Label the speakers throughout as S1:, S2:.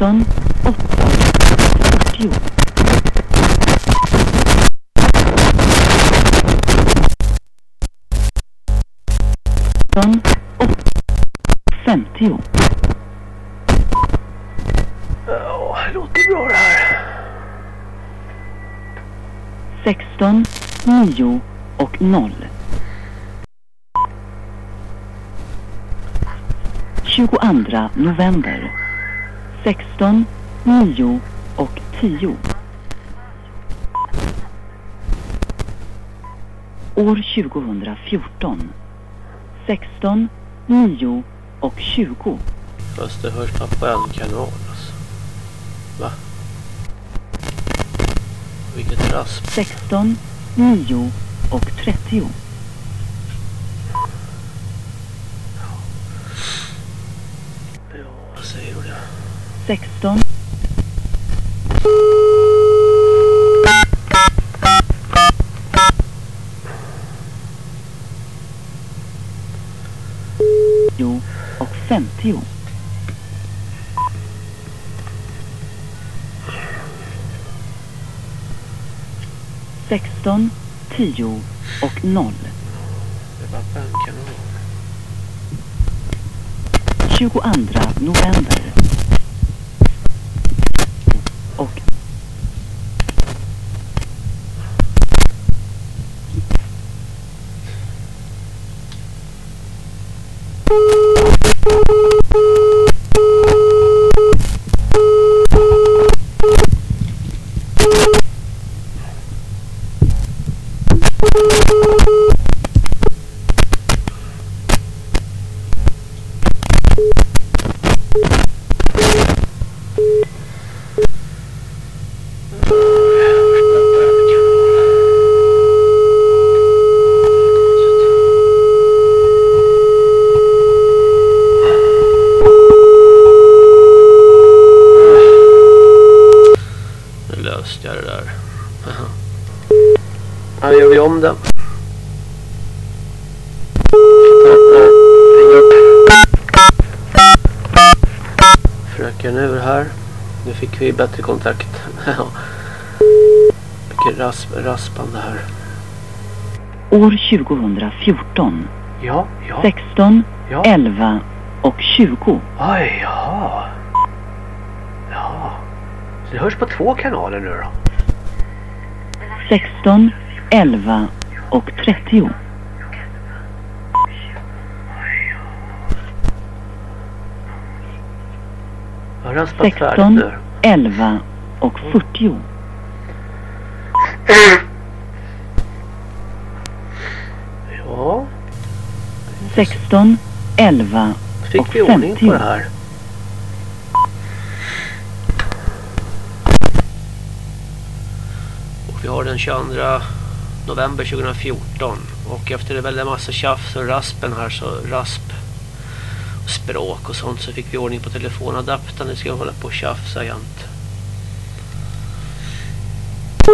S1: 16, 8 40. 16,
S2: 8, 50.
S1: Ja, det låter bra det
S3: här.
S1: 16, 9 och 0. 22 november. 16, 9 och 10. År 2014. 16, 9 och 20.
S4: Fast det hörs bara på en kanal alltså. Va? Vilket rasp.
S1: 16, 9 och 30.
S4: Ja, vad säger du det?
S1: 16, Jo och 50. Sexton, tio och noll.
S4: Det en kanal.
S1: 22 november.
S4: Vi bättre kontakt. Mycket rasp, raspande här.
S1: år 2014.
S4: Ja, ja.
S1: 16,
S4: Ja.
S1: 11 och 20.
S4: Oj, jaha. Ja. Så det hörs på två kanaler nu då?
S1: 16, 11 och 30.
S4: Jag har raspat färdigt
S1: 16,
S4: nu.
S1: 11 och 40.
S4: Ja,
S1: 16, 11
S4: fick
S1: och
S4: vi ordning på
S1: 50.
S4: det här. Och vi har den 22 november 2014 och efter en väldigt massa tjafs och raspen här så rasp och och sånt så fick vi ordning på telefonadaptern. Det ska hålla på och tjafsa jämt. Ja.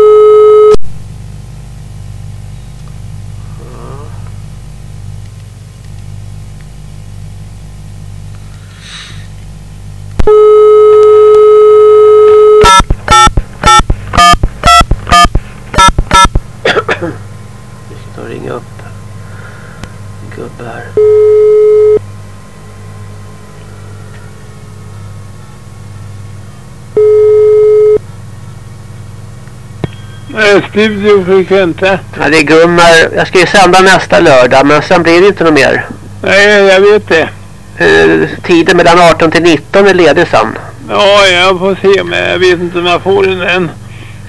S4: Vi ska ta och ringa upp en gubbe här.
S5: Eh, Studio Frekventa.
S4: Ja, det är Gunnar. Jag ska ju sända nästa lördag men sen blir det inte något mer.
S5: Nej, jag vet det.
S4: Eh, Tiden mellan 18 till 19 är ledig sen.
S5: Ja, jag får se men jag vet inte om jag får den än.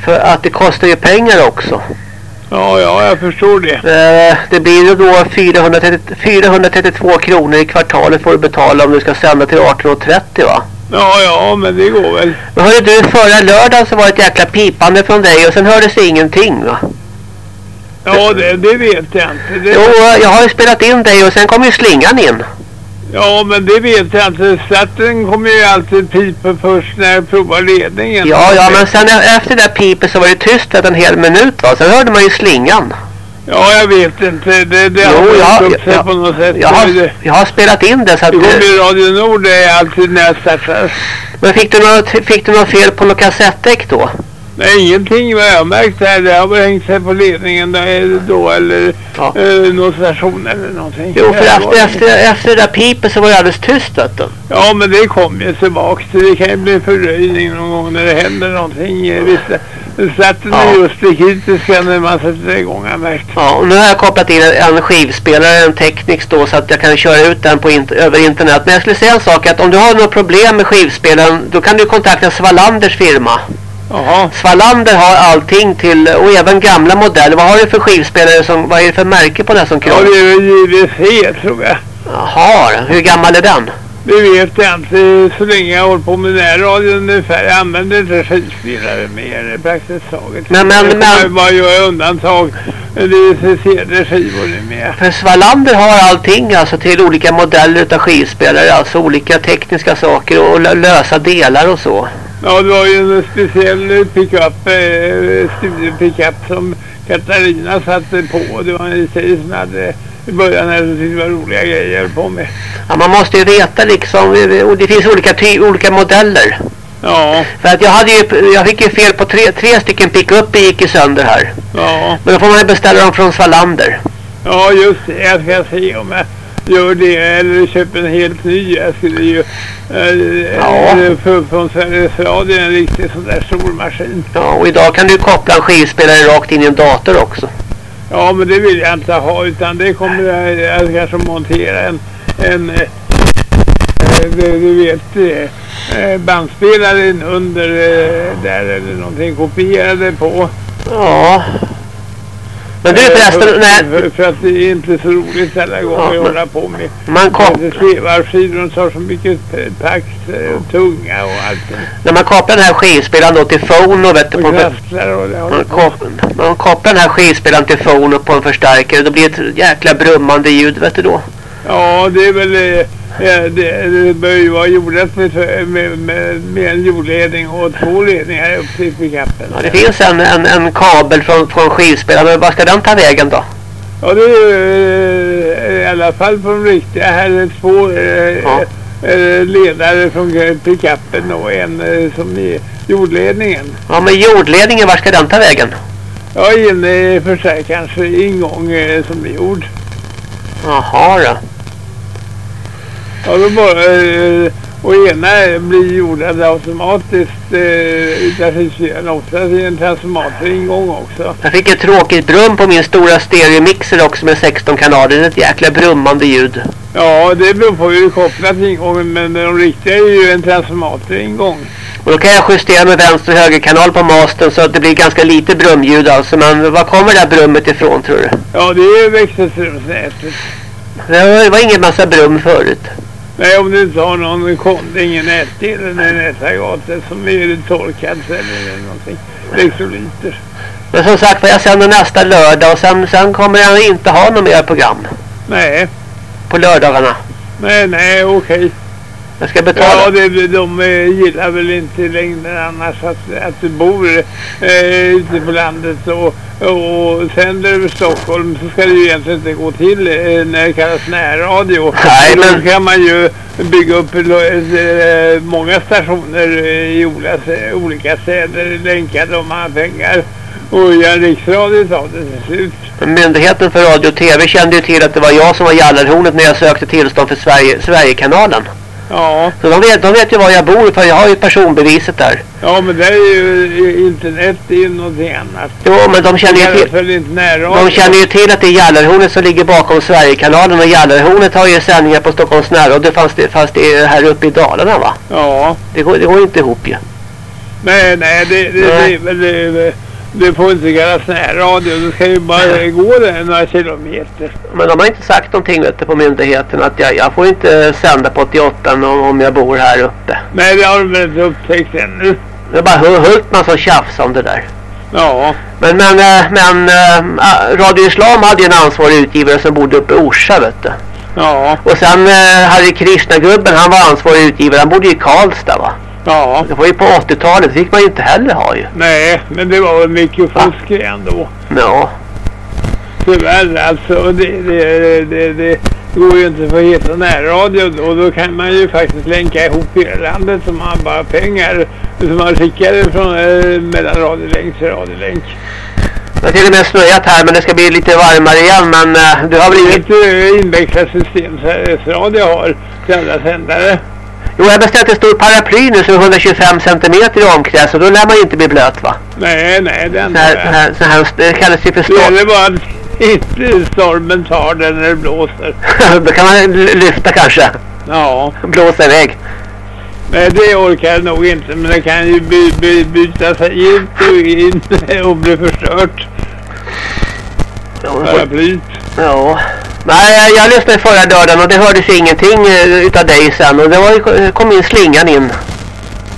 S4: För att det kostar ju pengar också.
S5: Ja, ja, jag förstår det.
S4: Eh, Det blir ju då 430, 432 kronor i kvartalet får du betala om du ska sända till 18.30 va?
S5: Ja, ja, men det går väl.
S4: Men hörde du, förra lördagen så var det ett jäkla pipande från dig och sen hördes det ingenting va?
S5: Ja, det, det vet jag inte. Det,
S4: Jo, jag har ju spelat in dig och sen kom ju slingan in.
S5: Ja, men det vet jag inte. Starten kommer ju alltid pipa först när jag provar ledningen.
S4: Ja, ja, men sen e- efter det där pipet så var det tyst en hel minut va? Sen hörde man ju slingan.
S5: Ja, jag vet inte. Det, det
S4: Jo,
S5: har
S4: jag,
S5: upp sig
S4: jag,
S5: på något sätt.
S4: jag, har,
S5: Det,
S4: jag har spelat in det så att...
S5: det
S4: du-
S5: ju Radio Nord det är alltid när jag startar.
S4: Men fick du något, fick du något fel på något kassettdäck då?
S5: Nej, ingenting vad jag märkt här. Det har bara hängt sig på ledningen där, då eller
S4: Ja.
S5: eh, någon station eller någonting.
S4: Jo, för
S5: Ja, det
S4: efter, efter, efter det där pipet så var det alldeles tyst vet du.
S5: Ja, men det kommer ju tillbaka. Det kan ju bli en fördröjning någon gång när det händer någonting. eh, Vissa, Satten
S4: Ja.
S5: är just det kritiska när man sätter igång en märkt.
S4: Ja, och nu har jag kopplat in en skivspelare, en Technics då, så att jag kan köra ut den på int- över internet. Men jag skulle säga en sak, att om du har några problem med skivspelaren, då kan du kontakta Svalanders firma.
S5: Jaha.
S4: Svalander har allting till, och även gamla modeller. Vad har du för skivspelare, som, vad är det för märke på den som
S5: Ja,
S4: krånglar?
S5: det är JVC tror jag.
S4: Jaha, hur gammal är den?
S5: Det vet jag inte så länge jag hållit på med närradion ungefär. Jag använder inte skivspelare mer praktiskt taget.
S4: Men- men-
S5: jag
S4: men-
S5: bara göra undantag. Det är CD-skivor med.
S4: För Svalander har allting alltså till olika modeller utav skivspelare, alltså olika tekniska saker och lö- lösa delar och så.
S5: Ja, det var ju en speciell pickup, eh, studiopickup som Katarina satte på. Det var en tjej som hade i början tyckte det var roliga grejer på med.
S4: Ja, man måste ju veta liksom, och det finns olika, ty- olika modeller.
S5: Ja,
S4: För att jag hade ju, jag fick ju fel på tre, tre stycken pick-up gick ju sönder här.
S5: ja,
S4: Men då får man ju beställa dem från Svalander.
S5: ja just det. Jag ska se om jag gör det eller köper en helt ny. Jag skulle ju eh,
S4: Ja.
S5: eh, få från Sveriges Radio en riktig sån där stor maskin.
S4: Ja, och idag kan du koppla en skivspelare rakt in i en dator också.
S5: Ja, men det vill jag inte ha utan det kommer jag, jag kanske alltså montera en, en eh, du, du vet, eh, eh bandspelaren under eh, där eller någonting kopierade på.
S4: Ja. Men du
S5: Eh,
S4: förresten,
S5: för,
S4: nej,
S5: för, för att det är inte så roligt alla gånger
S4: Ja,
S5: att hålla på med.
S4: man
S5: med Slevarskidor tar så mycket pax eh, tunga och allt.
S4: när man kopplar den här skivspelaren då till phone och vet du, på
S5: Och kraftlar och det
S4: man,
S5: på.
S4: kopplar den här skivspelaren till phone och på en förstärkare då blir det ett jäkla brummande ljud vet du då.
S5: Ja, det är väl... Det, det bör ju vara jordat med, med, med, med en jordledning och två ledningar upp till pickupen.
S4: Ja, det finns en, en, en kabel från, från skivspelaren, vad ska den ta vägen då?
S5: Ja, det är eh, i alla fall på de riktiga här är två eh,
S4: Ja.
S5: eh, ledare från pickupen och en som är jordledningen.
S4: Ja men jordledningen, var ska den ta vägen?
S5: Ja, är för sig kanske ingång som är gjord.
S4: Jaha då.
S5: Ja, då bara, eh, och ena blir jordad automatiskt eh, utav friskyran också till en transformatoringång också.
S4: Jag fick ett tråkigt brum på min stora stereomixer också med 16 kanaler. Det är ett jäkla brummande ljud.
S5: Ja, det beror på hur det är kopplat till ingången, men de riktiga är ju en transformatoringång.
S4: Och då kan jag justera med vänster och höger kanal på mastern så att det blir ganska lite brumljud alltså. Men var kommer det här brummet ifrån tror du?
S5: Ja, det är växelströmsnätet.
S4: Det var, det var ingen massa brum förut.
S5: Nej, om du inte har någon konding i nätdelen i nätaggregatet som är torkat eller någonting. Elektrolyter.
S4: Men som sagt jag sänder nästa lördag och sen, sen kommer jag inte ha något mer program
S5: Nej,
S4: på lördagarna.
S5: nej, nej, okej.
S4: Jag ska betala.
S5: Ja, det, de eh, gillar väl inte i längden annars att, att du bor eh, ute på landet och, och sänder över Stockholm så ska det ju egentligen inte gå till eh, när det kallas närradio.
S4: Nej, men-
S5: Då kan man ju bygga upp eh, många stationer eh, i olika, olika städer, länkade om man har pengar och göra en riksradio utav det till slut.
S4: Myndigheten för radio och tv kände ju till att det var jag som var Jallarhornet när jag sökte tillstånd för Sverige, Sverigekanalen.
S5: Ja,
S4: Så de vet, de vet ju var jag bor för jag har ju personbeviset där.
S5: ja men det är ju internet, det är ju någonting annat.
S4: Jo, men de känner
S5: Det
S4: ju till, de känner ju till att det är Jallarhornet som ligger bakom Sverigekanalen och Jallarhornet har ju sändningar på Stockholms närradio fast det, fast det är här uppe i Dalarna va?
S5: Ja,
S4: Det går, det går inte ihop ju.
S5: nej, nej, det, det, det,
S4: Nej.
S5: är väl, det, det får inte kallas närradio. Det ska ju bara gå några kilometer.
S4: Men de har inte sagt någonting vet du, på myndigheten att jag, jag får inte sända på 88 om, om jag bor här uppe.
S5: Nej, det har de väl inte upptäckt ännu.
S4: Det är bara Hul- Hultman som tjafsar om det där.
S5: Ja,
S4: Men, men, eh, men äh, Radio Islam hade ju en ansvarig utgivare som bodde uppe i Orsa vet du.
S5: ja,
S4: Och sen äh, Harry Krishna-gubben han var ansvarig utgivare. Han bodde ju i Karlstad va.
S5: Ja.
S4: Det var ju på 80-talet. Det fick man ju inte heller ha ju.
S5: Nej, men det var väl mycket fusk ändå.
S4: Ja.
S5: Tyvärr alltså. Det, det, det, det går ju inte för att heta närradio och då kan man ju faktiskt länka ihop hela landet som man bara pengar som man skickar från eh, mellan radiolänk till radiolänk.
S4: Det har till och med snöat här men det ska bli lite varmare igen. Men äh, du har väl
S5: Det är
S4: inget...
S5: ett eh, invecklat system Sveriges Radio har till alla sändare.
S4: Jo, jag har beställt en stor paraply nu som är 125 cm i omkrets och då lär man ju inte bli blöt va?
S5: Nej, nej, den
S4: Så här, så här, så här, det kallas ju för
S5: Det
S4: storm.
S5: gäller bara att inte stormen tar den när det blåser.
S4: då kan man lyfta kanske.
S5: Ja,
S4: Blåsa iväg.
S5: men det orkar jag nog inte. Men det kan ju by, by, byta sig ut och in och bli förstört. Paraplyt.
S4: Ja. Nej, jag, lyssnade förra lördagen och det hördes ingenting eh, utav dig sen. Och det var, ju- kom in slingan in.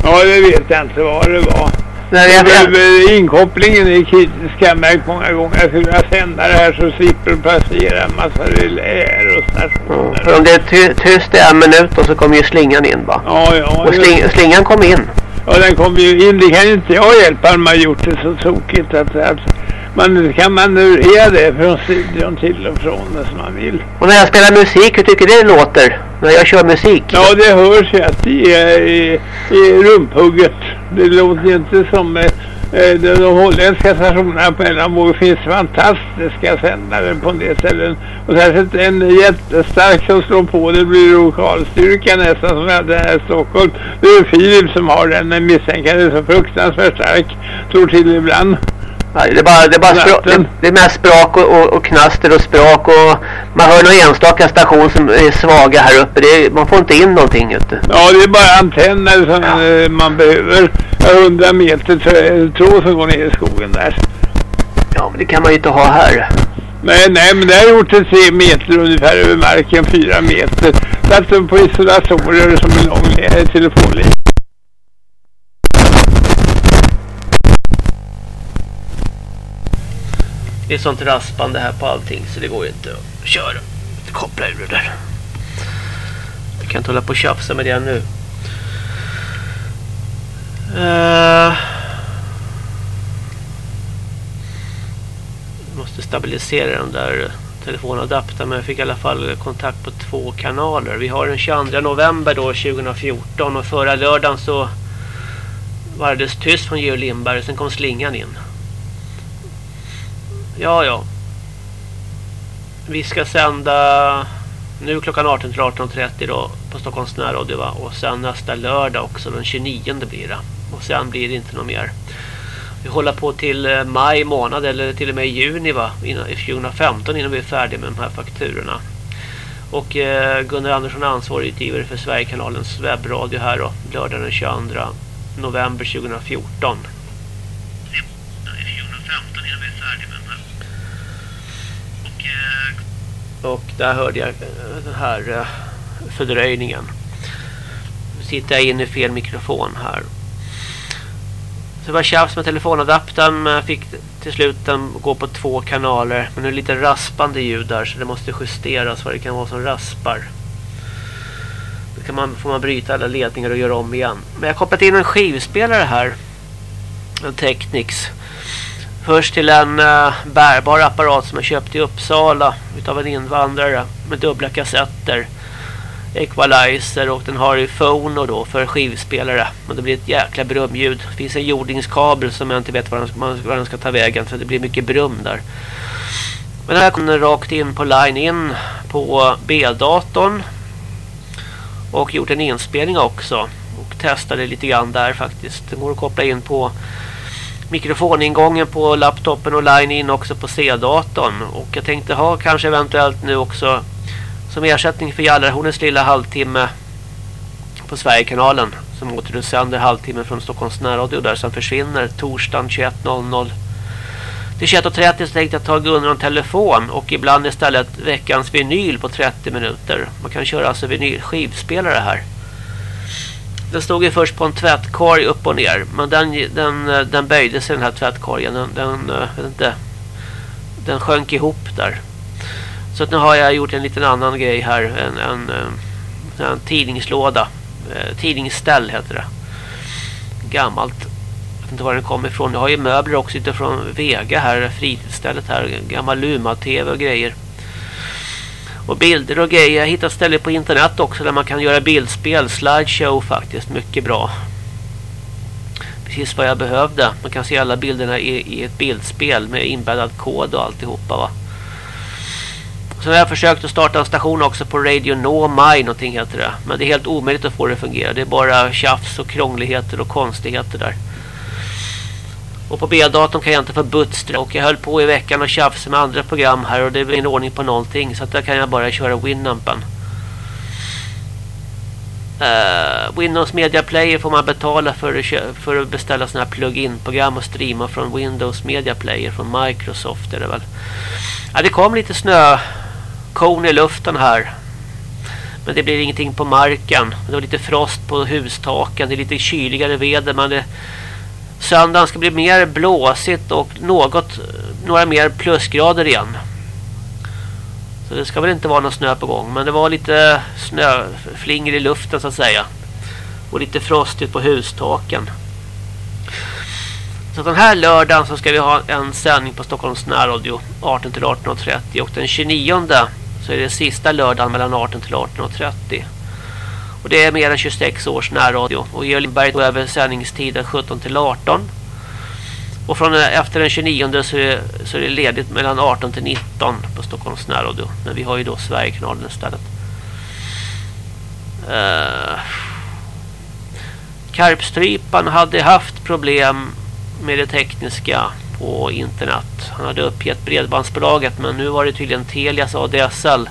S5: Ja, det vet jag inte vad det var.
S4: När jag,
S5: Men, men, Inkopplingen är kritisk jag märkt många gånger. Jag skulle vilja sända det här så slipper du passera en massa reläer och
S4: Ja,
S5: stationer.
S4: för om det är ty tyst i en minut och så kommer ju slingan in va?
S5: Ja, ja.
S4: Och sling slingan kom in.
S5: Ja, den kom ju in. Det kan ju inte jag hjälpa man har gjort det så tokigt att, att man kan manövrera det från studion till och från det som man vill.
S4: Och när jag spelar musik, hur tycker du det låter? När jag kör musik?
S5: Ja, det hörs ju att det är i, i rumphugget. Det låter ju inte som eh, de, de holländska stationerna på Ellanvåg finns fantastiska sändare på en del ställen. Och särskilt en jättestark som slår på, det blir lokalstyrka nästan som vi hade här i Stockholm. Det är Filip som har den, är så fruktansvärt stark. Tror till ibland.
S4: Ja, det är bara, det är bara spra det, det är mest sprak och, och, och knaster och sprak och man hör någon enstaka station som är svaga här uppe. Är, man får inte in någonting du.
S5: Ja, det är bara antenner som eh, man behöver. 100 meter tråd som går ner i skogen där.
S4: Ja, men det kan man ju inte ha här.
S5: Nej, nej, men det har gjort det tre meter ungefär över marken, fyra meter. Satt på isolatorer som en lång eh, telefonlinje.
S4: Det är sånt raspande här på allting så det går ju inte att köra. Koppla ur det där. Jag kan inte hålla på och tjafsa med det nu. Uh, måste stabilisera den där telefonadaptern men jag fick i alla fall kontakt på två kanaler. Vi har den 22 november då 2014 och förra lördagen så var det tyst från Georg Lindberg sen kom slingan in. Ja, ja. Vi ska sända nu klockan 18 till 18.30 då på Stockholms närradio va? Och sen nästa lördag också, den 29 blir det. Och sen blir det inte något mer. Vi håller på till eh, maj månad eller till och med juni va? Innan, 2015 innan vi är färdiga med de här fakturorna. Och eh, Gunnar Andersson är ansvarig utgivare för Sverigekanalens webbradio här då. Lördag den 22 november 2014. Och där hörde jag eh, den här eh, fördröjningen. Nu sitter jag in i fel mikrofon här. Så det var tjafs med telefonadaptern men jag fick till slut den gå på två kanaler. Men nu är lite raspande ljud där så det måste justeras vad det kan vara som raspar. Då kan man, får man bryta alla ledningar och göra om igen. Men jag har kopplat in en skivspelare här. En Technics. Först till en uh, bärbar apparat som jag köpte i Uppsala utav en invandrare med dubbla kassetter. Equalizer och den har ju phono då för skivspelare. Men det blir ett jäkla brumljud. Det finns en jordingskabel som jag inte vet var den, ska- var den ska ta vägen så det blir mycket brum där. Men den här kom den rakt in på line in på B-datorn. Och gjort en inspelning också. Och testade lite grann där faktiskt. Den går att koppla in på mikrofoningången på laptopen och line in också på C-datorn. Och jag tänkte ha kanske eventuellt nu också som ersättning för Jallarhornets lilla halvtimme på Sverigekanalen som återutsänder halvtimme från Stockholms närradio där som försvinner torsdagen 21.00 till 21.30 så tänkte jag ta Gunnar en telefon och ibland istället veckans vinyl på 30 minuter. Man kan köra alltså vinyl skivspelare här. Den stod ju först på en tvättkorg upp och ner. Men den, den, den böjde sig den här tvättkorgen. Den, den, eh, inte, den sjönk ihop där. Så att nu har jag gjort en liten annan grej här. En, en, eh, en, tidningslåda. Eh, tidningsställ heter det. Gammalt. Jag vet inte var den kommer ifrån. Jag har ju möbler också utifrån Vega här. Fritidsstället här. Gammal Luma-tv och grejer och bilder och grejer. Jag hittar ett ställe på internet också där man kan göra bildspel, slideshow faktiskt, mycket bra. Precis vad jag behövde. Man kan se alla bilderna i, i ett bildspel med inbäddad kod och alltihopa va. Så jag har försökt att starta en station också på Radio No My någonting heter det. Men det är helt omöjligt att få det att fungera. Det är bara tjafs och krångligheter och konstigheter där. Och på B-datorn kan jag inte få buttra. Och jag höll på i veckan och tjafsa med andra program här. Och det är en ordning på någonting. Så att där kan jag bara köra Winampen. Uh, Windows Media Player får man betala för att, för att beställa sådana här plug-in-program och streama från Windows Media Player från Microsoft är det väl. Ja, det kom lite snökorn i luften här. Men det blir ingenting på marken. Det var lite frost på hustaken. Det är lite kyligare väder. Men det, söndagen ska bli mer blåsigt och något, några mer plusgrader igen. Så det ska väl inte vara någon snö på gång. Men det var lite snöflinger i luften så att säga. Och lite frostigt på hustaken. Så den här lördagen så ska vi ha en sändning på Stockholms närradio 18 till 18.30 och den 29 så är det sista lördagen mellan 18 till 18.30. Och det är mer än 26 års närradio och Georg Lindberg tog över sändningstiden 17 till 18. Och från eh, efter den 29 så är, så är det ledigt mellan 18 till 19 på Stockholms närradio. Men vi har ju då Sverigekanalen istället. Uh, Karpstrypan hade haft problem med det tekniska på internet. Han hade uppgett bredbandsbolaget men nu var det tydligen Telias ADSL.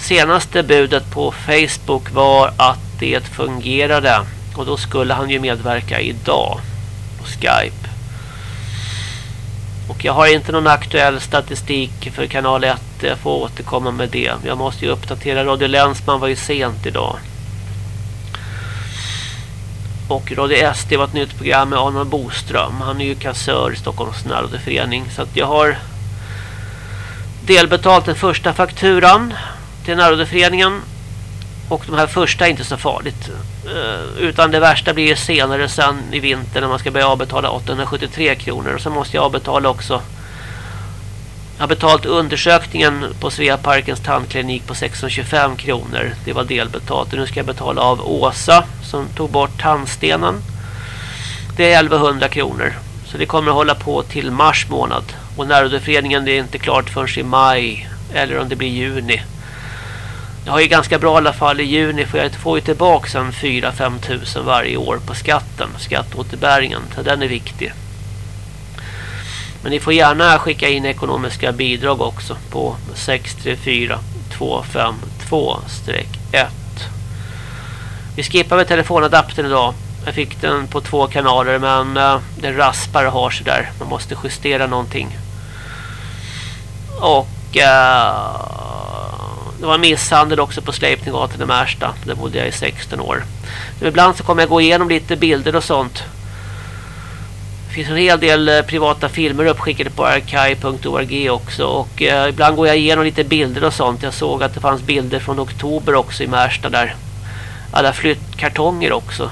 S4: Senaste budet på Facebook var att det fungerade och då skulle han ju medverka idag på Skype. Och jag har inte någon aktuell statistik för kanal 1. Jag får återkomma med det. Jag måste ju uppdatera Radio Länsman var ju sent idag. Och Radio SD var ett nytt program med Arnold Boström. Han är ju kassör i Stockholms närrådeförening. Så att jag har delbetalt den första fakturan till närrådeföreningen. Och de här första är inte så farligt. Eh, utan det värsta blir senare sen i vinter när man ska börja avbetala 873 kronor. Och så måste jag avbetala också jag har betalt undersökningen på Sveaparkens tandklinik på 625 kronor. Det var delbetalt. Nu ska jag betala av Åsa som tog bort tandstenen. Det är 1100 kronor. Så det kommer att hålla på till mars månad. Och närrådeföreningen är inte klart förrän i maj. Eller om det blir juni. Jag har ju ganska bra i alla fall i juni. För jag får ju tillbaka 4-5 tusen varje år på skatten. Skatteåterbäringen. Så den är viktig. Men ni får gärna skicka in ekonomiska bidrag också på 634252-1. Vi skippar med telefonadaptern idag. Jag fick den på två kanaler men eh, den raspar och har sig där. Man måste justera någonting. Och uh, det var misshandel också på Sleipninggatan i Märsta. Där bodde jag i 16 år. Men ibland så kommer jag gå igenom lite bilder och sånt. Det finns en hel del eh, privata filmer uppskickade på arkai.org också. Och eh, ibland går jag igenom lite bilder och sånt. Jag såg att det fanns bilder från oktober också i Märsta där. Alla flyttkartonger också.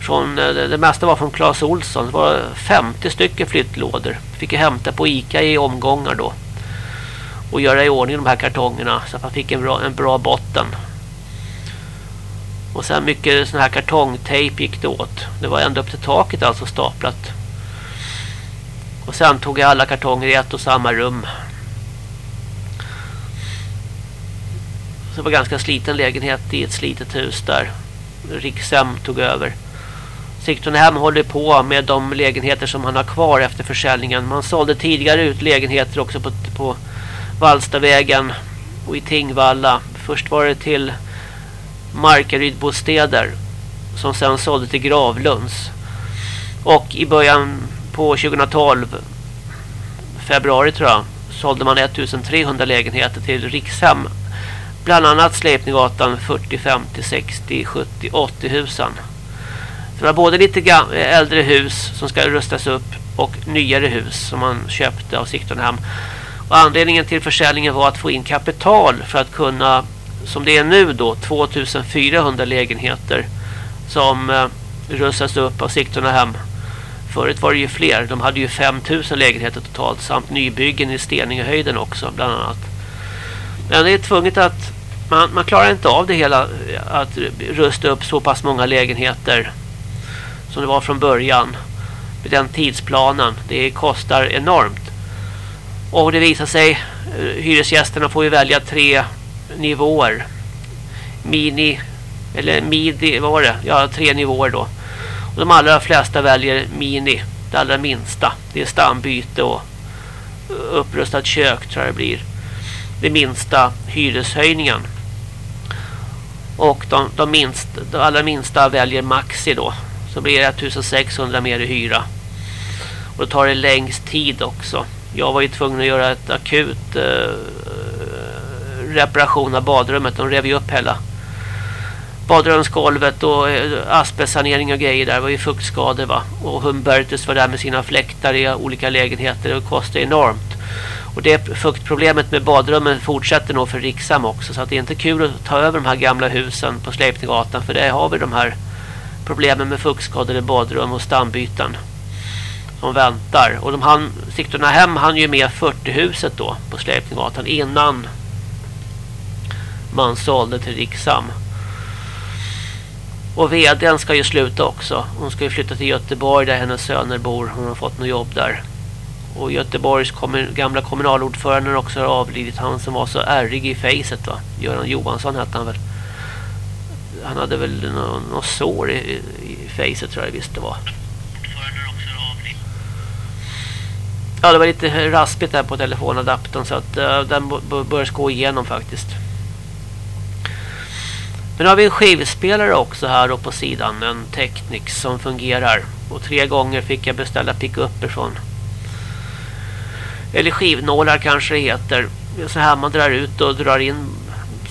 S4: Från, eh, det, det mesta var från Claes Olsson. Det var 50 stycken flyttlådor. Fick jag hämta på Ica i omgångar då. Och göra i ordning de här kartongerna så att man fick en bra, en bra botten. Och sen mycket sån här kartongtejp gick det åt. Det var ända upp till taket alltså staplat. Och sen tog jag alla kartonger i ett och samma rum. Så det var ganska sliten lägenhet i ett slitet hus där. Rikshem tog över. Sigtunhem håller på med de lägenheter som han har kvar efter försäljningen. Man sålde tidigare ut lägenheter också på, på Vallstavägen och i Tingvalla. Först var det till Markarydbostäder. som sen sålde till Gravlunds. Och i början på 2012 februari tror jag sålde man 1300 lägenheter till Rikshem. Bland annat Släpninggatan 40, 50, 60, 70, 80 husen. Så det var både lite äldre hus som ska rustas upp och nyare hus som man köpte av Sigtunhem. Och anledningen till försäljningen var att få in kapital för att kunna som det är nu då 2400 lägenheter som eh, rustas upp av Sigtuna hem. Förut var det ju fler. De hade ju 5000 lägenheter totalt samt nybyggen i Steningehöjden också bland annat. Men det är tvunget att man, man klarar inte av det hela eh, att rusta upp så pass många lägenheter som det var från början med den tidsplanen. Det kostar enormt. Och det visar sig eh, hyresgästerna får ju välja tre nivåer. Mini eller midi vad var det? Ja, tre nivåer då. Och de allra flesta väljer mini, det allra minsta. Det är stambyte och eh, upprustat kök tror jag det blir. Det minsta hyreshöjningen. Och de, de, minst, de allra minsta väljer maxi då. Så blir det 1600 mer i hyra. Och då tar det längst tid också. Jag var ju tvungen att göra ett akut eh, reparation av badrummet. De rev ju upp hela badrumsgolvet och eh, asbestsanering och grejer där. Det var ju fuktskador va. Och Humbertus var där med sina fläktar i olika lägenheter. Det kostade enormt. Och det fuktproblemet med badrummen fortsätter nog för Riksam också. Så att det är inte kul att ta över de här gamla husen på Sleipninggatan. För där har vi de här problemen med fuktskador i badrum och stambyten. De väntar. Och de han, Sigtuna hem han ju med 40-huset då på Släpninggatan innan man sålde till Riksam. Och vdn ska ju sluta också. Hon ska ju flytta till Göteborg där hennes söner bor. Hon har fått något jobb där. Och Göteborgs kommun, gamla kommunalordförande också har avlidit. Han som var så ärrig i facet va. Göran Johansson hette han väl. Han hade väl något sår i, i facet tror jag visst det var. Ja, det var lite raspigt där på telefonadaptern så att uh, den bör gå igenom faktiskt. Men har vi en skivspelare också här då på sidan. En Technics som fungerar. Och tre gånger fick jag beställa pickupper från. Eller skivnålar kanske det heter. Så här man drar ut och drar in.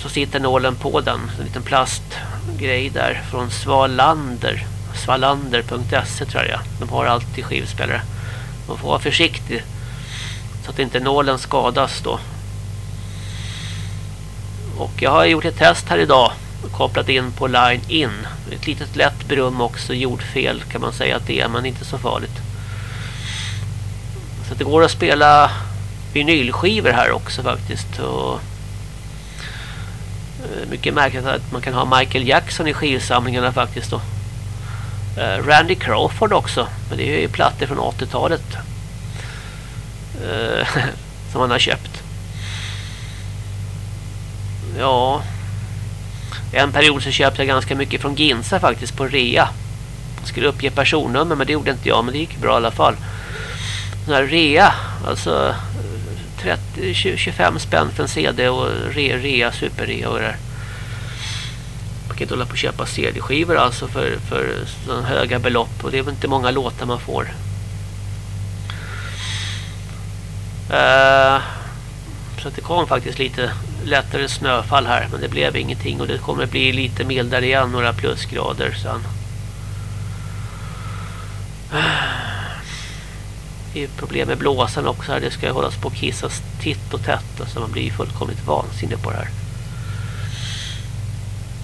S4: Så sitter nålen på den. En liten plastgrej där. Från Svalander. Svalander.se tror jag. De har alltid skivspelare. Man får vara försiktig. Så att inte nålen skadas då. Och jag har gjort ett test här idag kopplat in på line in. Ett litet lätt brum också, jordfel kan man säga att det är, men inte så farligt. Så det går att spela vinylskivor här också faktiskt. Och eh, mycket märkligt att man kan ha Michael Jackson i skivsamlingarna faktiskt då. Eh, Randy Crawford också, men det är ju plattor från 80-talet. Eh, som han har köpt. Ja, en period så köpte jag ganska mycket från Ginsa faktiskt på rea. Jag skulle uppge personnummer men det gjorde inte jag men det gick bra i alla fall. Sån här rea, alltså eh, 30, 25 spänn för en CD och rea, rea superrea och det där. Man kan inte hålla på att köpa CD-skivor alltså för, för sådana höga belopp och det är väl inte många låtar man får. Uh, så det kom faktiskt lite lättare snöfall här men det blev ingenting och det kommer bli lite mildare igen några plusgrader sen. Det är problem med blåsan också här. Det ska hållas på att kissas titt och tätt. Så man blir fullkomligt vansinnig på det här.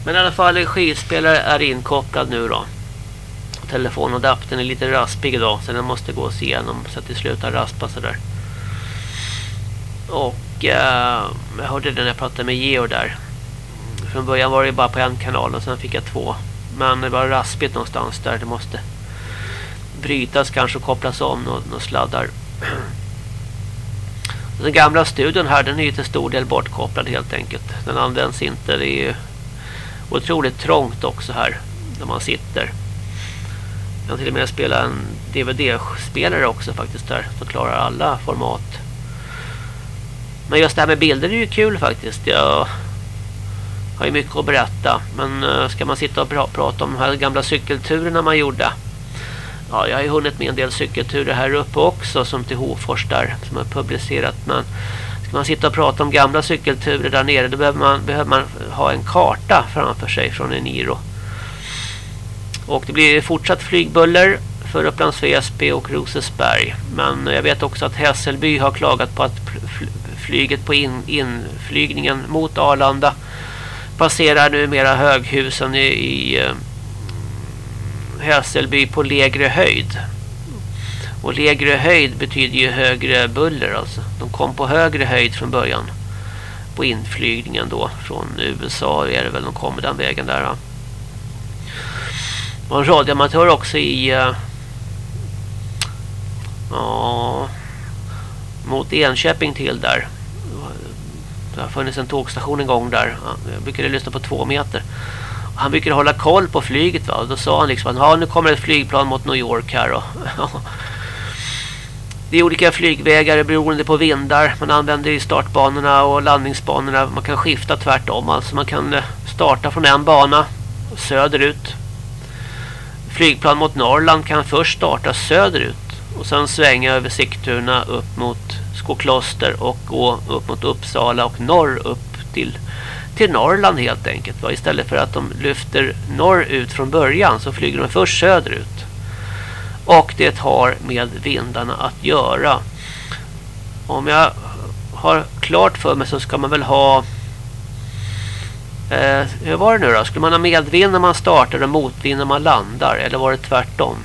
S4: Men i alla fall skivspelare är inkopplad nu då. Telefonadaptern är lite raspig idag. Så den måste gås igenom så att det slutar raspa sådär. Och eh, jag hörde det när jag pratade med Geo där. Från början var det bara på en kanal och sen fick jag två. Men det var raspigt någonstans där. Det måste brytas kanske och kopplas om några sladdar. Den gamla studion här den är ju till stor del bortkopplad helt enkelt. Den används inte. Det är ju otroligt trångt också här där man sitter. Jag kan till och med spela en DVD-spelare också faktiskt där. Som klarar alla format. Men just det här med bilder är ju kul faktiskt. Jag har ju mycket att berätta. Men eh, ska man sitta och pra prata om de här gamla cykelturerna man gjorde. Ja, jag har ju hunnit med en del cykelturer här uppe också. Som till Hofors där. Som har publicerat. Men man sitta och prata om gamla cykelturer där nere. Då behöver man, behöver man ha en karta framför sig från Eniro. Och det blir fortsatt flygbuller för Upplands Väsby och Rosesberg. Men jag vet också att Hässelby har klagat på att flyget på in, inflygningen mot Arlanda passerar numera höghusen i, i eh, Hässelby på lägre höjd. Och lägre höjd betyder ju högre buller alltså. De kom på högre höjd från början. På inflygningen då från USA är det väl de kommer den vägen där. Det Och en radioamatör också i uh, ja mot Enköping till där det har funnits en tågstation en gång där. Jag brukade lyssna på två meter. Han brukade hålla koll på flyget va. Och då sa han liksom att ja, nu kommer ett flygplan mot New York här. Och, det är olika flygvägar beroende på vindar. Man använder i startbanorna och landningsbanorna. Man kan skifta tvärtom. Alltså man kan eh, starta från en bana söderut. Flygplan mot Norrland kan först starta söderut. Och sen svänga över Sigtuna upp mot Skokloster och gå upp mot Uppsala och norr upp till, till Norrland helt enkelt. Va? Istället för att de lyfter norrut från början så flyger de först söderut. Och det har med vindarna att göra. Om jag har klart för mig så ska man väl ha... Eh, hur var det nu då? Skulle man ha medvind när man startar och motvind när man landar? Eller var det tvärtom?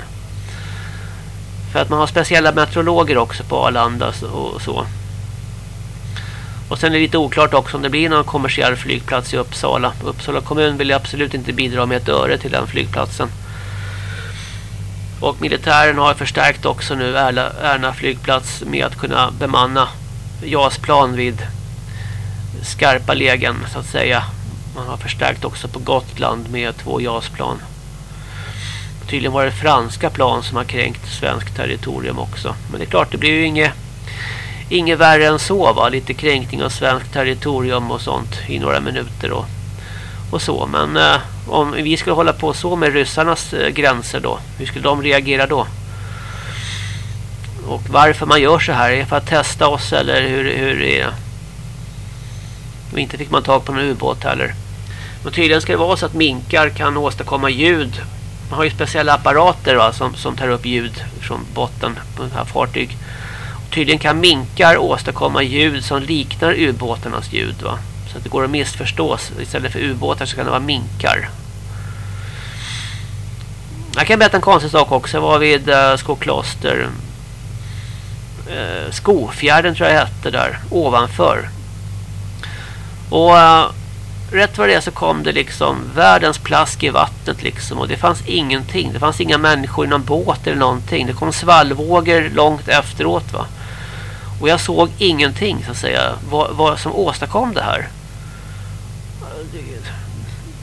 S4: För att man har speciella meteorologer också på Arlanda och så. Och sen är det lite oklart också om det blir någon kommersiell flygplats i Uppsala. Uppsala kommun vill absolut inte bidra med ett öre till den flygplatsen. Och militären har förstärkt också nu Ärna, flygplats med att kunna bemanna JAS-plan vid skarpa lägen så att säga. Man har förstärkt också på Gotland med två JAS-plan. Tydligen var det franska plan som har kränkt svenskt territorium också. Men det är klart, det blir ju inget, inget värre än så va. Lite kränkning av svenskt territorium och sånt i några minuter och, och så. Men eh, om vi skulle hålla på så med ryssarnas eh, gränser då, hur skulle de reagera då? Och varför man gör så här, är för att testa oss eller hur, hur är det? Och inte fick man tag på någon ubåt heller. Men tydligen ska det vara så att minkar kan åstadkomma ljud man har ju speciella apparater va, som, som tar upp ljud från botten på den här fartyg. Och tydligen kan minkar åstadkomma ljud som liknar ubåtarnas ljud va. Så att det går att missförstås. Istället för ubåtar så kan det vara minkar. Jag kan berätta en konstig sak också. Jag var vid eh, Skokloster. Eh, Skofjärden tror jag hette där. Ovanför. Och... Eh, rätt vad det är så kom det liksom världens plask i vattnet liksom och det fanns ingenting. Det fanns inga människor i någon båt eller någonting. Det kom svallvågor långt efteråt va. Och jag såg ingenting så att säga vad, vad som åstadkom det här.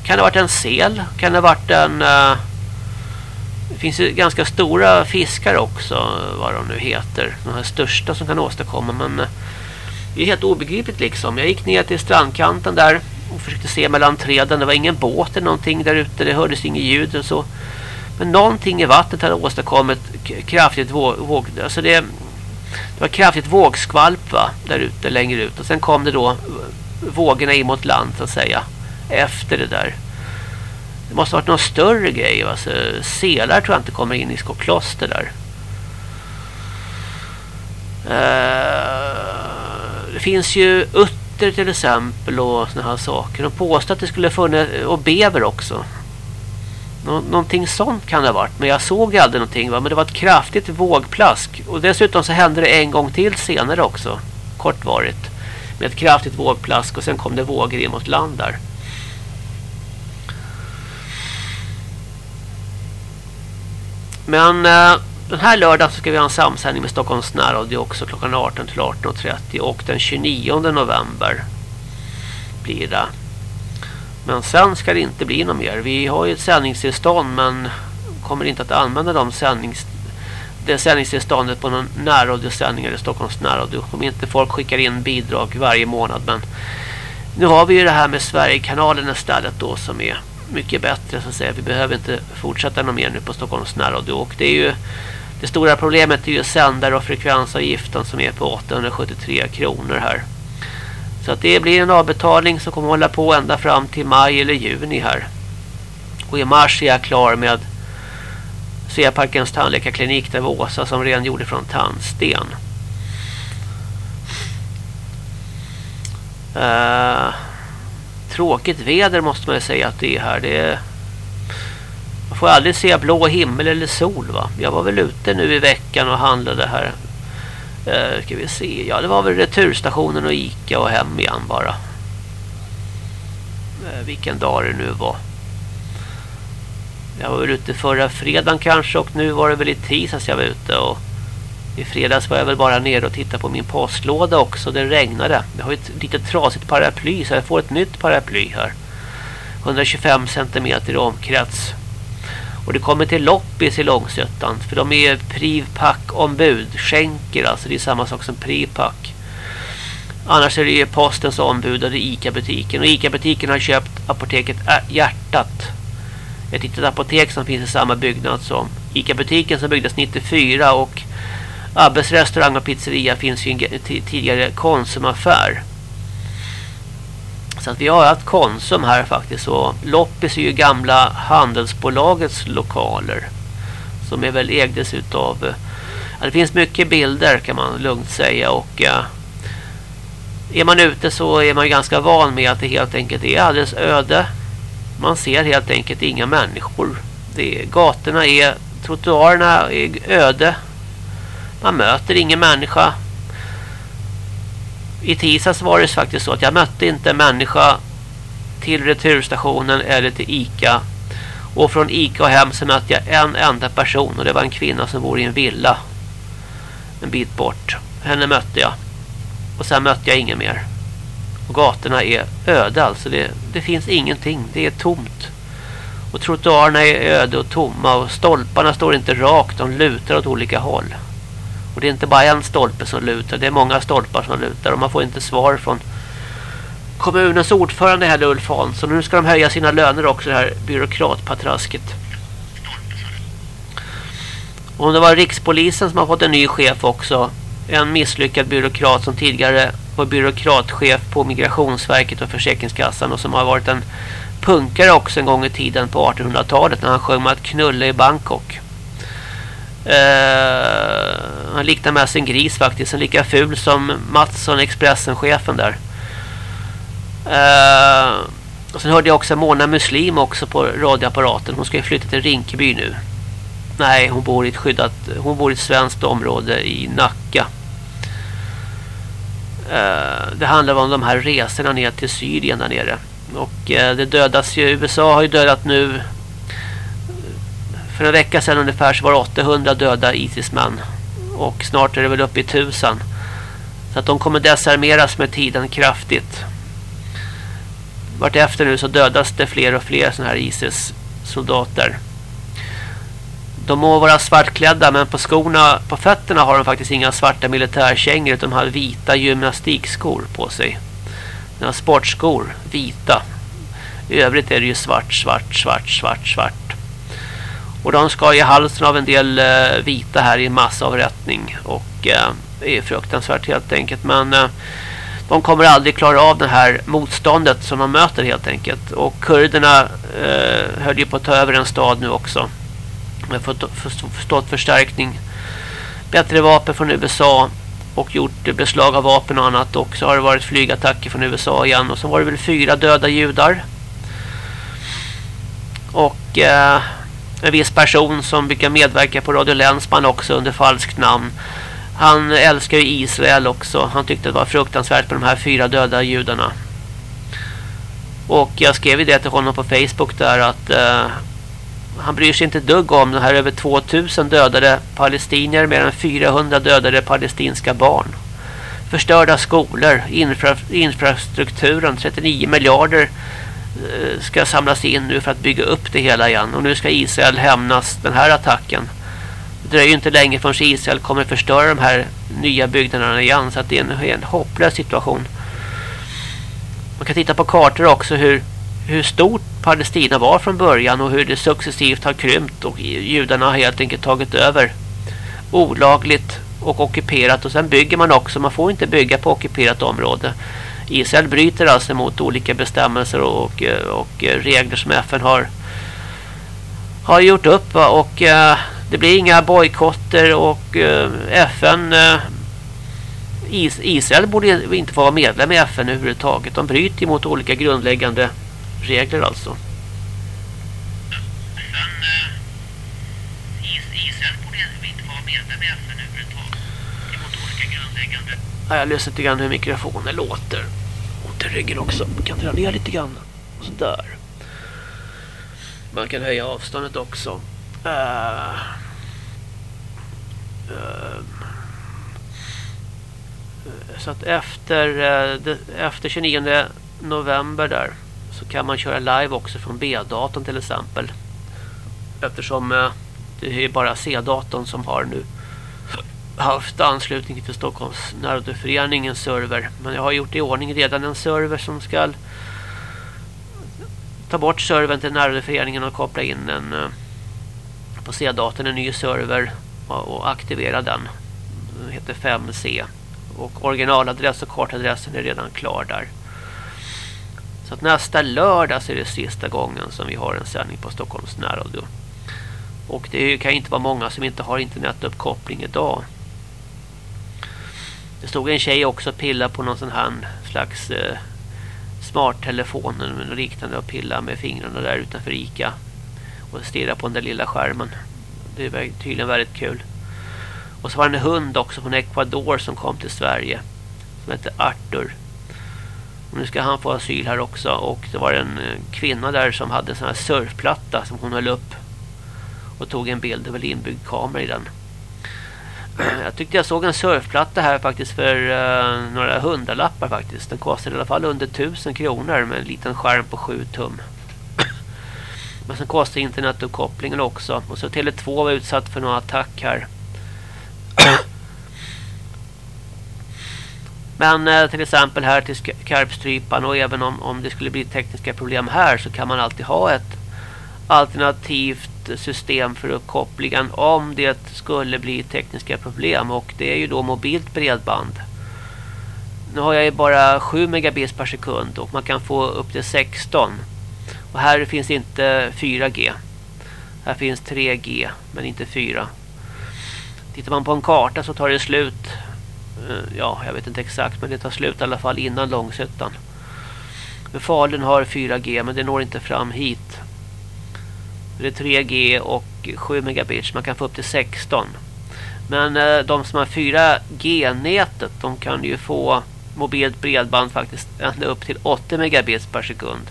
S4: Kan det ha varit en sel? Kan det ha varit en... Uh, det finns ju ganska stora fiskar också, eh, vad de nu heter. De här största som kan åstadkomma, men uh, det är helt obegripligt liksom. Jag gick ner till strandkanten där och försökte se mellan träden. Det var ingen båt eller någonting där ute. Det hördes inget ljud och så. Men någonting i vattnet hade åstadkommit kraftigt våg... våg alltså det, det var kraftigt vågskvalp va? Där ute, längre ut. Och sen kom det då vågorna in mot land så att säga. Efter det där. Det måste ha varit någon större grej. Alltså, selar tror jag inte kommer in i Skokloster där. Uh, det finns ju utter till exempel och såna här saker. De påstår att det skulle funnits och bever också. Nå någonting sånt kan det ha varit. Men jag såg aldrig någonting. Va? Men det var ett kraftigt vågplask. Och dessutom så hände det en gång till senare också. Kortvarigt. Med ett kraftigt vågplask. Och sen kom det vågor in mot land där. Men eh, den här lördagen så ska vi ha en samsändning med Stockholms närradio också klockan 18 till 18.30 och den 29 november blir det. Men sen ska det inte bli något mer. Vi har ju ett sändningstillstånd men kommer inte att använda de sändnings det sändningstillståndet på någon närradiosändningar i Stockholms närradio. Om inte folk skickar in bidrag varje månad. Men nu har vi ju det här med Sverigekanalen istället då som är mycket bättre så att säga. Vi behöver inte fortsätta något mer nu på Stockholms närradio. Och det är ju det stora problemet är ju sändare och frekvensavgiften som är på 873 kronor här. Så att det blir en avbetalning som kommer hålla på ända fram till maj eller juni här. Och i mars är jag klar med Sveaparkens tandläkarklinik där Åsa som rengjorde från tandsten. Uh, tråkigt väder måste man säga att det är här. Det är man får aldrig se blå himmel eller sol va. Jag var väl ute nu i veckan och handlade här. Eh, ska vi se. Ja, det var väl returstationen och Ica och hem igen bara. Eh, vilken dag det nu var. Jag var väl ute förra fredagen kanske och nu var det väl i tisdags jag var ute och i fredags var jag väl bara nere och tittade på min postlåda också. Det regnade. Jag har ett litet trasigt paraply så jag får ett nytt paraply här. 125 cm omkrets. Och det kommer till loppis i Långsötan. För de är Privpack-ombud. Skänker alltså. Det är samma sak som Privpack. Annars är det ju postens ombud och det är Ica-butiken. Och Ica-butiken har köpt apoteket Hjärtat. Ett litet apotek som finns i samma byggnad som Ica-butiken som byggdes 94 och Abbes restaurang och pizzeria finns ju i en tidigare Konsumaffär. Så att vi har haft Konsum här faktiskt och Loppis är ju gamla handelsbolagets lokaler som är väl ägdes utav eh, ja, det finns mycket bilder kan man lugnt säga och ja, är man ute så är man ju ganska van med att det helt enkelt är alldeles öde. Man ser helt enkelt inga människor. Det är, gatorna är, trottoarerna är öde. Man möter ingen människa. I tisdags var det faktiskt så att jag mötte inte en människa till returstationen eller till Ica. Och från Ica och hem så mötte jag en enda person och det var en kvinna som bor i en villa. En bit bort. Henne mötte jag. Och sen mötte jag ingen mer. Och gatorna är öde alltså. Det, det finns ingenting. Det är tomt. Och trottoarerna är öde och tomma. Och stolparna står inte rakt. De lutar åt olika håll. Och det är inte bara en stolpe som lutar. Det är många stolpar som lutar. Och man får inte svar från kommunens ordförande här Ulf Hansson. Nu ska de höja sina löner också det här byråkratpatrasket. Och det var rikspolisen som har fått en ny chef också en misslyckad byråkrat som tidigare var byråkratchef på Migrationsverket och Försäkringskassan och som har varit en punkare också en gång i tiden på 1800-talet när han sjöng med att knulla i Bangkok. Uh, han liknar mest en gris faktiskt, en lika ful som Mattsson, Expressen-chefen där. Uh, och sen hörde jag också Mona Muslim också på radioapparaten. Hon ska ju flytta till Rinkeby nu. Nej, hon bor i ett skyddat hon bor i ett svenskt område i Nacka. Uh, det handlar om de här resorna ner till Syrien där nere. Och det dödas ju USA har ju dödat nu för en vecka sedan ungefär så var det 800 döda ISIS-män och snart är det väl uppe i tusen. Så att de kommer desarmeras med tiden kraftigt. Vart efter nu så dödas det fler och fler sådana här ISIS-soldater. De må vara svartklädda men på skorna, på fötterna har de faktiskt inga svarta militärkängor utan de har vita gymnastikskor på sig. De har sportskor, vita. I övrigt är det ju svart, svart, svart, svart, svart. Och de ska i halsen av en del eh, vita här i massavrättning. Och eh, det är fruktansvärt helt enkelt. Men eh, de kommer aldrig klara av det här motståndet som de möter helt enkelt. Och kurderna eh, höll ju på att ta över en stad nu också förstått förstärkning bättre vapen från USA och gjort beslag av vapen och annat och så har det varit flygattacker från USA igen och så var det väl fyra döda judar och eh, en viss person som brukar medverka på Radio Länsman också under falskt namn. Han älskar ju Israel också. Han tyckte det var fruktansvärt med de här fyra döda judarna. Och jag skrev ju det till honom på Facebook där att eh, han bryr sig inte dugg om de här över 2000 dödade palestinier mer än 400 dödade palestinska barn. Förstörda skolor, infra, infrastrukturen, 39 miljarder Eh, ska samlas in nu för att bygga upp det hela igen. Och nu ska Israel hämnas den här attacken. Det dröjer inte länge förrän Israel kommer förstöra de här nya byggnaderna igen. Så att det är en, en hopplös situation. Man kan titta på kartor också hur hur stort Palestina var från början och hur det successivt har krympt och judarna har helt enkelt tagit över olagligt och ockuperat och sen bygger man också, man får inte bygga på ockuperat område. Israel bryter alltså mot olika bestämmelser och, och regler som FN har har gjort upp va? och eh, det blir inga bojkotter och eh, FN eh, Israel borde inte få vara medlem i FN överhuvudtaget. De bryter mot olika grundläggande regler alltså. Jag löser lite grann hur mikrofonen låter. Ont i ryggen också. Man kan dra ner lite grann. Sådär. Man kan höja avståndet också. Uh, uh, Så att efter, eh, uh, de, efter 29 november där så kan man köra live också från B-datorn till exempel. Eftersom det är bara C-datorn som har nu haft anslutning till Stockholms närradioföreningens server. Men jag har gjort i ordning redan en server som ska ta bort servern till närradioföreningen och koppla in en eh, på C-datorn en ny server och aktivera den. Den heter 5C. Och originaladress och kartadressen är redan klar där. Så att nästa lördag så är det sista gången som vi har en sändning på Stockholms närradio. Och det kan inte vara många som inte har internetuppkoppling idag. Det stod en tjej också och pilla på någon sån här slags eh, smarttelefon eller liknande och pilla med fingrarna där utanför Ica och stirra på den där lilla skärmen. Det är tydligen väldigt kul. Och så var det en hund också från Ecuador som kom till Sverige som hette Arthur. Och nu ska han få asyl här också och det var en eh, kvinna där som hade en sån här surfplatta som hon höll upp och tog en bild över inbyggd kamera i den. Eh, jag tyckte jag såg en surfplatta här faktiskt för uh, några hundralappar faktiskt. Den kostade i alla fall under 1000 kronor med en liten skärm på 7 tum. Men sen kostar internetuppkopplingen också. Och så Tele2 var utsatt för någon attack här. Men eh, till exempel här till Karpstrypan och även om, om det skulle bli tekniska problem här så kan man alltid ha ett alternativt system för uppkopplingen om det skulle bli tekniska problem och det är ju då mobilt bredband. Nu har jag ju bara 7 megabits per sekund och man kan få upp till 16. Och här finns inte 4G. Här finns 3G men inte 4. Tittar man på en karta så tar det slut. Eh, ja, jag vet inte exakt men det tar slut i alla fall innan Långsötan. Falun har 4G men det når inte fram hit. Det är 3G och 7 megabits. Man kan få upp till 16. Men eh, de som har 4G-nätet de kan ju få mobilt bredband faktiskt ända upp till 80 megabits per sekund.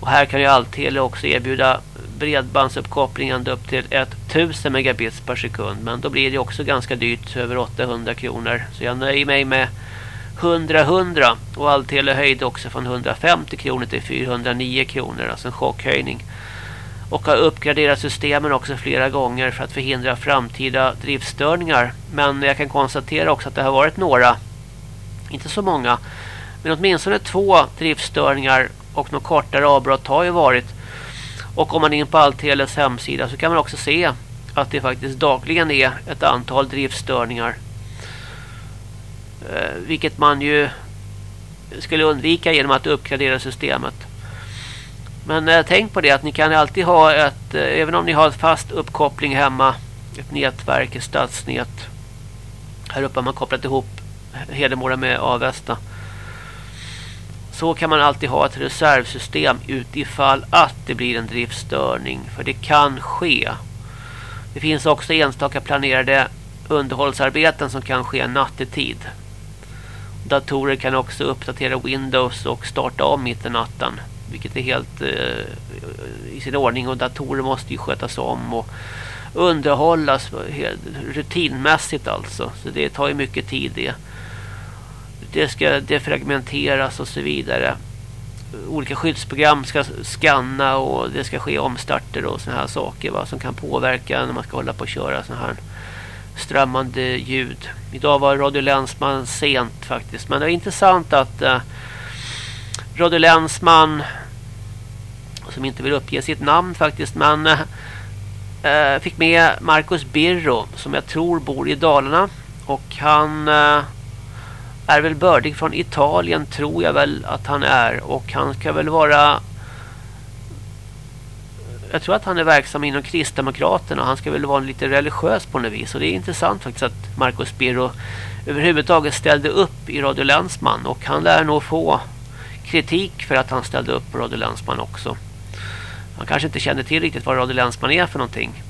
S4: Och här kan ju Alltele också erbjuda bredbandsuppkoppling ända upp till 1000 megabits per sekund. Men då blir det också ganska dyrt, över 800 kronor. Så jag nöjer mig med 100-100 och Alltele höjde också från 150 kronor till 409 kronor, alltså en chockhöjning. Och har uppgraderat systemen också flera gånger för att förhindra framtida driftstörningar. Men jag kan konstatera också att det har varit några, inte så många, men åtminstone två driftstörningar och några kortare avbrott har ju varit. Och om man är in på Allteles hemsida så kan man också se att det faktiskt dagligen är ett antal driftstörningar. Eh, vilket man ju skulle undvika genom att uppgradera systemet. Men eh, tänk på det att ni kan alltid ha ett, eh, även om ni har fast uppkoppling hemma, ett nätverk, ett stadsnät. Här uppe har man kopplat ihop Hedemora med Avesta. Så kan man alltid ha ett reservsystem utifall att det blir en driftstörning. För det kan ske. Det finns också enstaka planerade underhållsarbeten som kan ske nattetid. Datorer kan också uppdatera Windows och starta om mitt i natten vilket är helt eh, i sin ordning och datorer måste ju skötas om och underhållas rutinmässigt alltså. Så det tar ju mycket tid det. Det ska defragmenteras och så vidare. Olika skyddsprogram ska skanna och det ska ske omstarter och såna här saker va, som kan påverka när man ska hålla på och köra såna här strömmande ljud. Idag var Radio Länsman sent faktiskt. Men det är intressant att eh, uh, Radio Länsman som inte vill uppge sitt namn faktiskt men eh, eh, fick med Marcus Birro som jag tror bor i Dalarna. Och han eh, är väl bördig från Italien tror jag väl att han är. Och han ska väl vara jag tror att han är verksam inom Kristdemokraterna. Han ska väl vara lite religiös på något vis. Och det är intressant faktiskt att Marcus Birro överhuvudtaget ställde upp i Radio Länsman. Och han lär nog få kritik för att han ställde upp på Radio Länsman också. Han kanske inte känner till riktigt vad Radio Länsman är för någonting.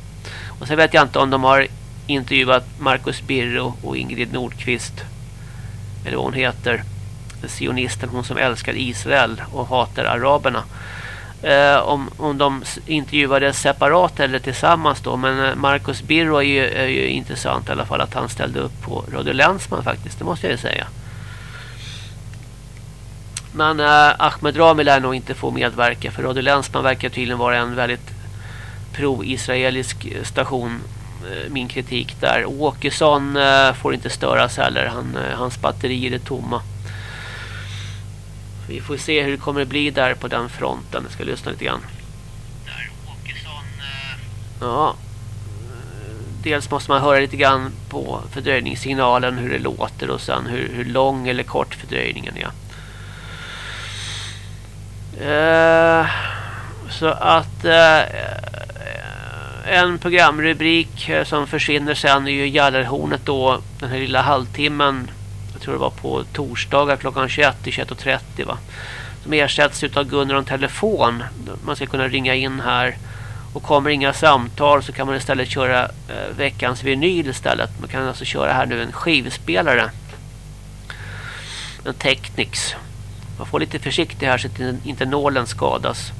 S4: Och sen vet jag inte om de har intervjuat Marcus Birro och Ingrid Nordqvist. Eller vad hon heter. Sionisten, hon som älskar Israel och hatar araberna. Eh, om, om de intervjuades separat eller tillsammans då. Men eh, Marcus Birro är ju, är ju intressant i alla fall att han ställde upp på Radio Länsman faktiskt. Det måste jag ju säga. Men eh, Ahmed Rami lär nog inte få medverka för Radio Länsman verkar tydligen vara en väldigt pro-israelisk station. Eh, min kritik där. Åkesson eh, får inte störas heller. Han, eh, hans batterier är tomma. Vi får se hur det kommer att bli där på den fronten. Jag ska lyssna lite grann. Där Åkesson... Ja. Dels måste man höra lite grann på fördröjningssignalen hur det låter och sen hur, hur lång eller kort fördröjningen är. Uh, så att uh, en programrubrik eh, som försvinner sen är ju Gallerhornet då den här lilla halvtimmen jag tror det var på torsdagar klockan 21 till 21.30 va. Som ersätts av Gunnar om telefon. Man ska kunna ringa in här. Och kommer inga samtal så kan man istället köra eh, veckans vinyl istället. Man kan alltså köra här nu en skivspelare. En Technics. Man får lite försiktig här så att inte nålen skadas.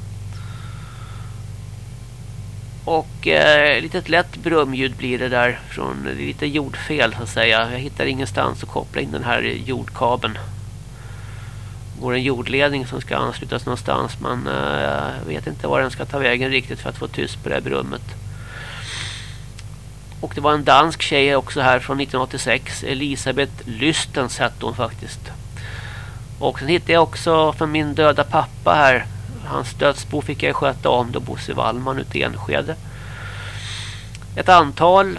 S4: Och eh, litet lätt brumljud blir det där från lite jordfel så att säga. Jag hittar ingenstans att koppla in den här jordkabeln. Det går en jordledning som ska anslutas någonstans men eh, jag vet inte var den ska ta vägen riktigt för att få tyst på det här brummet. Och det var en dansk tjej också här från 1986. Elisabeth Lysten hette hon faktiskt. Och sen hittade jag också från min döda pappa här Hans dödsbo fick jag sköta om då Bosse Wallman ute i Enskede. Ett antal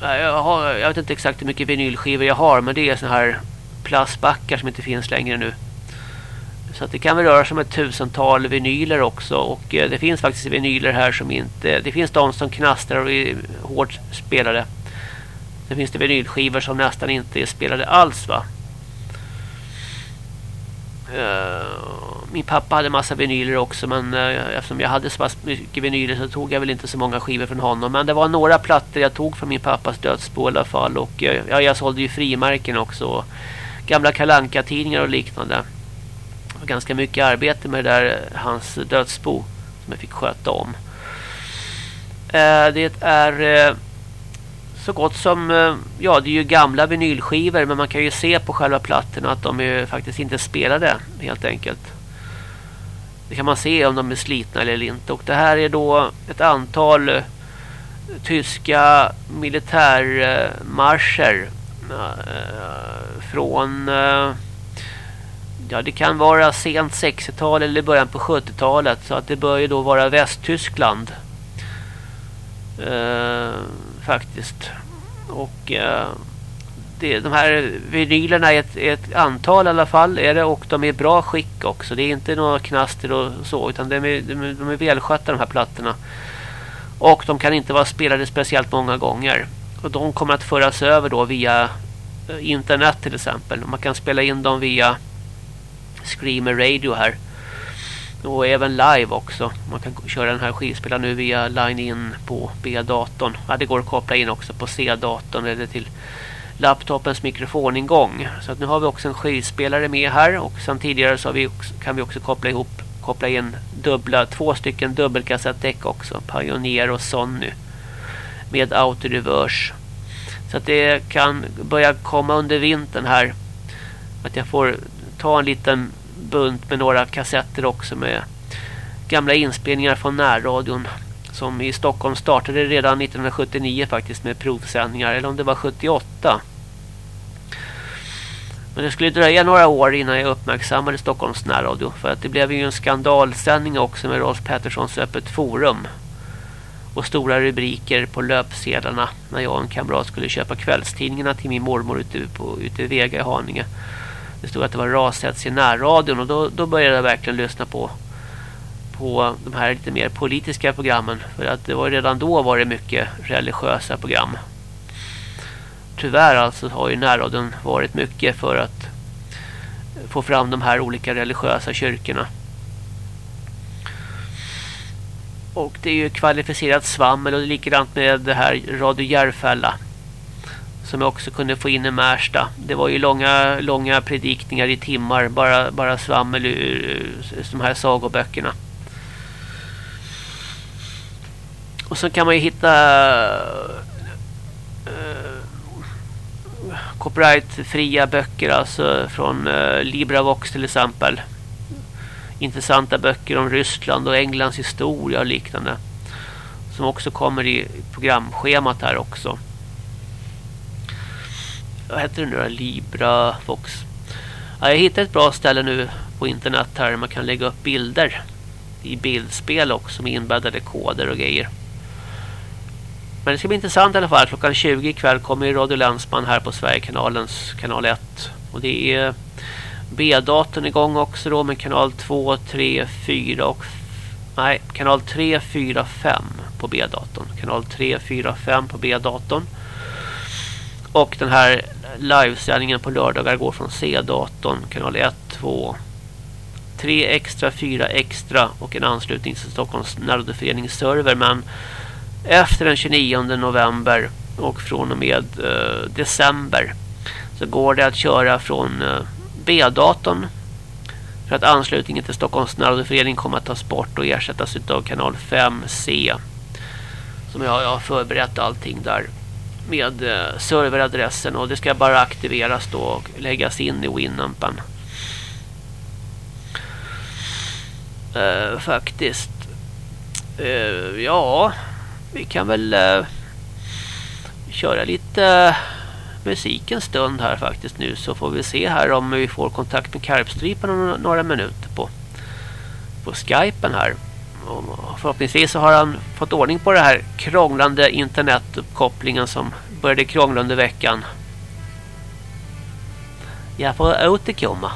S4: jag, har, jag vet inte exakt hur mycket vinylskivor jag har men det är såna här plastbackar som inte finns längre nu. Så att det kan väl röra sig om ett tusental vinyler också och eh, det finns faktiskt vinyler här som inte det finns de som knastrar och är hårt spelade. Sen finns det vinylskivor som nästan inte är spelade alls va. Eh, min pappa hade massa vinyler också men eh, eftersom jag hade så pass mycket vinyler så tog jag väl inte så många skivor från honom. Men det var några plattor jag tog från min pappas dödsbo i alla fall. Och eh, ja, jag sålde ju frimärken också. Gamla kalanka tidningar och liknande. Och ganska mycket arbete med det där hans dödsbo som jag fick sköta om. Det är så gott som eh, ja det är ju gamla vinylskivor men man kan ju se på själva plattorna att de är faktiskt inte spelade helt enkelt. Det kan man se om de är slitna eller inte. Och det här är då ett antal eh, tyska militärmarscher eh, från ja det kan vara sent 60-tal eller början på 70-talet så att det bör ju då vara Västtyskland faktiskt och eh, det, de här vinylerna är ett, ett, antal i alla fall är det och de är i bra skick också. Det är inte några knaster och så utan de är, de är, de är välskötta de här plattorna. Och de kan inte vara spelade speciellt många gånger. Och de kommer att föras över då via eh, internet till exempel. Man kan spela in dem via Screamer Radio här. Och även live också. Man kan köra den här skivspelaren nu via line-in på B-datorn. Ja, det går att koppla in också på C-datorn eller till laptopens mikrofoningång. Så att nu har vi också en skivspelare med här och sen tidigare så vi också, kan vi också koppla ihop koppla in dubbla två stycken dubbelkassettdäck också, Pioneer och Sony med auto reverse. Så att det kan börja komma under vintern här att jag får ta en liten bunt med några kassetter också med gamla inspelningar från närradion som i Stockholm startade redan 1979 faktiskt med provsändningar eller om det var 78. Men det skulle dröja några år innan jag uppmärksammade Stockholms närradio. För att det blev ju en skandalsändning också med Rolf Petterssons öppet forum. Och stora rubriker på löpsedlarna när jag och en kamrat skulle köpa kvällstidningarna till min mormor ute, på, ute i Vega i Haninge. Det stod att det var rashets i närradion och då, då började jag verkligen lyssna på på de här lite mer politiska programmen. För att det var redan då var det mycket religiösa program tyvärr alltså har ju närradion varit mycket för att få fram de här olika religiösa kyrkorna. Och det är ju kvalificerat svammel och likadant med det här Radio Järfälla som jag också kunde få in i Märsta. Det var ju långa, långa predikningar i timmar, bara, bara svammel ur eh, de här sagoböckerna. Och så kan man ju hitta uh, copyrightfria böcker alltså från eh, uh, LibraVox till exempel. Intressanta böcker om Ryssland och Englands historia och liknande. Som också kommer i programschemat här också. Vad heter det nu då? LibraVox. Ja, jag hittade ett bra ställe nu på internet här där man kan lägga upp bilder i bildspel också med inbäddade koder och grejer. Men det ska bli intressant i alla fall. Klockan 20 ikväll kommer Radio Länsman här på Sverigekanalens kanal 1. Och det är B-datorn igång också då med kanal 2, 3, 4 och nej, kanal 3, 4, 5 på B-datorn. Kanal 3, 4, 5 på B-datorn. Och den här livesändningen på lördagar går från C-datorn, kanal 1, 2, 3 extra, 4 extra och en anslutning till Stockholms närrådeförenings server. Men efter den 29 november och från och med eh, december så går det att köra från eh, B-datorn för att anslutningen till Stockholms närrådeförening kommer att tas bort och ersättas av kanal 5C som jag, jag har förberett allting där med eh, serveradressen och det ska bara aktiveras då och läggas in i Winampen. Uh, faktiskt. Uh, ja, vi kan väl uh, köra lite musik en stund här faktiskt nu så får vi se här om vi får kontakt med Karpstripen om några minuter på, på Skypen här. Och förhoppningsvis så har han fått ordning på det här krånglande internetuppkopplingen som började krångla under veckan. Jag får återkomma.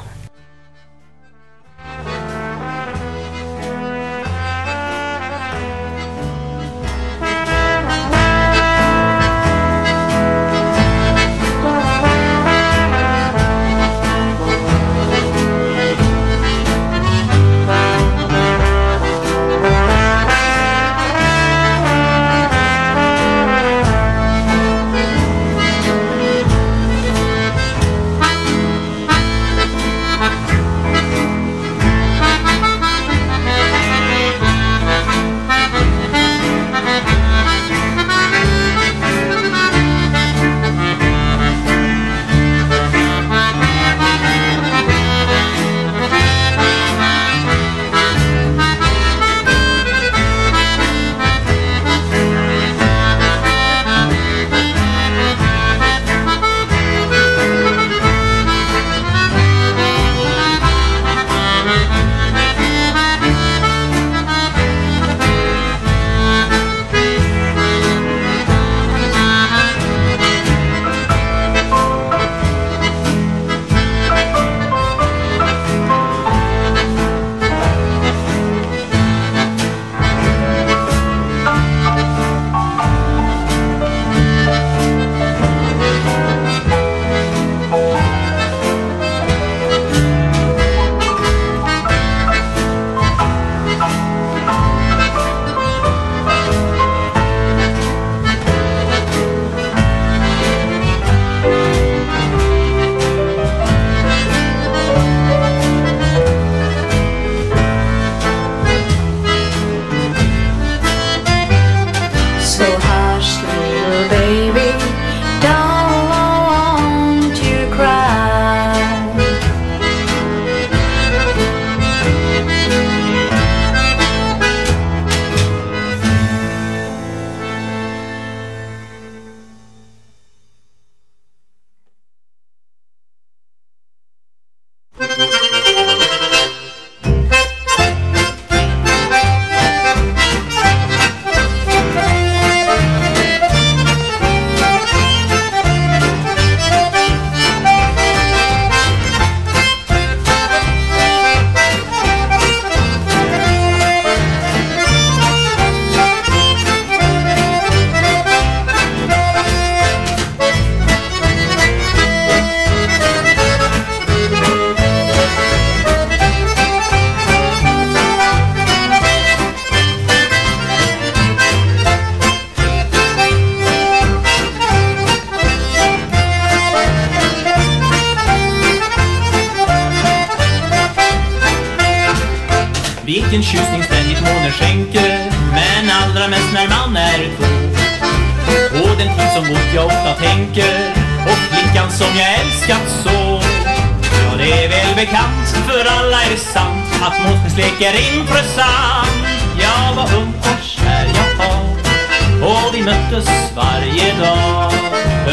S6: Att målskinslek intressant Jag var ung och kär jag var Och vi möttes varje dag.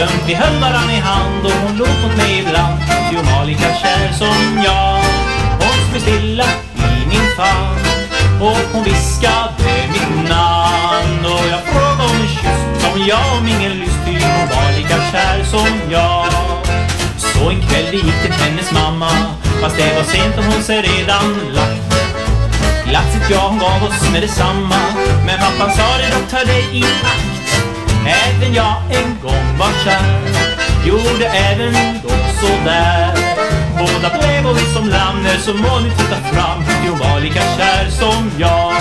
S6: Ömt vi höll varann i hand Och hon låg mot mig ibland. Jo hon var lika kär som jag. Hon smög stilla i min famn. Och hon viskade mitt namn. Och jag frågade om en kyss Som jag om ingen lyst Ty hon var lika kär som jag. Så en kväll vi gick till hennes mamma. Fast det var sent och hon sig redan lagt Glatt sitt ja hon gav oss med detsamma. Men pappan sa det då ta dig i akt. Även jag en gång var kär Gjorde även då sådär Båda blev och vi som lamm När så må ni fram. Jo hon var lika kär som jag.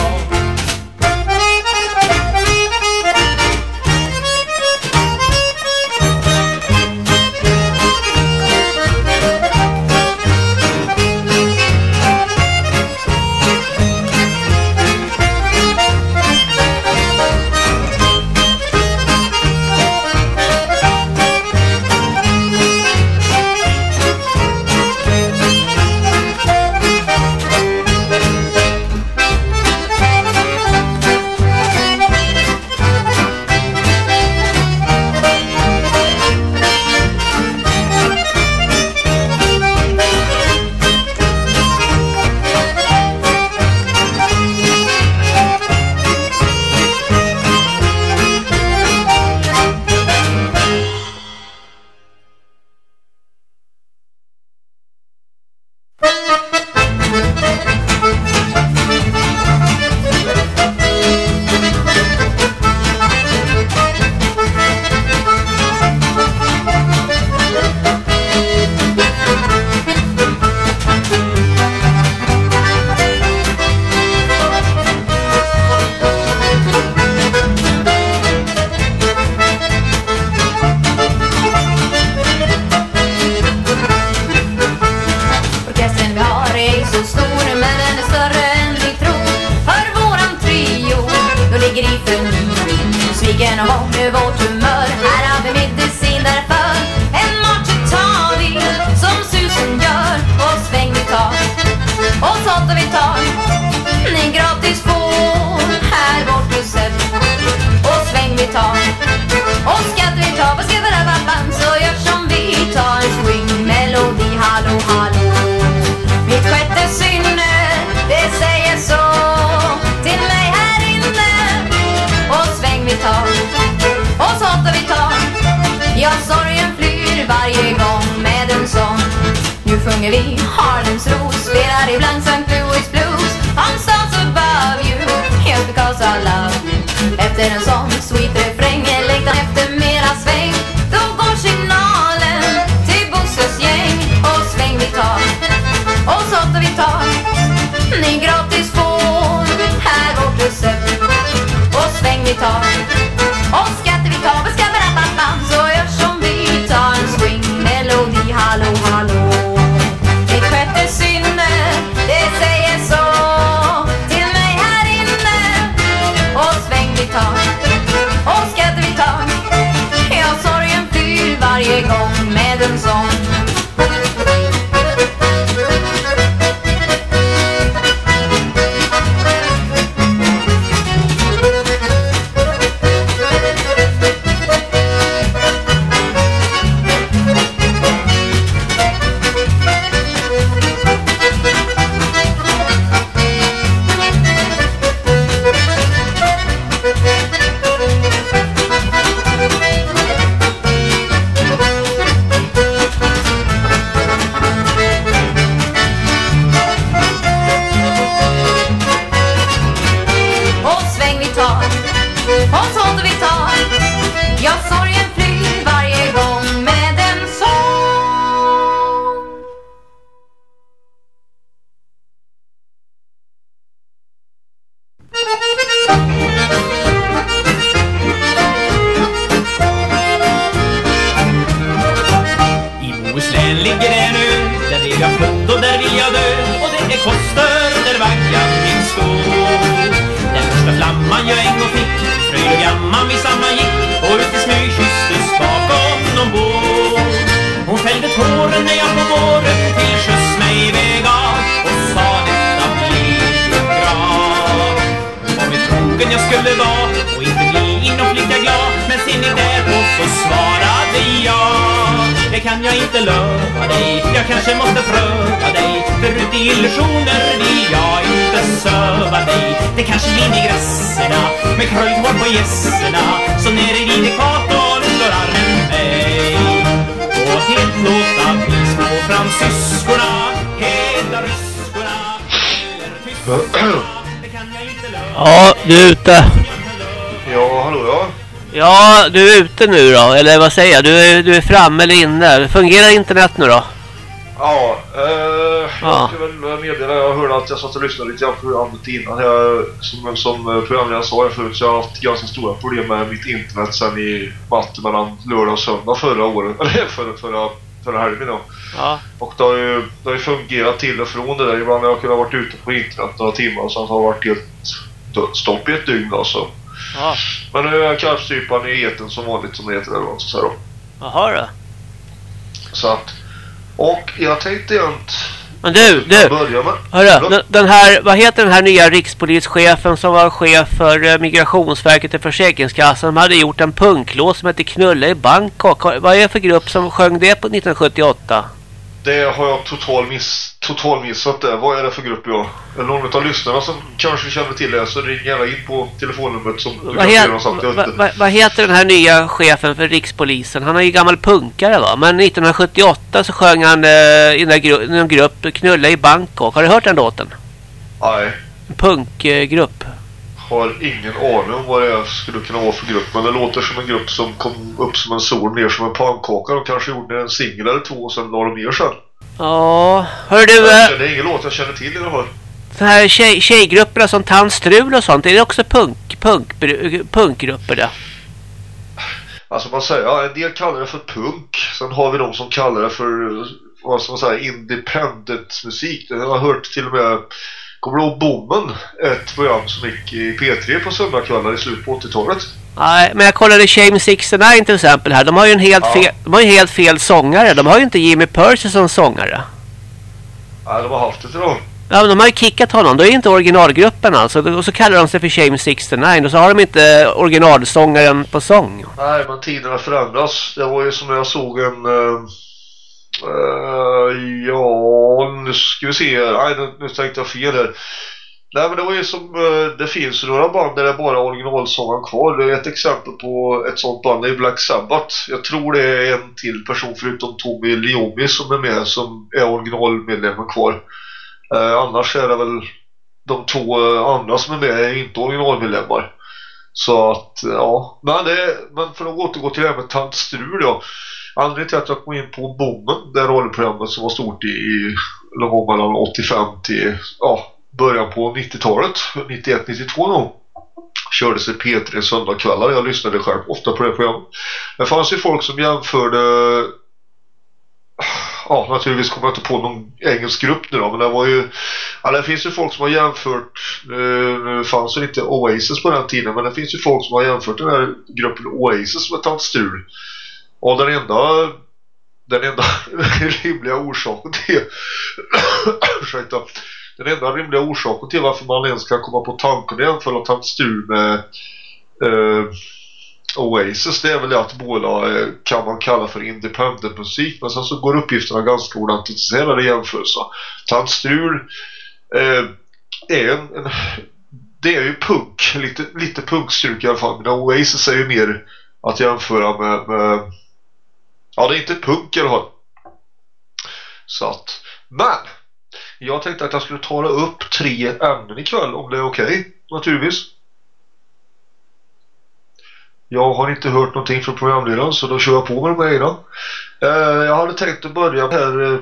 S7: Ute nu då. Eller vad säger jag? Du är, du är framme eller inne. Fungerar internet nu då?
S8: Ja, eh,
S7: Ja.
S8: jag ska väl meddela. Jag hörde att jag satt och lyssnade lite grann på programmet innan. Jag, som, som programledaren sa här förut så har jag haft ganska stora problem med mitt internet sen i natten mellan lördag och söndag förra året. Eller förra, förra, förra helgen då.
S7: Ja.
S8: Och det har, ju, det har ju fungerat till och från det där. Ibland har jag kunnat varit ute på internet några timmar och sen har det varit helt stopp i ett dygn alltså.
S7: Ja.
S8: Men nu är jag kalvstrypan i eten som vanligt som det heter vad man ska säga då.
S7: Jaha då.
S8: Så att, och jag tänkte egent
S7: Men du, du. Hörru, den, här, vad heter den här nya rikspolischefen som var chef för eh, Migrationsverket och Försäkringskassan? De hade gjort en punklåt som heter Knulla i Bangkok. Vad är det för grupp som sjöng det på 1978?
S8: Det har jag total, miss, total missat det. Vad är det för grupp jag? Det någon av lyssnarna som kanske känner till det så ring gärna in på telefonnumret som du
S7: Vad,
S8: kan se
S7: va, vad heter den här nya chefen för Rikspolisen? Han är ju gammal punkare va? Men 1978 så sjöng han eh, i där gru någon grupp Knulla i Bangkok. Har du hört den låten?
S8: Nej,
S7: punkgrupp.
S8: Har ingen aning om vad det skulle kunna vara för grupp. Men det låter som en grupp som kom upp som en sol, ner som en pannkaka. De kanske gjorde en singel eller två och sen la de ner sen.
S7: Ja, hör du,
S8: Jag
S7: eh,
S8: känner ingen låt jag känner till i alla fall.
S7: så här tjej, tjejgrupperna som Tandstrul och sånt, är det också punk, punk, punkgrupper det?
S8: Alltså man säger, ja, en del kallar det för punk. Sen har vi de som kallar det för vad ska man säga, independent musik. Jag har hört till och med Kommer du ihåg Bommen? Ett program som gick i P3 på söndagskvällar i slutet på 80-talet.
S7: Nej, men jag kollade Shame 69 till exempel här. De har ju en helt,
S8: Ja.
S7: fel, de har ju helt fel sångare. De har ju inte Jimmy Percy som sångare.
S8: Ja, de har haft det till dem.
S7: Ja, men de har ju kickat honom. Då är inte originalgruppen alltså. Och så kallar de sig för Shame 69. Och så har de inte originalsångaren på sång.
S8: Nej, men tiderna förändras. Det var ju som när jag såg en... eh, Uh, ja, nu ska vi se här. Nej, nu, nu tänkte jag fel här. Nej, men det var ju som... Eh, det finns några band där det är bara originalsångaren kvar. Det är ett exempel på ett sånt band. Det är Black Sabbath. Jag tror det är en till person förutom Tommy Liomi som är med som är originalmedlemmen kvar. Eh, annars är det väl de två eh, andra som är med är inte originalmedlemmar. Så att, ja. Men, det, men för att återgå till det här med Tant Strul då. Anledningen till att jag kom in på Bommen, det radioprogrammet som var stort i i mellan 85 till ja, början på 90-talet, 91-92 nog. Kördes i P3 söndagkvällar. Jag lyssnade själv ofta på det programmet. Det fanns ju folk som jämförde ja, naturligtvis kommer jag inte på någon engelsk grupp nu då, men det var ju ja, det finns ju folk som har jämfört nu, nu fanns ju inte Oasis på den tiden, men det finns ju folk som har jämfört den här gruppen Oasis med Tant Sture och den enda den enda rimliga orsaken till ursäkta den enda rimliga orsaken till varför man ens kan komma på tanken att jämföra Tant Strul med eh, Oasis det är väl det att båda eh, kan man kalla för independent musik men sen så går uppgifterna ganska ordentligt isär i jämförelse. Tant Strul eh, är en, en det är ju punk, lite, lite punkstruk i alla fall men Oasis är ju mer att jämföra med, med ja det är inte punk alla fall. Så att, men jag tänkte att jag skulle tala upp tre ämnen ikväll om det är okej, naturligtvis. Jag har inte hört någonting från programledaren så då kör jag på med de här grejerna. Eh, jag hade tänkt att börja med här, eh,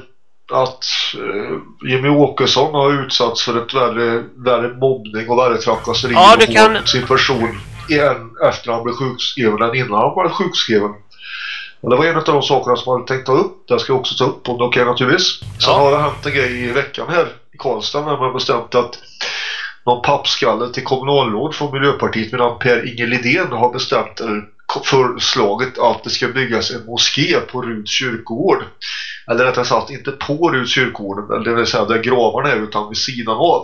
S8: att eh, Jimmy Åkesson har utsatts för ett värre, värre mobbning och värre trakasserier
S7: Ja, kan-
S8: sin person igen efter han blev sjukskriven än innan han blev sjukskriven. Och det var en av de sakerna som hade tänkt ta upp. Det ska jag också ta upp om det är okej naturligtvis. Sen
S7: Ja.
S8: har det hänt en grej i veckan här i Karlstad när man har bestämt att någon pappskalle till kommunalråd från Miljöpartiet med namn Per-Inge Lidén har bestämt föreslagit att det ska byggas en moské på Ruds kyrkogård. Eller rättare sagt inte på Ruds kyrkogården, eller det vill säga där gravarna är utan vid sidan av.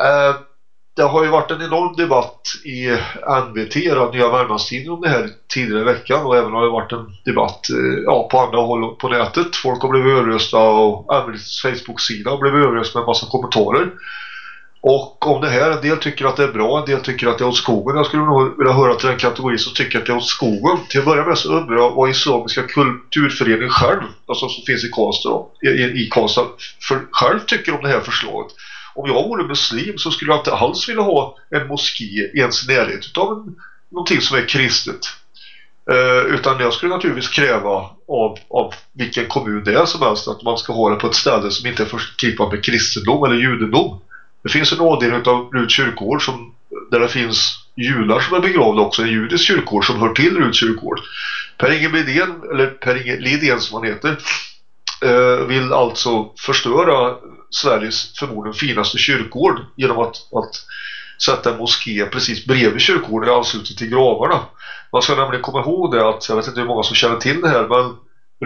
S8: Eh, det har ju varit en enorm debatt i NVT, den nya Värmlandstidningen om det här tidigare i veckan och även har det varit en debatt eh, ja, på andra håll på nätet. Folk har blivit överrösta och NVTs Facebook-sida har blivit överrösta med en massa kommentarer. Och om det här, en del tycker att det är bra, en del tycker att det är åt skogen. Jag skulle nog vilja höra till den kategori som tycker att det är åt skogen. Till att börja med så undrar jag vad Islamiska kulturföreningen själv, alltså som finns i Karlstad, då, i, i Karlstad för, själv tycker om det här förslaget. Om jag vore muslim så skulle jag inte alls vilja ha en moské i ens närhet utav en, någonting som är kristet. Eh, utan jag skulle naturligtvis kräva av, av vilken kommun det är som helst att man ska ha det på ett ställe som inte är förknippat med kristendom eller judendom. Det finns en avdelning av Ruds kyrkogård som, där det finns judar som är begravda också, en judisk kyrkogård som hör till Ruds kyrkogård. Per-Inge Lidén, eller Per-Inge Lidén som han heter, eh, vill alltså förstöra Sveriges förmodligen finaste kyrkogård genom att, att sätta en moské precis bredvid kyrkogården i anslutning till gravarna. Man ska nämligen komma ihåg det att, jag vet inte hur många som känner till det här, men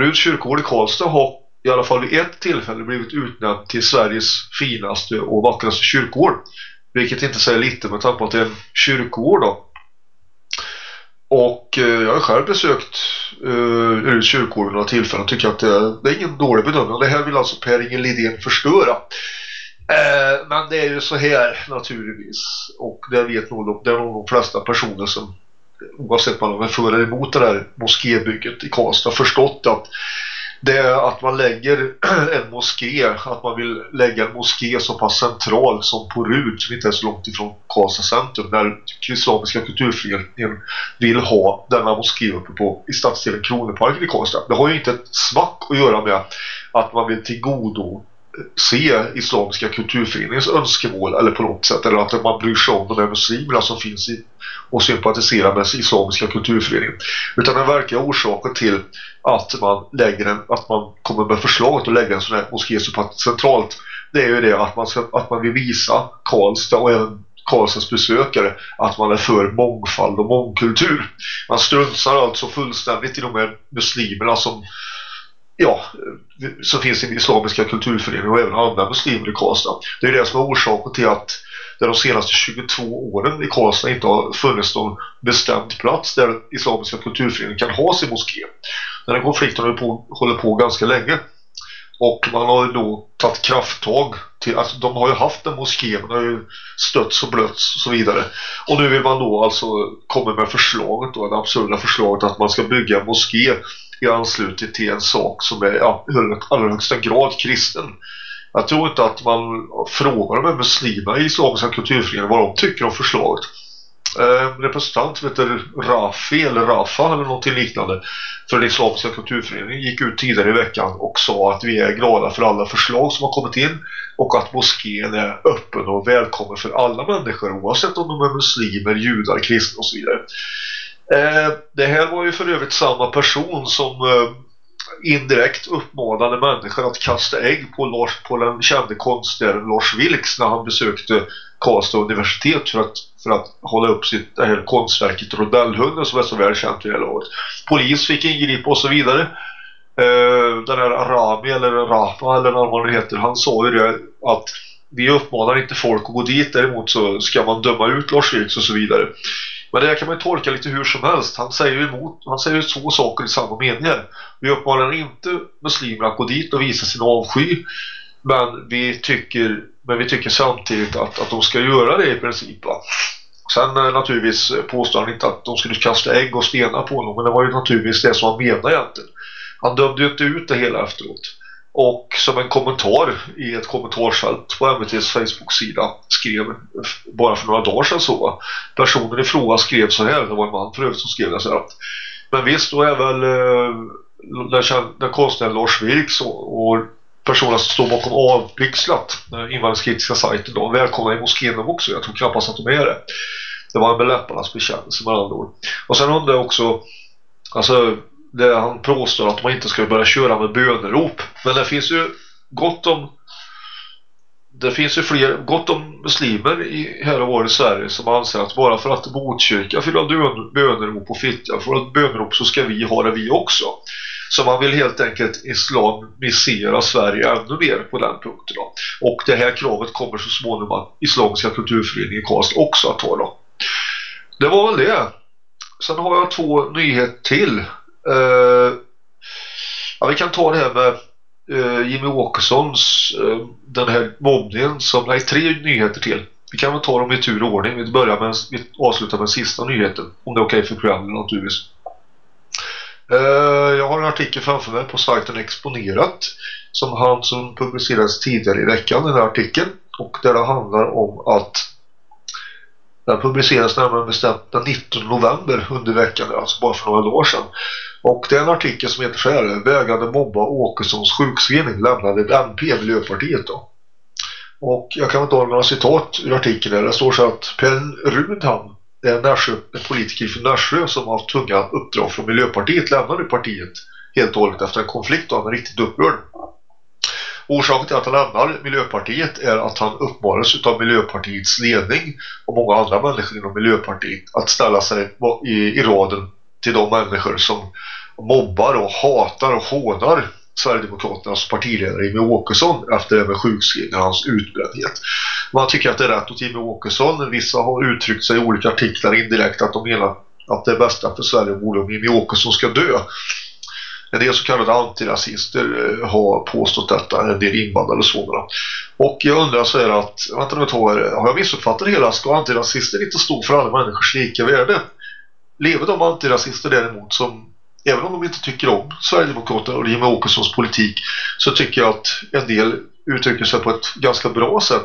S8: Ruds kyrkogård i Karlstad har i alla fall vid ett tillfälle blivit utnämnd till Sveriges finaste och vackraste kyrkogård. Vilket inte säger lite med tanke på att det är en kyrkogård då. Och eh, jag har själv besökt eh, Ruds kyrkogård vid några tillfällen tycker jag att det, det är ingen dålig bedömning. Det här vill alltså Per-Inge Lidén förstöra. Eh, men det är ju så här naturligtvis. Och det vet nog, det är nog de flesta personer som oavsett om de är för eller emot det där moskébygget i Karlstad förstått att det är att man lägger en moské, att man vill lägga en moské så pass central som på Rut, som inte är så långt ifrån Karlstad centrum där Islamiska kulturföreningen vill ha denna moské uppe på i stadsdelen Kroneparken i Karlstad. Det har ju inte ett smack att göra med att man vill tillgodo se Islamiska kulturföreningens önskemål eller på något sätt eller att man bryr sig om de här muslimerna som finns i och sympatiserar med Islamiska kulturföreningen utan den verkliga orsaken till att man lägger en, att man kommer med förslaget att lägga en sån här moské så pass centralt det är ju det att man, ska, att man vill visa Karlstad och även Karlstads besökare att man är för mångfald och mångkultur. Man struntar alltså fullständigt i de här muslimerna som ja, som finns i den islamiska kulturföreningen och även andra muslimer i Karlstad. Det är det som är orsaken till att det de senaste 22 åren i Karlstad inte har funnits någon bestämd plats där islamiska kulturföreningen kan ha sin moské. Den här konflikten håller på, håller på ganska länge. Och man har då tagit krafttag till, alltså de har ju haft en moské men har ju stötts och blötts och så vidare. Och nu vill man då alltså komma med förslaget då, det absurda förslaget att man ska bygga en moské i anslutning till en sak som är ja, i allra högsta grad kristen. Jag tror inte att man frågar de här muslimerna i Islamiska kulturföreningen vad de tycker om förslaget. Eh, en representant som heter Rafi eller Rafa eller någonting liknande för den Islamiska kulturföreningen gick ut tidigare i veckan och sa att vi är glada för alla förslag som har kommit in och att moskén är öppen och välkommen för alla människor oavsett om de är muslimer, judar, kristna och så vidare. Eh, det här var ju för övrigt samma person som eh, indirekt uppmanade människor att kasta ägg på, Lars, på den kände konstnären Lars Vilks när han besökte Karlstad universitet för att, för att hålla upp sitt det här konstverket Rodellhunden som är så välkänt i hela året. Polis fick ingripa och så vidare. Eh, den här Rami eller Rafa eller vad han heter, han sa ju det att vi uppmanar inte folk att gå dit, däremot så ska man döma ut Lars Vilks och så vidare. Men det här kan man ju tolka lite hur som helst. Han säger ju emot, han säger ju två saker i samma meningar. Vi uppmanar inte muslimer att gå dit och visa sin avsky. Men vi tycker, men vi tycker samtidigt att, att de ska göra det i princip. Va? Sen eh, naturligtvis eh, påstår han inte att de skulle kasta ägg och stenar på honom. Men det var ju naturligtvis det som han menade egentligen. Han dömde ju inte ut det hela efteråt. Och som en kommentar i ett kommentarsfält på MTs Facebook-sida skrev bara för några dagar sedan så. Personen i fråga skrev så här, det var en man för övrigt som skrev det så här. Men visst, då är väl eh, den, den konstnären Lars Vilks och, och personer som står bakom avpixlat eh, invandringskritiska sajten då, välkomna i moskén också. Jag tror knappast att de är det. Det var en beläpparnas bekännelse med andra ord. Och sen undrar jag också, alltså där han påstår att man inte ska börja köra med bönerop. Men det finns ju gott om det finns ju fler, gott om muslimer i, här och var i Sverige som anser att bara för att Botkyrka fyller ha bönerop och fittja för att bönerop så ska vi ha det vi också. Så man vill helt enkelt islamisera Sverige ännu mer på den punkten. Då. Och det här kravet kommer så småningom att Islamiska kulturföreningen Karlstad också att ta då. Det var väl det. Sen har jag två nyheter till. Uh, ja, vi kan ta det här med uh, Jimmy Åkessons uh, den här mobbningen som, är tre nyheter till. Vi kan väl ta dem i tur och ordning. Vi börjar med, vi avslutar med sista nyheten. Om det är okej okay för programmet naturligtvis. Uh, jag har en artikel framför mig på sajten Exponerat som han som publicerades tidigare i veckan, den här artikeln. Och där det handlar om att den publicerades närmare bestämt den 19 november under veckan, alltså bara för några år sedan. Och det är en artikel som heter så här, Vägrade mobba Åkessons sjukskrivning lämnade MP Miljöpartiet då. Och jag kan ta några citat ur artikeln där det står så att Per Rudham är en, Närsjö, en politiker från Närsjö som har haft tunga uppdrag från Miljöpartiet lämnade partiet helt och hållet efter en konflikt och han är riktigt upprörd. Orsaken till att han lämnar Miljöpartiet är att han uppmanades av Miljöpartiets ledning och många andra människor inom Miljöpartiet att ställa sig i, i raden till de människor som mobbar och hatar och hånar Sverigedemokraternas partiledare Jimmy Åkesson efter det med sjukskrivning och hans utbrändhet. Man tycker att det är rätt åt Jimmy Åkesson. Vissa har uttryckt sig i olika artiklar indirekt att de menar att det är bästa för Sverige vore om Jimmy Åkesson ska dö. En del så kallade antirasister eh, har påstått detta, en del invandrare och sådana. Och jag undrar så här att, vänta nu tar, har jag missuppfattat det hela? Ska antirasister inte stå för alla människors lika värde? Lever de antirasister däremot som även om de inte tycker om Sverigedemokraterna och Jimmie Åkessons politik så tycker jag att en del uttrycker sig på ett ganska bra sätt.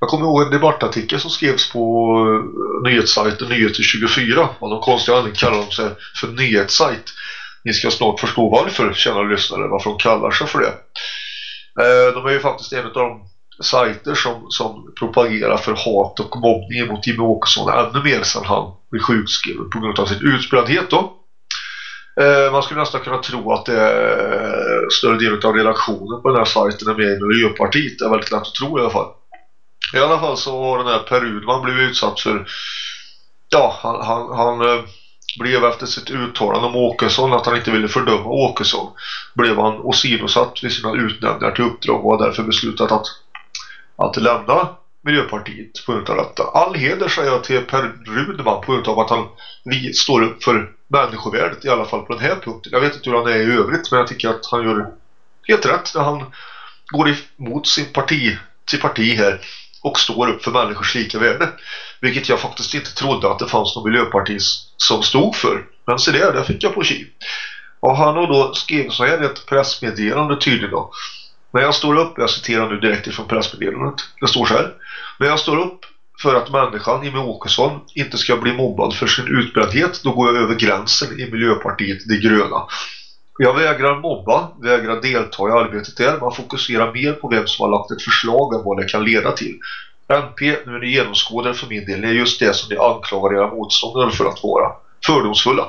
S8: Jag kommer ihåg en debattartikel som skrevs på eh, nyhetssajten Nyheter 24 och de konstiga anledningen kallar de sig för nyhetssajt. Ni ska snart förstå varför, känner lyssnare, varför de kallar sig för det. Eh, de är ju faktiskt en av de sajter som, som propagerar för hat och mobbning mot Jimmie Åkesson ännu mer sedan han blev sjukskriven på grund av sin utbrändhet då. Eh, man skulle nästan kunna tro att det är större del av redaktionen på den här sajten är med i Miljöpartiet. Det är väldigt lätt att tro i alla fall. I alla fall så har den här Per Udman blivit utsatt för ja, han, han, han eh, blev efter sitt uttalande om Åkesson att han inte ville fördöma Åkesson blev han åsidosatt vid sina utnämningar till uppdrag och har därför beslutat att, att lämna Miljöpartiet på grund av detta. All heder säger jag till Per Rudman på grund av att han vi står upp för människovärdet i alla fall på den här punkten. Jag vet inte hur han är i övrigt men jag tycker att han gör helt rätt när han går emot sin parti, sin parti här och står upp för människors lika värde. Vilket jag faktiskt inte trodde att det fanns någon miljöpartist som stod för. Men se där, där fick jag på kiv. Och han har då skrivit så här ett pressmeddelande tydligen då. När jag står upp, jag citerar nu direkt från pressmeddelandet. Det står så här. När jag står upp för att människan Jimmie Åkesson inte ska bli mobbad för sin utbrändhet, då går jag över gränsen i Miljöpartiet de gröna. Jag vägrar mobba, vägrar delta i arbetet där. Man fokuserar mer på vem som har lagt ett förslag än vad det kan leda till. MP, nu är ni genomskådare för min del, det är just det som ni anklagar era motståndare för att vara. Fördomsfulla.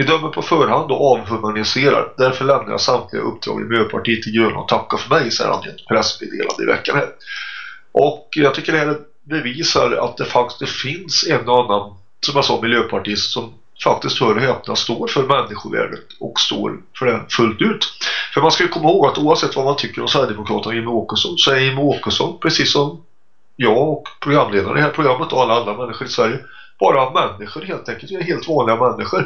S8: Ni dömer på förhand och avhumaniserar. Därför lämnar jag samtliga uppdrag i Miljöpartiet till gröna och tackar för mig, säger han i ett pressmeddelande i veckan här. Och jag tycker det här bevisar att det faktiskt finns en och annan, som jag sa, miljöpartist som faktiskt hör och häpna står för människovärdet och står för det fullt ut. För man ska ju komma ihåg att oavsett vad man tycker om Sverigedemokraterna och Jimmie Åkesson så är Jimmie Åkesson, precis som jag och programledaren i det här programmet och alla andra människor i Sverige, bara människor helt enkelt. Vi är helt vanliga människor.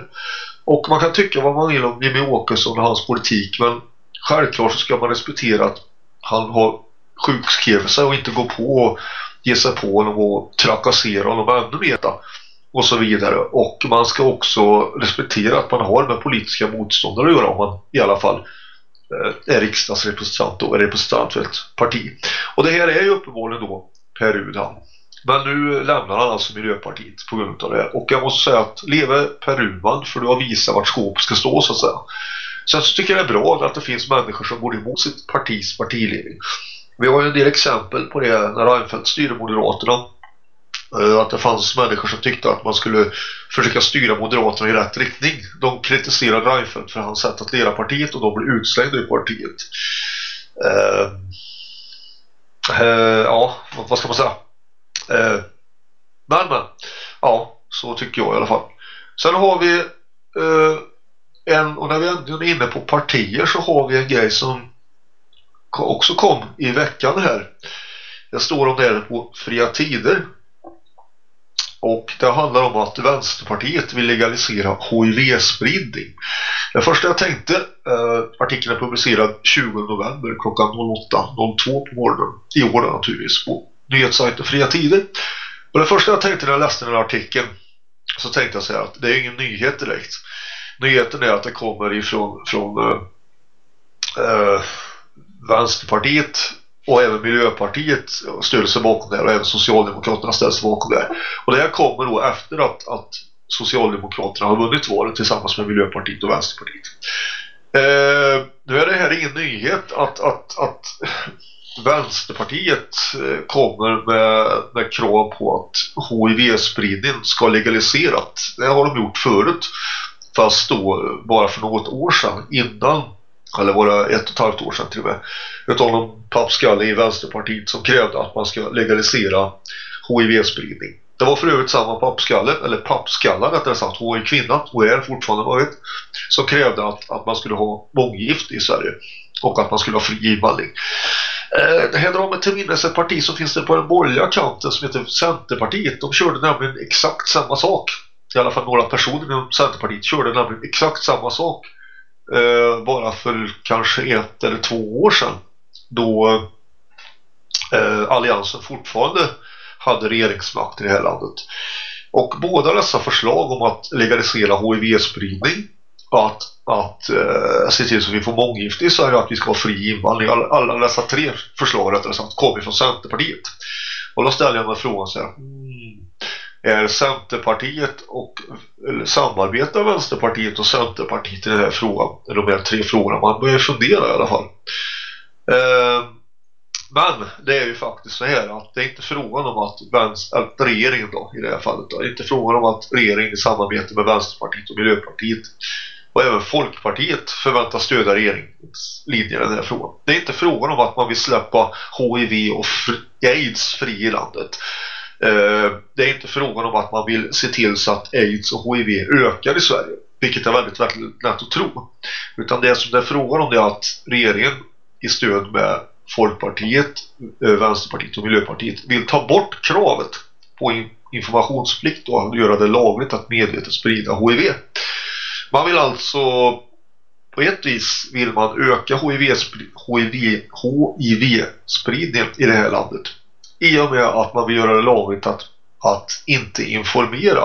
S8: Och man kan tycka vad man vill om Jimmie Åkesson och hans politik men självklart så ska man respektera att han har sjukskrivit sig och inte gå på och ge sig på honom och trakassera honom ännu mer och så vidare. Och man ska också respektera att man har med politiska motståndare att göra om man i alla fall eh, är riksdagsrepresentant och är representant för ett parti. Och det här är ju uppenbarligen då Per Udhan. Men nu lämnar han alltså Miljöpartiet på grund av det. Och jag måste säga att leve Per för du har visat vart skåpet ska stå så att säga. Sen så tycker jag det är bra att det finns människor som går emot sitt partis partiledning. Vi har ju en del exempel på det när Reinfeldt styrde Moderaterna. Eh, att det fanns människor som tyckte att man skulle försöka styra Moderaterna i rätt riktning. De kritiserade Reinfeldt för hans sätt att leda partiet och de blev utslängda ur partiet. Uh, uh, ja, vad ska man säga? Eh, men, men, ja, så tycker jag i alla fall. Sen har vi eh, en, och när vi ändå är inne på partier så har vi en grej som också kom i veckan här. Det står om det på Fria Tider. Och det handlar om att Vänsterpartiet vill legalisera HIV-spridning. Det första jag tänkte, eh, artikeln är publicerad 20 november klockan 08.02 på morgonen. I år naturligtvis på nyhetssajten Fria Tider. Och det första jag tänkte när jag läste den här artikeln så tänkte jag säga att det är ingen nyhet direkt. Nyheten är att det kommer ifrån från, eh, eh Vänsterpartiet och även Miljöpartiet stöder sig bakom det här och även Socialdemokraterna ställer sig bakom det här. Och det här kommer då efter att, att Socialdemokraterna har vunnit valet tillsammans med Miljöpartiet och Vänsterpartiet. Eh, nu är det här ingen nyhet att, att, att Vänsterpartiet eh, kommer med, med krav på att HIV-spridning ska legaliserat. Det har de gjort förut. Fast då bara för något år sedan innan eller var det ett och ett halvt år sedan till och med utav någon pappskalle i Vänsterpartiet som krävde att man ska legalisera HIV-spridning. Det var för övrigt samma pappskalle, eller pappskallar rättare sagt, hon är kvinna och är fortfarande varit, som krävde att, att man skulle ha månggift i Sverige och att man skulle ha fri invandring. Eh, det här drar mig till minnes ett parti som finns det på den borgerliga kanten som heter Centerpartiet. De körde nämligen exakt samma sak. I alla fall några personer inom Centerpartiet körde nämligen exakt samma sak. Eh, bara för kanske ett eller två år sedan. Då eh, Alliansen fortfarande hade regeringsmakt i det här landet. Och båda dessa förslag om att legalisera HIV-spridning att, att eh, se till så att vi får månggifte i Sverige att vi ska ha fri invandring. Alla, alla dessa tre förslag rättare sagt kommer från Centerpartiet. Och då ställer jag mig frågan så här. mm, är Centerpartiet och eller samarbetar Vänsterpartiet och Centerpartiet i den här frågan? De här tre frågorna. Man börjar fundera i alla fall. Eh, men det är ju faktiskt så här att det är inte frågan om att, vänster, att regeringen då i det här fallet då, det är inte frågan om att regeringen i samarbete med Vänsterpartiet och Miljöpartiet och även Folkpartiet förväntas stödja regeringens linje i den här frågan. Det är inte frågan om att man vill släppa HIV och AIDS fri i landet. Eh, det är inte frågan om att man vill se till så att AIDS och HIV ökar i Sverige. Vilket är väldigt, väldigt lätt att tro. Utan det som det är frågan om det är att regeringen i stöd med Folkpartiet, eh, Vänsterpartiet och Miljöpartiet vill ta bort kravet på informationsplikt och göra det lagligt att medvetet sprida HIV. Man vill alltså på ett vis vill man öka HIV-spridningen HIV, HIV i det här landet i och med att man vill göra det lagligt att, att inte informera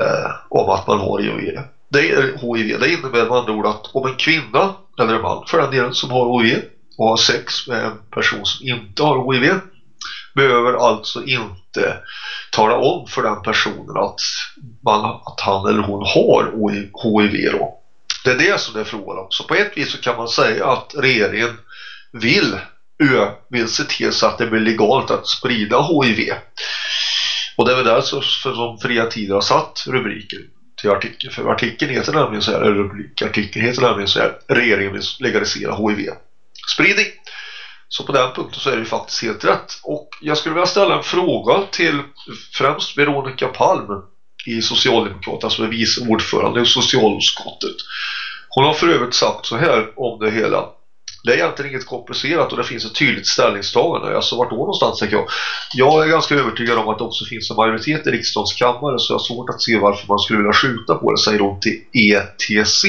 S8: eh, om att man har HIV. Det är HIV. Det innebär med andra ord att om en kvinna eller en man för den delen som har HIV och har sex med en person som inte har HIV behöver alltså inte tala om för den personen att, man, att han eller hon har HIV då. Det är det som det är frågan om. Så på ett vis så kan man säga att regeringen vill, ö, vill se till så att det blir legalt att sprida HIV. Och det är väl där som, för som Fria Tider har satt rubriken till artikeln. För artikeln heter nämligen så här, eller rubrik, artikeln heter nämligen så här, regeringen vill legalisera HIV-spridning. Så på den punkten så är det faktiskt helt rätt. Och jag skulle vilja ställa en fråga till främst Veronica Palm i Socialdemokraterna som är vice ordförande i socialutskottet. Hon har för övrigt sagt så här om det hela. Det är egentligen inget komplicerat och det finns ett tydligt ställningstagande. Alltså vart då någonstans tänker jag. Jag är ganska övertygad om att det också finns en majoritet i riksdagens kammare så jag har svårt att se varför man skulle vilja skjuta på det, säger hon till ETC.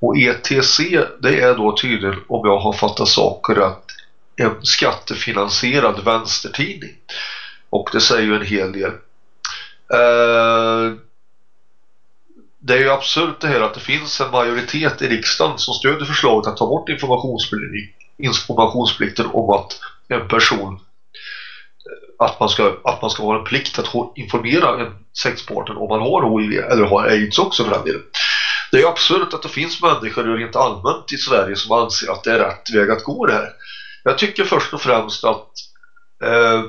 S8: Och ETC det är då tydligen, om jag har fattat saker rätt, en skattefinansierad vänstertidning. Och det säger ju en hel del. Eh, det är ju absurt det här att det finns en majoritet i riksdagen som stöder förslaget att ta bort informationsplikten om att en person eh, att man ska, att man ska ha en plikt att informera en sexpartner om man har HIV eller har AIDS också för den delen. Det är absurt att det finns människor rent allmänt i Sverige som anser att det är rätt väg att gå det här. Jag tycker först och främst att eh,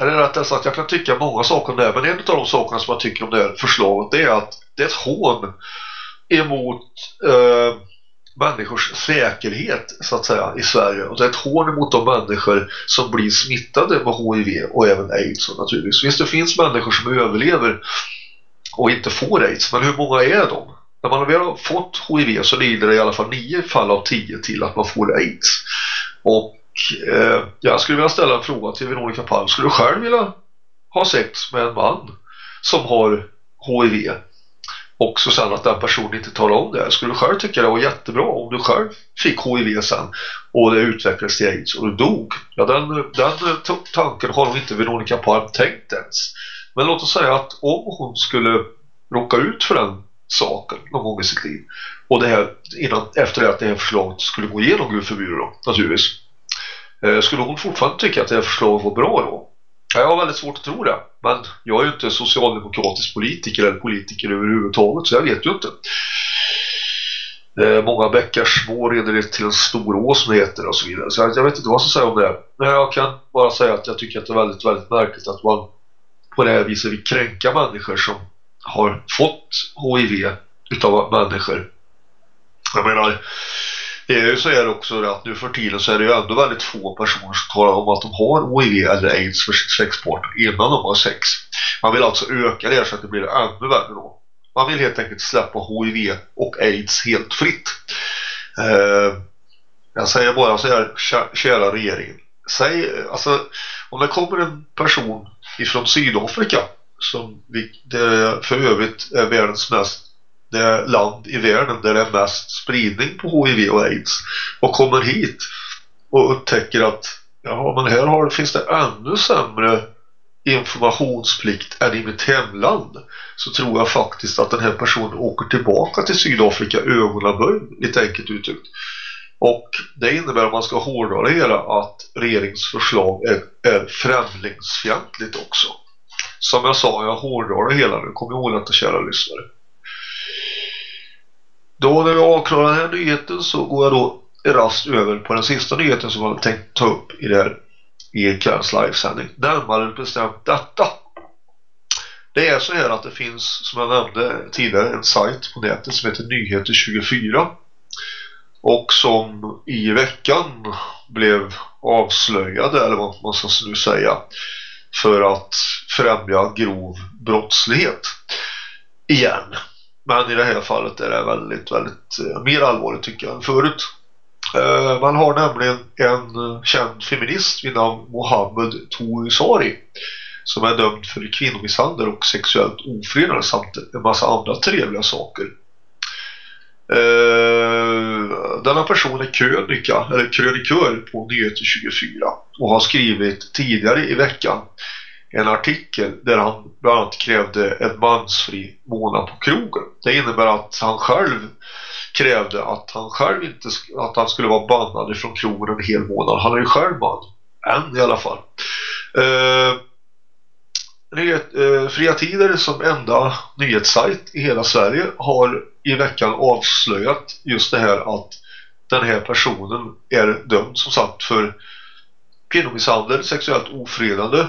S8: eller rättare sagt, jag kan tycka många saker om det här, men en av de sakerna som jag tycker om det här förslaget det är att det är ett hån emot eh, människors säkerhet så att säga i Sverige och det är ett hån emot de människor som blir smittade med HIV och även AIDS och naturligtvis. Visst det finns människor som överlever och inte får AIDS, men hur många är de? när man väl har fått HIV så lider det i alla fall nio fall av tio till att man får AIDS. Och eh, jag skulle vilja ställa en fråga till Veronica Palm. Skulle du själv vilja ha sex med en man som har HIV och så sen att den personen inte talar om det. Skulle du själv tycka det var jättebra om du själv fick HIV sen och det utvecklades till AIDS och du dog? Ja, den, den tanken har nog inte Veronica Palm tänkt ens. Men låt oss säga att om hon skulle råka ut för den saken någon gång i sitt liv och det här innan, efter det att det här förslaget skulle gå igenom Gud förbjuder då, naturligtvis eh, skulle hon fortfarande tycka att det här förslaget var bra då? Jag har väldigt svårt att tro det. Men jag är ju inte socialdemokratisk politiker eller politiker överhuvudtaget så jag vet ju inte. Eh, många bäckar små reder till en stor å som det heter och så vidare. Så jag, jag vet inte vad jag ska säga om det. Men jag kan bara säga att jag tycker att det är väldigt, väldigt märkligt att man på det här viset vill kränka människor som har fått HIV utav människor. Jag menar, det är ju så här också att nu för tiden så är det ju ändå väldigt få personer som talar om att de har HIV eller AIDS för sin sexpartner innan de har sex. Man vill alltså öka det så att det blir ännu värre då. Man vill helt enkelt släppa HIV och AIDS helt fritt. Eh, jag säger bara så här, kära regeringen. Säg, alltså, om det kommer en person ifrån Sydafrika som vi, det för övrigt är världens mest det land i världen där det är mest spridning på HIV och AIDS och kommer hit och upptäcker att ja, men här har, finns det ännu sämre informationsplikt än i mitt hemland så tror jag faktiskt att den här personen åker tillbaka till Sydafrika ögonaböjd, lite enkelt uttryckt. Och det innebär om man ska hårdra det hela att regeringens förslag är, är främlingsfientligt också. Som jag sa, jag hårdrar det hela nu, kom ihåg att kära lyssnare. Då när jag avklarar den här nyheten så går jag då rast över på den sista nyheten som jag hade tänkt ta upp i, det här, i en livesändning. Närmare bestämt detta. Det är så här att det finns, som jag nämnde tidigare, en sajt på nätet som heter Nyheter24 och som i veckan blev avslöjade, eller vad man ska nu säga, för att främja grov brottslighet igen. Men i det här fallet är det väldigt, väldigt eh, mer allvarligt tycker jag än förut. Eh, man har nämligen en eh, känd feminist vid namn Mohammed Tourisari som är dömd för kvinnomisshandel och sexuellt ofredande samt en massa andra trevliga saker. Denna person är krönika, eller krönikör på Nyheter 24 och har skrivit tidigare i veckan en artikel där han bland annat krävde en mansfri månad på krogen. Det innebär att han själv krävde att han själv inte att han skulle vara bannad från krogen en hel månad. Han är ju själv man. Än i alla fall. Eh, nyhet, eh, Fria Tider som enda nyhetssajt i hela Sverige har i veckan avslöjat just det här att den här personen är dömd som sagt för kvinnomisshandel, sexuellt ofredande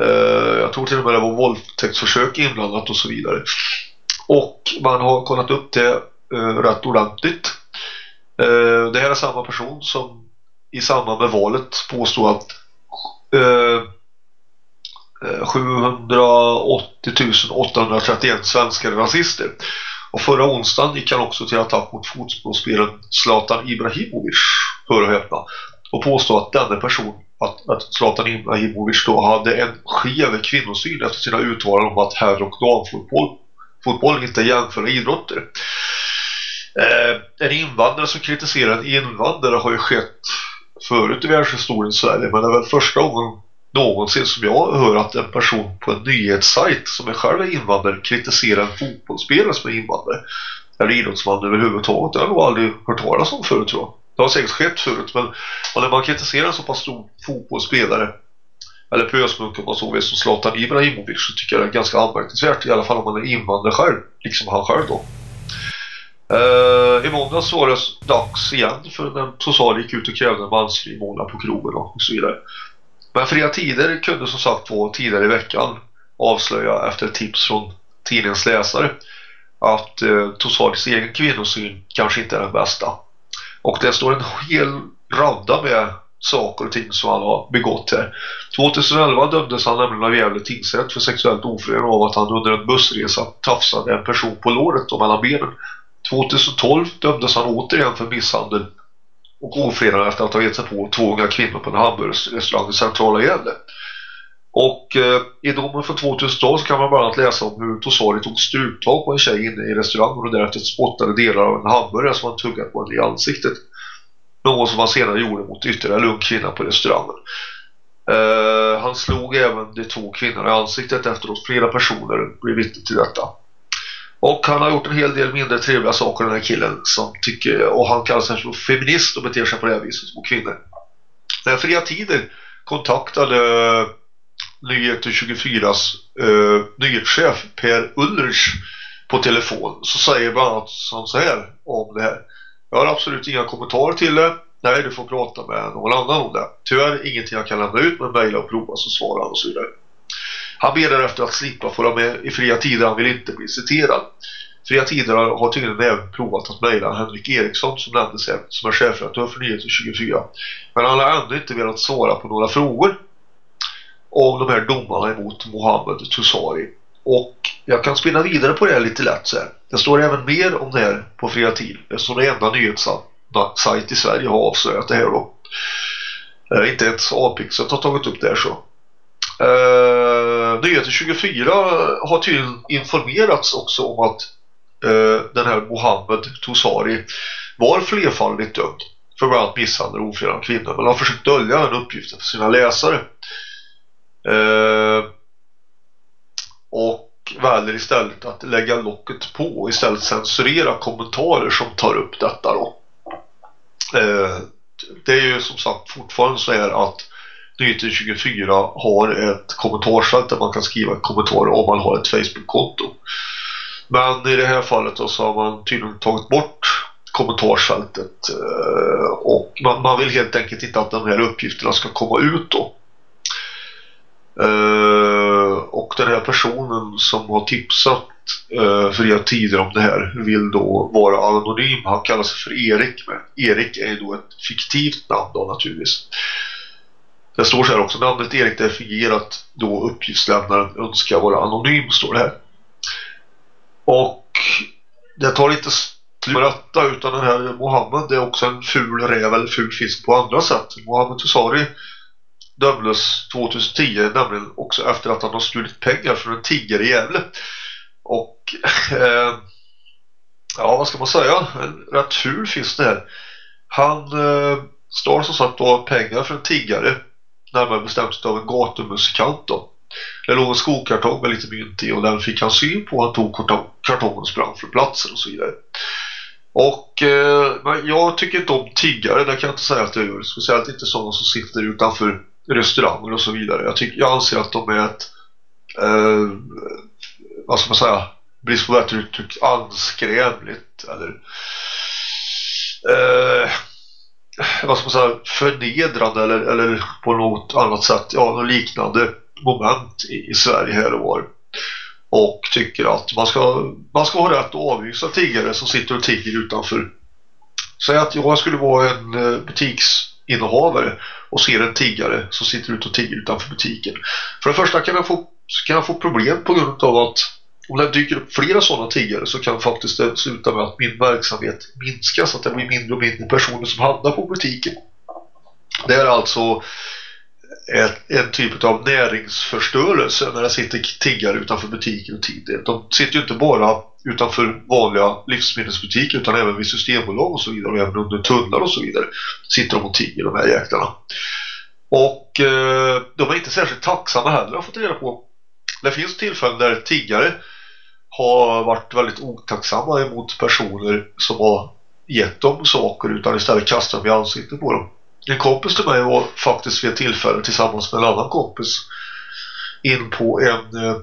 S8: Eh, jag tror till och med det var våldtäktsförsök inblandat och så vidare. Och man har kollat upp det eh, rätt ordentligt. Eh, det här är samma person som i samband med valet påstod att 780 831 svenskar är rasister. Och förra onsdagen gick han också till attack mot fotbollsspelaren Zlatan Ibrahimovic, hör och häpna, och påstod att denna person att, att Zlatan Ibrahimovic då hade en skev kvinnosyn efter sina uttalanden om att herr- och damfotboll fotboll inte jämför idrotter. Eh, en invandrare som kritiserar en invandrare har ju skett förut i världshistorien i Sverige men det är väl första gången någonsin som jag hör att en person på en nyhetssajt som är själv är invandrare kritiserar en fotbollsspelare som är invandrare eller idrottsman överhuvudtaget. Det har jag nog aldrig hört talas om förut tror jag. Det har säkert skett förut men när man kritiserar en så pass stor fotbollsspelare eller pösmunk om man så vill som Zlatan Ibrahimovic så tycker jag det är ganska anmärkningsvärt i alla fall om man är invandrare själv liksom han själv då. Uh, I måndags var det dags igen för den Tosar gick ut och krävde en mansfri månad på krogen och så vidare. Men Fria Tider kunde som sagt två tidigare i veckan avslöja efter tips från tidningens läsare att eh, uh, Tosaris egen kvinnosyn kanske inte är den bästa. Och det står en hel radda med saker och ting som han har begått här. 2011 dömdes han nämligen av Gävle tingsrätt för sexuellt ofredande av att han under en bussresa tafsade en person på låret och mellan benen. 2012 dömdes han återigen för misshandel och ofredande efter att ha gett sig på två unga kvinnor på en hamburgsrestaurang i centrala Gävle. Och eh, i domen från 2012 kan man bland annat läsa om hur Tosari tog struptag på en tjej inne i restaurangen och därefter spottade delar av en hamburgare som han tuggat på henne i ansiktet. Något som han senare gjorde mot ytterligare en kvinna på restaurangen. Eh, han slog även de två kvinnorna i ansiktet efteråt. Flera personer blev vittne till detta. Och han har gjort en hel del mindre trevliga saker den här killen som tycker, och han kallar sig för feminist och beter sig på det här viset mot kvinnor. När Fria Tider kontaktade eh, Nyheter 24s eh, nyhetschef Per Ulrich på telefon så säger bland annat som så här om det här. Jag har absolut inga kommentarer till det. Nej, du får prata med någon annan om det. Tyvärr ingenting jag kan lämna ut men mejla och prova så svarar han och så vidare. Han ber därefter att slippa få vara med i fria tider. Han vill inte bli citerad. Fria tider har tydligen även provat att mejla Henrik Eriksson som nämndes här, som är chefredaktör för Nyheter 24. Men han har ändå inte velat svara på några frågor av de här domarna emot Mohammed Tussari. Och jag kan spinna vidare på det här lite lätt så här. Det står även mer om det här på Fria Tid. Det står det enda nyhetssajt i Sverige har avslöjat det här då. Eh, inte ens Apixet har tagit upp det här så. Eh, Nyheter 24 har tydligen informerats också om att eh, den här Mohammed Tosari var flerfaldigt dömd för bland annat misshandel och ofredande kvinnor men har försökt dölja den uppgiften för sina läsare. Eh, och väljer istället att lägga locket på och istället censurera kommentarer som tar upp detta då. Eh, det är ju som sagt fortfarande så här att Nyheter 24 har ett kommentarsfält där man kan skriva kommentarer om man har ett Facebook-konto. Men i det här fallet då så har man tydligen tagit bort kommentarsfältet eh, och man, man vill helt enkelt inte att de här uppgifterna ska komma ut då. Uh, och den här personen som har tipsat uh, fria tider om det här vill då vara anonym. Han kallar sig för Erik. Men Erik är då ett fiktivt namn då naturligtvis. Det står så här också, namnet Erik definierar är fingerat då uppgiftslämnaren önskar vara anonym står det här. Och det tar inte slut detta utan den här Mohammed det är också en ful räv eller ful fisk på andra sätt. Mohammed Tussari dömdes 2010 nämligen också efter att han har stulit pengar från en tiggare i Gävle. Och eh, ja, vad ska man säga? En rätt ful finns det här. Han eh, står som sagt då pengar från en tiggare närmare bestämt av en gatumusikant då. Det låg en skokartong med lite mynt i och den fick han syn på. Han tog kartongen och sprang från platsen och så vidare. Och eh, jag tycker inte om tiggare, det kan jag inte säga att jag gör. Speciellt inte sådana som sitter utanför restauranger och så vidare. Jag, tycker, jag anser att de är ett eh, vad ska man säga brist på bättre uttryck anskrämligt eller eh, vad ska man säga förnedrande eller, eller på något annat sätt ja, något liknande moment i, i Sverige här och var och tycker att man ska, man ska ha rätt att avvisa tiggare som sitter och tigger utanför Säg att jag skulle vara en eh, butiksinnehavare och ser en tiggare som sitter ute och tigger utanför butiken. För det första kan jag få, kan jag få problem på grund av att om det dyker upp flera sådana tiggare så kan faktiskt det sluta med att min verksamhet minskas, så att det blir mindre och mindre personer som handlar på butiken. Det är alltså ett, en typ av näringsförstörelse när det sitter tiggare utanför butiken och tider. De sitter ju inte bara utanför vanliga livsmedelsbutiker utan även vid systembolag och så vidare och även under tunnlar och så vidare sitter de och tigger de här jäklarna. Och eh, de är inte särskilt tacksamma heller har fått reda på. Det finns tillfällen där tiggare har varit väldigt otacksamma emot personer som har gett dem saker utan istället kastat dem i ansiktet på dem. En kompis till mig var faktiskt vid ett tillfälle tillsammans med en annan kompis in på en eh,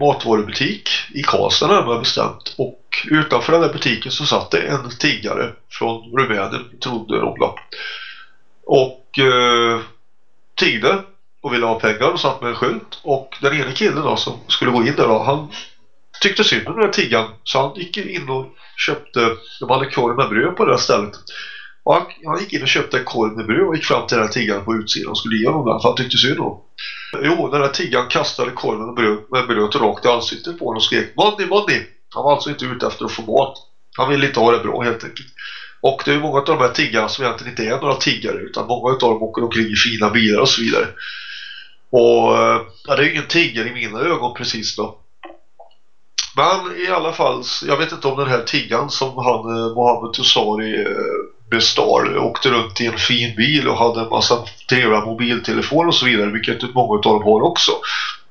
S8: matvarubutik i Karlstad närmare bestämt. Och utanför den där butiken så satt det en tiggare från Rumänien, trodde de då. Och eh, tiggde och ville ha pengar och satt med en skylt. Och den ena killen då som skulle gå in där då, han tyckte synd om den här tiggan så han gick in och köpte, de hade korv med bröd på det där stället. Och han, han gick in och köpte en korv med bröd och gick fram till den här tiggaren på utsidan och skulle ge honom den för han tyckte synd om. Jo, den här tiggaren kastade korven med bröd, med bröd rakt i ansiktet på honom och skrek Money, money! Han var alltså inte ute efter att få mat. Han ville inte ha det bra helt enkelt. Och det är många av de här tiggarna som egentligen inte är några tiggare utan många av dem åker omkring i fina bilar och så vidare. Och eh, ja, det är ju ingen tiggare i mina ögon precis då. Men i alla fall, jag vet inte om den här tiggan som han eh, Mohammed Tussari eh, består. åkte runt i en fin bil och hade en massa trevliga mobiltelefoner och så vidare, vilket många av dem har också.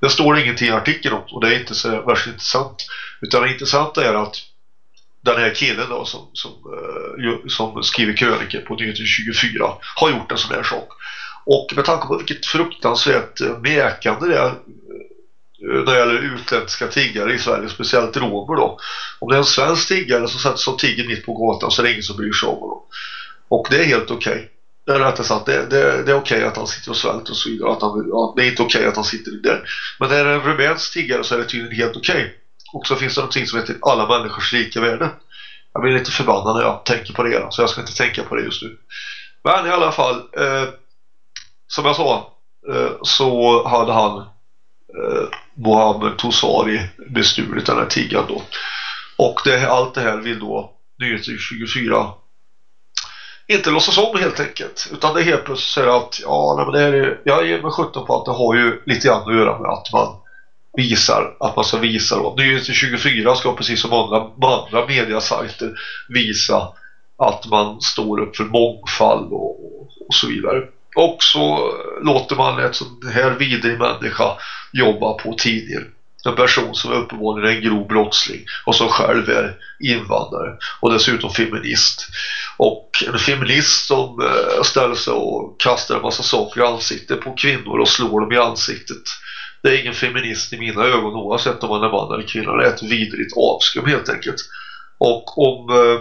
S8: Det står ingenting i artikeln om och det är inte så värst intressant. Utan det intressanta är att den här killen då som, som, eh, som skriver krönikor på Nyheter 24 har gjort en sån här sak. Och med tanke på vilket fruktansvärt eh, mäkande det är när det gäller utländska tiggare i Sverige, speciellt romer då. Om det är en svensk tiggare som sätter som tigger mitt på gatan så är det ingen som bryr sig om honom. Och det är helt okej. Okay. Det är rättare sagt, det, det, det är okej okay att han sitter och svälter och så vidare. Att han, ja, det är inte okej okay att han sitter där. Men när det är en rumänsk tiggare så är det tydligen helt okej. Och så finns det någonting som heter alla människors lika värde. Jag blir lite förbannad när jag tänker på det så jag ska inte tänka på det just nu. Men i alla fall, eh, som jag sa eh, så hade han eh, Mohammed Tosari bestulit den här tiggan då. Och det, allt det här vill då Nyheter 24 inte låtsas om helt enkelt. Utan det är helt plötsligt säger att ja, nej, men det här är, jag ger mig 17 på att det har ju lite grann att göra med att man visar att man ska visa då. Nyheter 24 ska precis som andra, andra mediasajter visa att man står upp för mångfald och, och så vidare. Och så låter man ett sån här vidrig människa jobba på tidningen. En person som är uppenbarligen är en grov brottsling och som själv är invandrare och dessutom feminist. Och en feminist som eh, ställer sig och kastar en massa saker i ansiktet på kvinnor och slår dem i ansiktet det är ingen feminist i mina ögon oavsett om man är man eller kvinna. Det är ett vidrigt avskum helt enkelt. Och om, eh,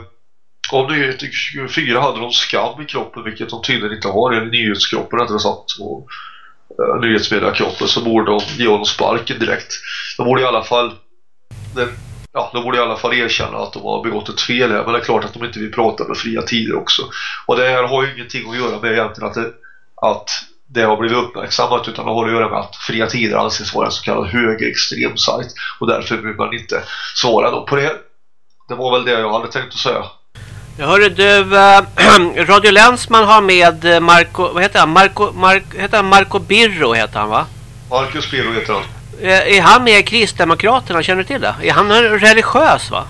S8: om om Nyheter 24 hade de skam i kroppen, vilket de tydligen inte har, eller nyhetskroppen rättare sagt, och eh, nyhetsmediakroppen, så borde de ge honom sparken direkt. De borde i alla fall det, ja, de borde i alla fall erkänna att de har begått ett fel här. Men det är klart att de inte vill prata med fria tider också. Och det här har ju ingenting att göra med egentligen att, det, att det har blivit uppmärksammat utan det har att göra med att Fria Tider anses vara en så kallad högerextrem sajt och därför vill man inte svara då på det. Det var väl det jag hade tänkt att säga.
S4: Jag hörde du, äh, Radio Länsman har med eh, Marco, vad heter han? Marco, Marco, heter han Marco Birro heter han va?
S8: Marcus Birro heter han.
S4: Är, är han med i Kristdemokraterna, känner du till det? Är han religiös va?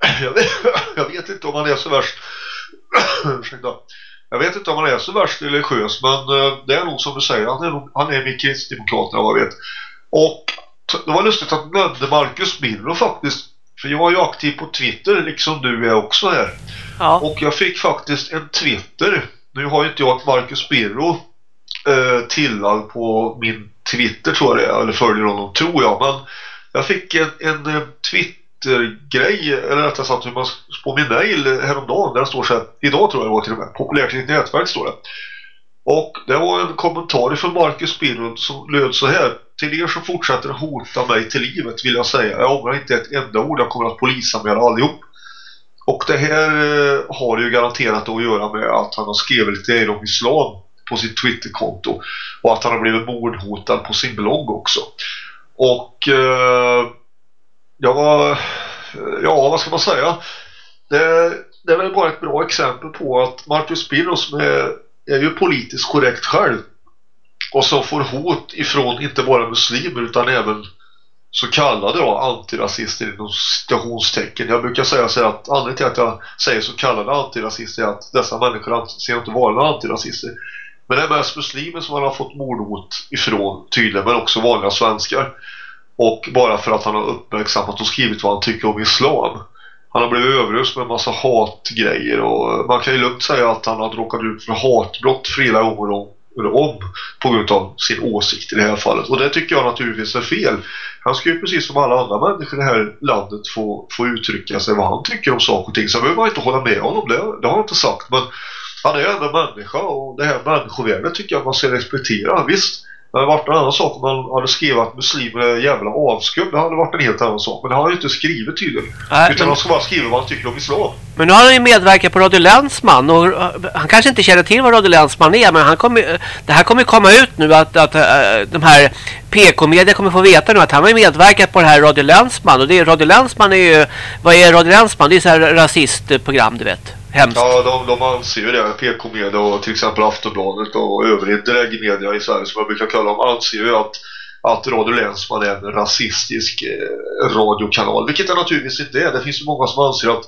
S8: Jag vet, jag vet inte om han är så värst ursäkta jag vet inte om han är så värst religiös men eh, det är nog som du säger, han är, han är med kristdemokraterna vad jag vet. Och det var lustigt att nämnde Marcus Birro faktiskt. För jag är ju aktiv på Twitter liksom du är också här. Ja. Och jag fick faktiskt en Twitter. Nu har ju inte jag Marcus Birro eh, tillagd på min Twitter tror jag eller följer honom tror jag. Men jag fick en, en eh, Twitter grej eller rättare sagt hur man på min mail häromdagen där det står så här, idag tror jag det var till och med, populärt i nätverk står det. Och det var en kommentar från Marcus Birrund som löd så här. Till er som fortsätter hota mig till livet vill jag säga, jag ångrar inte ett enda ord, jag kommer att polisanmäla allihop. Och det här eh, har ju garanterat att göra med att han har skrivit lite om islam på sitt Twitterkonto. Och att han har blivit mordhotad på sin blogg också. Och eh, jag var, ja vad ska man säga? Det, det är väl bara ett bra exempel på att Marcus Birro som är, är ju politiskt korrekt själv och som får hot ifrån inte bara muslimer utan även så kallade då, antirasister inom citationstecken. Jag brukar säga så att anledningen till att jag säger så kallade antirasister är att dessa människor anser inte vara några antirasister. Men det är mest muslimer som han har fått mordhot ifrån tydligen men också vanliga svenskar. Och bara för att han har uppmärksammat och skrivit vad han tycker om islam. Han har blivit överöst med en massa hatgrejer och man kan ju lugnt säga att han har råkat ut för hatbrott flera gånger om, om på grund av sin åsikt i det här fallet. Och det tycker jag naturligtvis är fel. Han ska ju precis som alla andra människor i det här landet få, få uttrycka sig vad han tycker om saker och ting. Så behöver man inte hålla med honom, det, det har jag inte sagt. Men han är ändå människa och det här människovärdet tycker jag man ska respektera. Visst, det hade varit en annan sak om man hade skrivit att muslimer är jävla avskum. Det hade varit en helt annan sak. Men det har han ju inte skrivit tydligen.
S4: Nej,
S8: Utan
S4: men-
S8: han ska bara skriva vad han tycker om islam.
S4: Men nu har han ju medverkat på Radio Länsman och uh, han kanske inte känner till vad Radio Länsman är men han kommer, det här kommer komma ut nu att, att uh, de här PK-media kommer få veta nu att han har medverkat på det här Radio Länsman och det är Radio Länsman är ju, vad är Radio Länsman? Det är så här rasistprogram du vet. Hemskt.
S8: Ja, de, de anser ju det. PK-media och till exempel Aftonbladet och övrig dräggmedia i Sverige som jag brukar kalla dem anser ju att, att Radio Länsman är en rasistisk eh, radiokanal. Vilket det naturligtvis inte är. Det finns ju många som anser att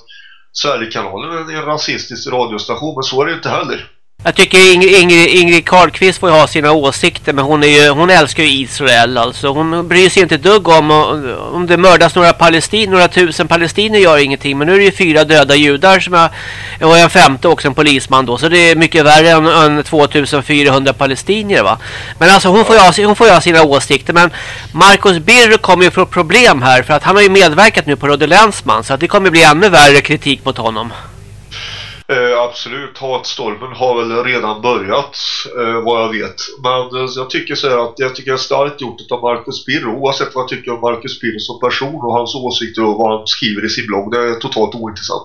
S8: Sverigekanalen är en rasistisk radiostation men så är det inte heller.
S4: Jag tycker Ingrid, Ingrid, Ingrid Carlqvist får ju ha sina åsikter men hon, är ju, hon älskar ju Israel alltså. Hon bryr sig inte ett dugg om om det mördas några palestin, några tusen palestiner gör ingenting. Men nu är det ju fyra döda judar som jag, och en femte också en polisman då. Så det är mycket värre än, än 2400 palestinier va. Men alltså hon får ju ha, hon får ju ha sina åsikter. Men Marcus Birro kommer ju få problem här för att han har ju medverkat nu på Rodde Länsman. Så att det kommer bli ännu värre kritik mot honom.
S8: Eh, absolut, hatstormen har väl redan börjat eh, vad jag vet. Men eh, jag tycker så här att jag tycker det är starkt gjort av Marcus Birro oavsett vad jag tycker om Marcus Birro som person och hans åsikter och vad han skriver i sin blogg. Det är totalt ointressant.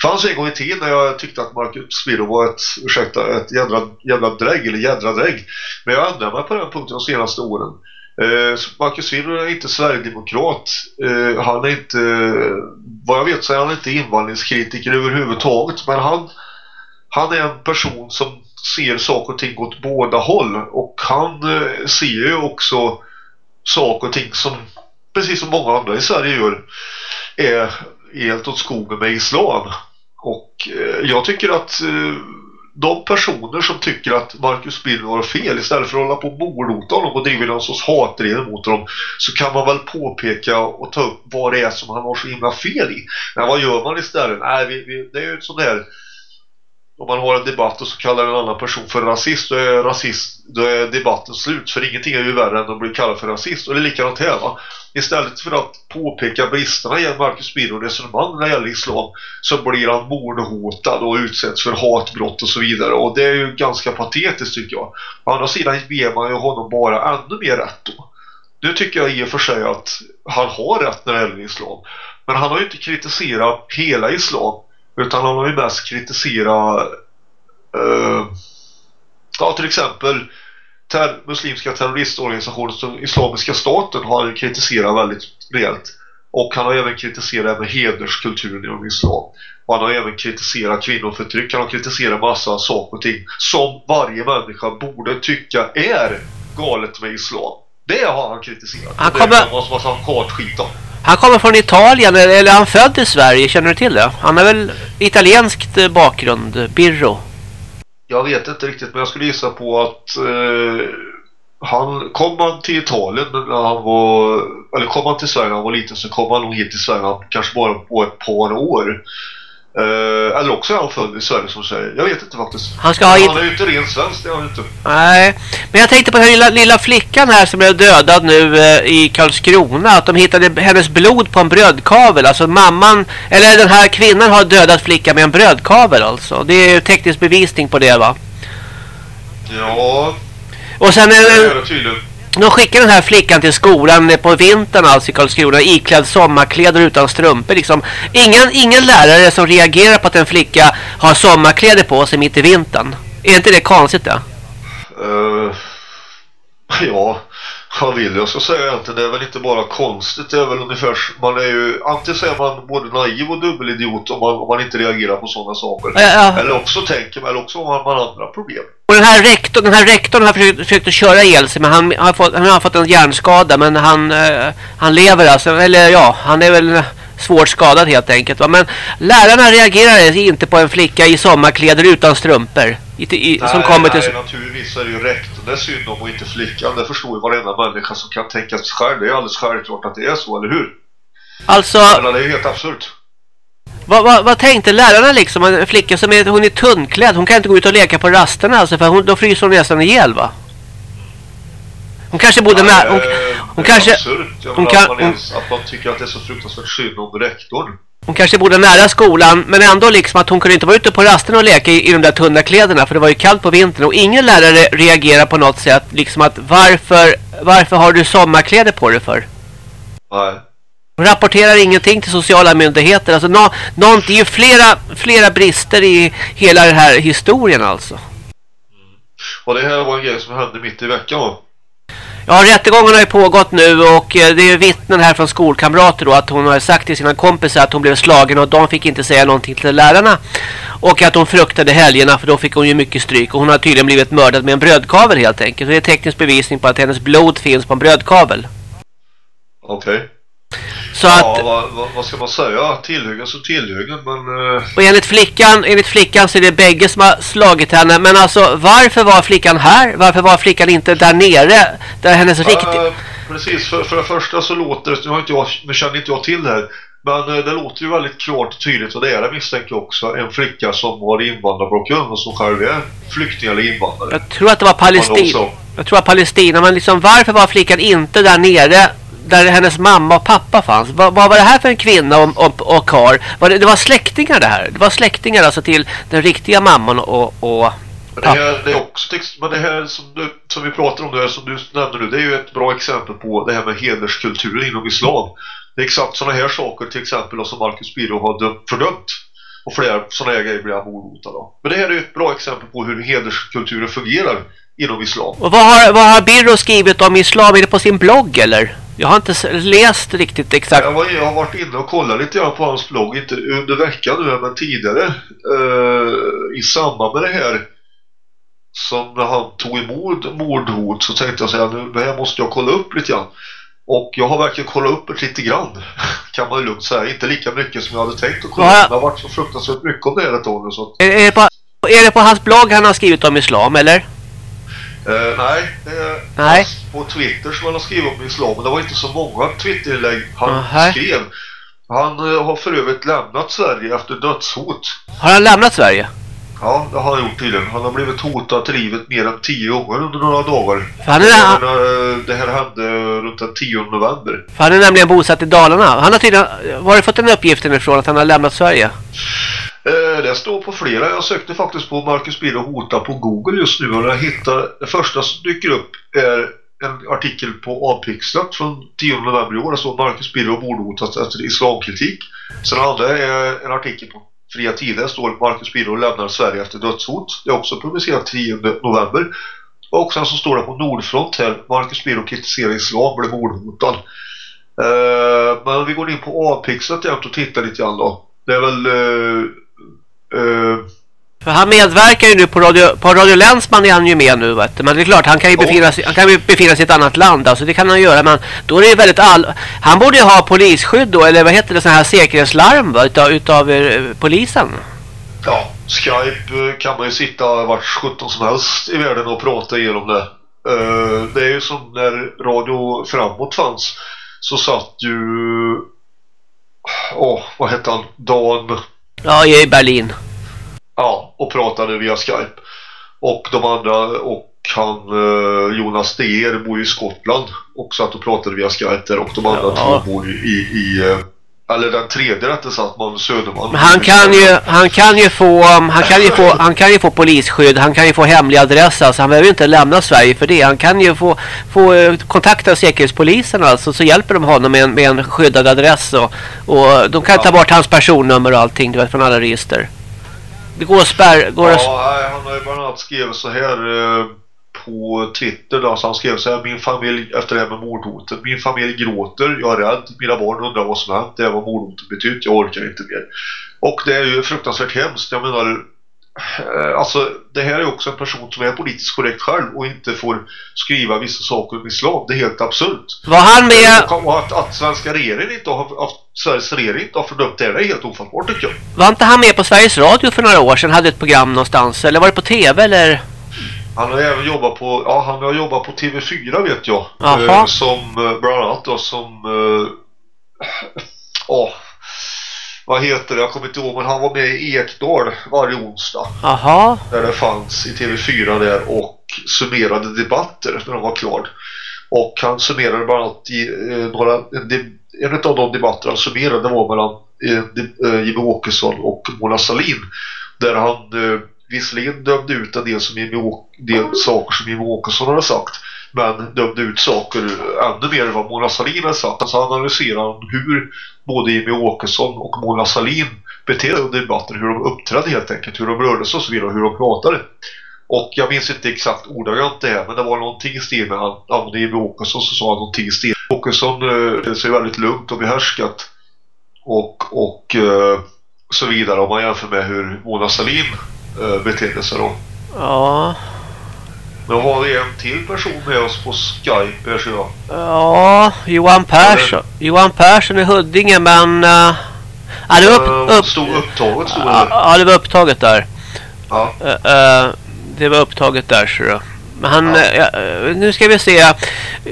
S8: Det fanns en gång i tiden när jag tyckte att Marcus Birro var ett, ursäkta, ett jädra, jävla drägg eller jädra drägg. Men jag ändrar mig på den punkten de senaste åren. Eh, Marcus Birro är inte Sverigedemokrat. Eh, han är inte, vad jag vet så är han inte invandringskritiker överhuvudtaget. Men han, han är en person som ser saker och ting åt båda håll. Och han eh, ser ju också saker och ting som, precis som många andra i Sverige gör, är helt åt skogen med islam. Och eh, jag tycker att eh, de personer som tycker att Marcus Birro har fel istället för att hålla på och morota honom och driva någon sorts hatdrev mot honom så kan man väl påpeka och ta upp vad det är som han har så himla fel i. Men vad gör man istället? Nej, vi, vi, det är ju ett sånt där om man har en debatt och så kallar en annan person för rasist då är, rasist, då är debatten slut. För ingenting är ju värre än att bli kallad för rasist. Och det är likadant här va. Istället för att påpeka bristerna i Marcus Birro resonemang när det gäller islam så blir han mordhotad och utsätts för hatbrott och så vidare. Och det är ju ganska patetiskt tycker jag. Å andra sidan ger man ju honom bara ännu mer rätt då. Nu tycker jag i och för sig att han har rätt när det gäller islam. Men han har ju inte kritiserat hela islam utan han har ju mest kritiserat eh, ja till exempel ter muslimska terroristorganisationer som Islamiska staten har han kritiserat väldigt rejält. Och han har även kritiserat med hederskulturen inom islam. Och han har även kritiserat kvinnoförtryck. Han har kritiserat massa saker och ting som varje människa borde tycka är galet med islam. Det har han kritiserat.
S4: Han kommer-
S8: Det är massa, massa kartskit då.
S4: Han kommer från Italien, eller är han född i Sverige? Känner du till det? Han har väl italienskt eh, bakgrund, Birro.
S8: Jag vet inte riktigt men jag skulle gissa på att eh, han kom han till Italien när han var eller kom han till Sverige när han var liten så kom han nog hit till Sverige kanske bara på ett par år. Eh, eller också är han född i Sverige som säger. Jag vet inte faktiskt.
S4: Han ska ha
S8: Han är ju inte ren svensk, det är han inte.
S4: Nej, men jag tänkte på den lilla, lilla flickan här som blev dödad nu eh, i Karlskrona. Att de hittade hennes blod på en brödkavel. Alltså mamman, eller den här kvinnan har dödat flickan med en brödkavel alltså. Det är ju teknisk bevisning på det va?
S8: Ja,
S4: Och sen
S8: det tydligen.
S4: De skickar den här flickan till skolan på vintern alltså i Karlskrona iklädd sommarkläder utan strumpor liksom. Ingen, ingen lärare som reagerar på att en flicka har sommarkläder på sig mitt i vintern. Är inte det konstigt då?
S8: Eh, ja, vad vill jag ska säga egentligen? Det är väl inte bara konstigt, det är väl ungefär, man är ju, antingen så är man både naiv och dubbelidiot om man, om man inte reagerar på sådana saker.
S4: Ja, ja.
S8: Eller också tänker man, eller också har man andra problem.
S4: Och den här rektorn, den här rektorn har försökt, försökt att köra ihjäl sig men han har fått, han har fått en hjärnskada men han, eh, han lever alltså, eller ja, han är väl svårt skadad helt enkelt. Va? Men lärarna reagerar inte på en flicka i sommarkläder utan strumpor. I, i, som kommer till...
S8: nej, naturligtvis är det ju rektorn är synd om och inte flickan. Det förstår ju varenda människa som kan tänka sig själv. Det är alldeles självklart att det är så, eller hur?
S4: Alltså,
S8: Men det är ju helt absurt.
S4: Vad, vad, vad tänkte lärarna liksom? En flicka som är, hon är tunnklädd, hon kan inte gå ut och leka på rasterna alltså för hon, då fryser hon nästan ihjäl va? Hon kanske bodde med... Hon,
S8: Eh,
S4: hon kanske...
S8: absurt. Jag
S4: hon kan-
S8: att, man ens, att man tycker att det är så fruktansvärt synd om rektorn.
S4: Hon kanske bodde nära skolan men ändå liksom att hon kunde inte vara ute på rasten och leka i, i de där tunna kläderna för det var ju kallt på vintern och ingen lärare reagerar på något sätt liksom att varför, varför har du sommarkläder på dig för?
S8: Nej.
S4: Rapporterar ingenting till sociala myndigheter. Alltså, nå, nå, det är ju flera, flera brister i hela den här historien alltså.
S8: Och det här var en grej som hände mitt i veckan va?
S4: Ja, rättegången har ju pågått nu och eh, det är vittnen här från skolkamrater då att hon har sagt till sina kompisar att hon blev slagen och de fick inte säga någonting till lärarna. Och att hon fruktade helgerna för då fick hon ju mycket stryk och hon har tydligen blivit mördad med en brödkavel helt enkelt. Och det är teknisk bevisning på att hennes blod finns på en brödkavel.
S8: Okej.
S4: Så
S8: Ja,
S4: att,
S8: vad, vad, vad ska man säga? Tillhyggen så tillhyggen, men... eh,
S4: och enligt flickan, enligt flickan så är det bägge som har slagit henne. Men alltså, varför var flickan här? Varför var flickan inte där nere? Där hennes riktigt...
S8: Ja, precis, för, för det första så låter det, nu har inte jag, nu känner inte jag till det här, men eh, det låter ju väldigt klart och tydligt och det är det misstänker jag också, en flicka som har invandrarbakgrund och som själv är flykting eller invandrare.
S4: Jag tror att det var Palestina. Jag tror att Palestina, men liksom varför var flickan inte där nere där hennes mamma och pappa fanns? Vad, vad var det här för en kvinna och, och, och kar? Var det, det var släktingar det här. Det var släktingar alltså till den riktiga mamman och, och
S8: det här, det är också men det här som, du, som vi pratar om, det här som du nämnde nu, det är ju ett bra exempel på det här med hederskulturen inom islam. Det är exakt sådana här saker till exempel som Marcus Biro har dömt, fördömt. Och flera sådana här grejer blir han mordhotad av. Men det här är ju ett bra exempel på hur hederskulturen fungerar inom islam.
S4: Och vad har, vad har Birro skrivit om islam? Är det på sin blogg eller? Jag har inte läst riktigt exakt.
S8: Jag, var, jag har varit inne och kollat lite grann på hans blogg, inte under veckan nu men tidigare eh, i samband med det här som när han tog emot mordhot så tänkte jag säga nu det här måste jag kolla upp lite grann. Och jag har verkligen kollat upp det lite grann kan man ju lugnt säga. Inte lika mycket som jag hade tänkt att kolla
S4: Ja.
S8: upp. Det har varit så fruktansvärt mycket om det här ett år så att,
S4: Är, är, det på, är det på hans blogg han har skrivit om islam eller?
S8: Eh, Nej, det
S4: Nej.
S8: på Twitter som han har skrivit om islam. Men det var inte så många Twitterinlägg han
S4: Aha.
S8: skrev. Han eh, har för övrigt lämnat Sverige efter dödshot.
S4: Har han lämnat Sverige?
S8: Ja, det har han gjort tydligen. Han har blivit hotad till livet mer än tio gånger under några dagar.
S4: Han, är, han,
S8: eh, det här hände runt den 10 november.
S4: för han är nämligen bosatt i Dalarna. Han har tydligen, var har du fått den uppgiften ifrån att han har lämnat Sverige?
S8: Eh, det står på flera. Jag sökte faktiskt på Marcus Birro hota på Google just nu och jag hittar, det första som dyker upp är en artikel på Avpixlat från 10 november i år. Det står Marcus Birro mordhotas efter islamkritik. Sen andra är en artikel på Fria Tider. Det står Marcus Birro lämnar Sverige efter dödshot. Det är också publicerat 10 november. Och sen så står det på Nordfront här. Marcus Birro kritiserar islam, blev mordhotad. Eh, men vi går in på Avpixlat och tittar lite grann då. Det är väl... eh, eh,
S4: För han medverkar ju nu på Radio, på Radio Länsman är han ju med nu vet du. Men det är klart, han kan ju befinna sig, han kan ju befinna sig i ett annat land. Alltså det kan han göra. Men då är det ju väldigt all... Han borde ju ha polisskydd då, eller vad heter det, sån här säkerhetslarm va? Utav, utav eh, polisen.
S8: Ja, Skype eh, kan man ju sitta vart 17 som helst i världen och prata igenom det. Eh, det är ju som när Radio Framåt fanns så satt ju... Åh, vad hette han? Dan...
S4: Ja, i Berlin.
S8: Ja, och pratade via Skype. Och de andra och han eh, Jonas Deer bor ju i Skottland och satt och pratade via Skype där och de andra
S4: Ja.
S8: två bor ju i, i eh, eller den tredje rättare sagt, man Söderman.
S4: Men han kan ju, han kan ju få, um, han kan ju få, han kan ju få polisskydd, han kan ju få hemlig adress alltså. Han behöver ju inte lämna Sverige för det. Han kan ju få, få eh, kontakta säkerhetspolisen alltså så hjälper de honom med en, med en skyddad adress och, och de kan ta bort hans personnummer och allting du vet från alla register. Det går att spärra, går att,
S8: Ja, nej, han har ju bland annat skrivit så här eh, på Twitter då, så han skrev så här Min familj, efter det här med mordhotet Min familj gråter, jag är rädd Mina barn undrar vad som hänt, det är vad mordhotet betytt Jag orkar inte mer Och det är ju fruktansvärt hemskt Jag menar eh, Alltså, det här är också en person som är politiskt korrekt själv Och inte får skriva vissa saker om islam Det är helt absurt
S4: var han med,
S8: Och att, att svenska regeringen inte har Att Sveriges regering inte har fördömt det det är helt ofattbart tycker jag
S4: var inte han med på Sveriges Radio för några år sedan? Hade ett program någonstans eller var det på TV eller?
S8: Han har även jobbat på, ja han har jobbat på TV4 vet jag.
S4: Jaha.
S8: Eh, som eh, bland annat då som, eh, ja, vad heter det, jag kommer inte ihåg men han var med i Ekdal varje onsdag.
S4: Jaha,
S8: Där det fanns i TV4 där och summerade debatter när de var klar. Och han summerade bland annat i eh, några, en, en av de debatter han summerade var mellan eh, eh, Jimmy Åkesson och Mona Sahlin där han eh, visserligen dömde ut en del, som Jimmy del saker som Jimmy Åkesson hade sagt men dömde ut saker ännu mer än vad Mona Sahlin hade sagt. Alltså han analyserade hur både Jimmy Åkesson och Mona Sahlin betedde sig under debatten, hur de uppträdde helt enkelt, hur de rörde sig och så vidare och hur de pratade. Och jag minns inte exakt ordagrant det här men det var någonting i stil med han använde Jimmy Åkesson så sa han någonting i stil. Åkesson eh, sig väldigt lugnt och behärskat och, och eh, så vidare om man jämför med hur Mona Sahlin eh, betedde sig då.
S4: Ja.
S8: Nu har vi en till person med oss på Skype här jag.
S4: Ja, Johan Persson. Johan Persson i Huddinge men... Uh, ja, det var upp,
S8: Eh,
S4: upp,
S8: Stod upptaget stod det
S4: ja, det var upptaget där.
S8: Ja.
S4: Eh, eh, det var upptaget där så då. Men han,
S8: Ja.
S4: eh, eh, nu ska vi se.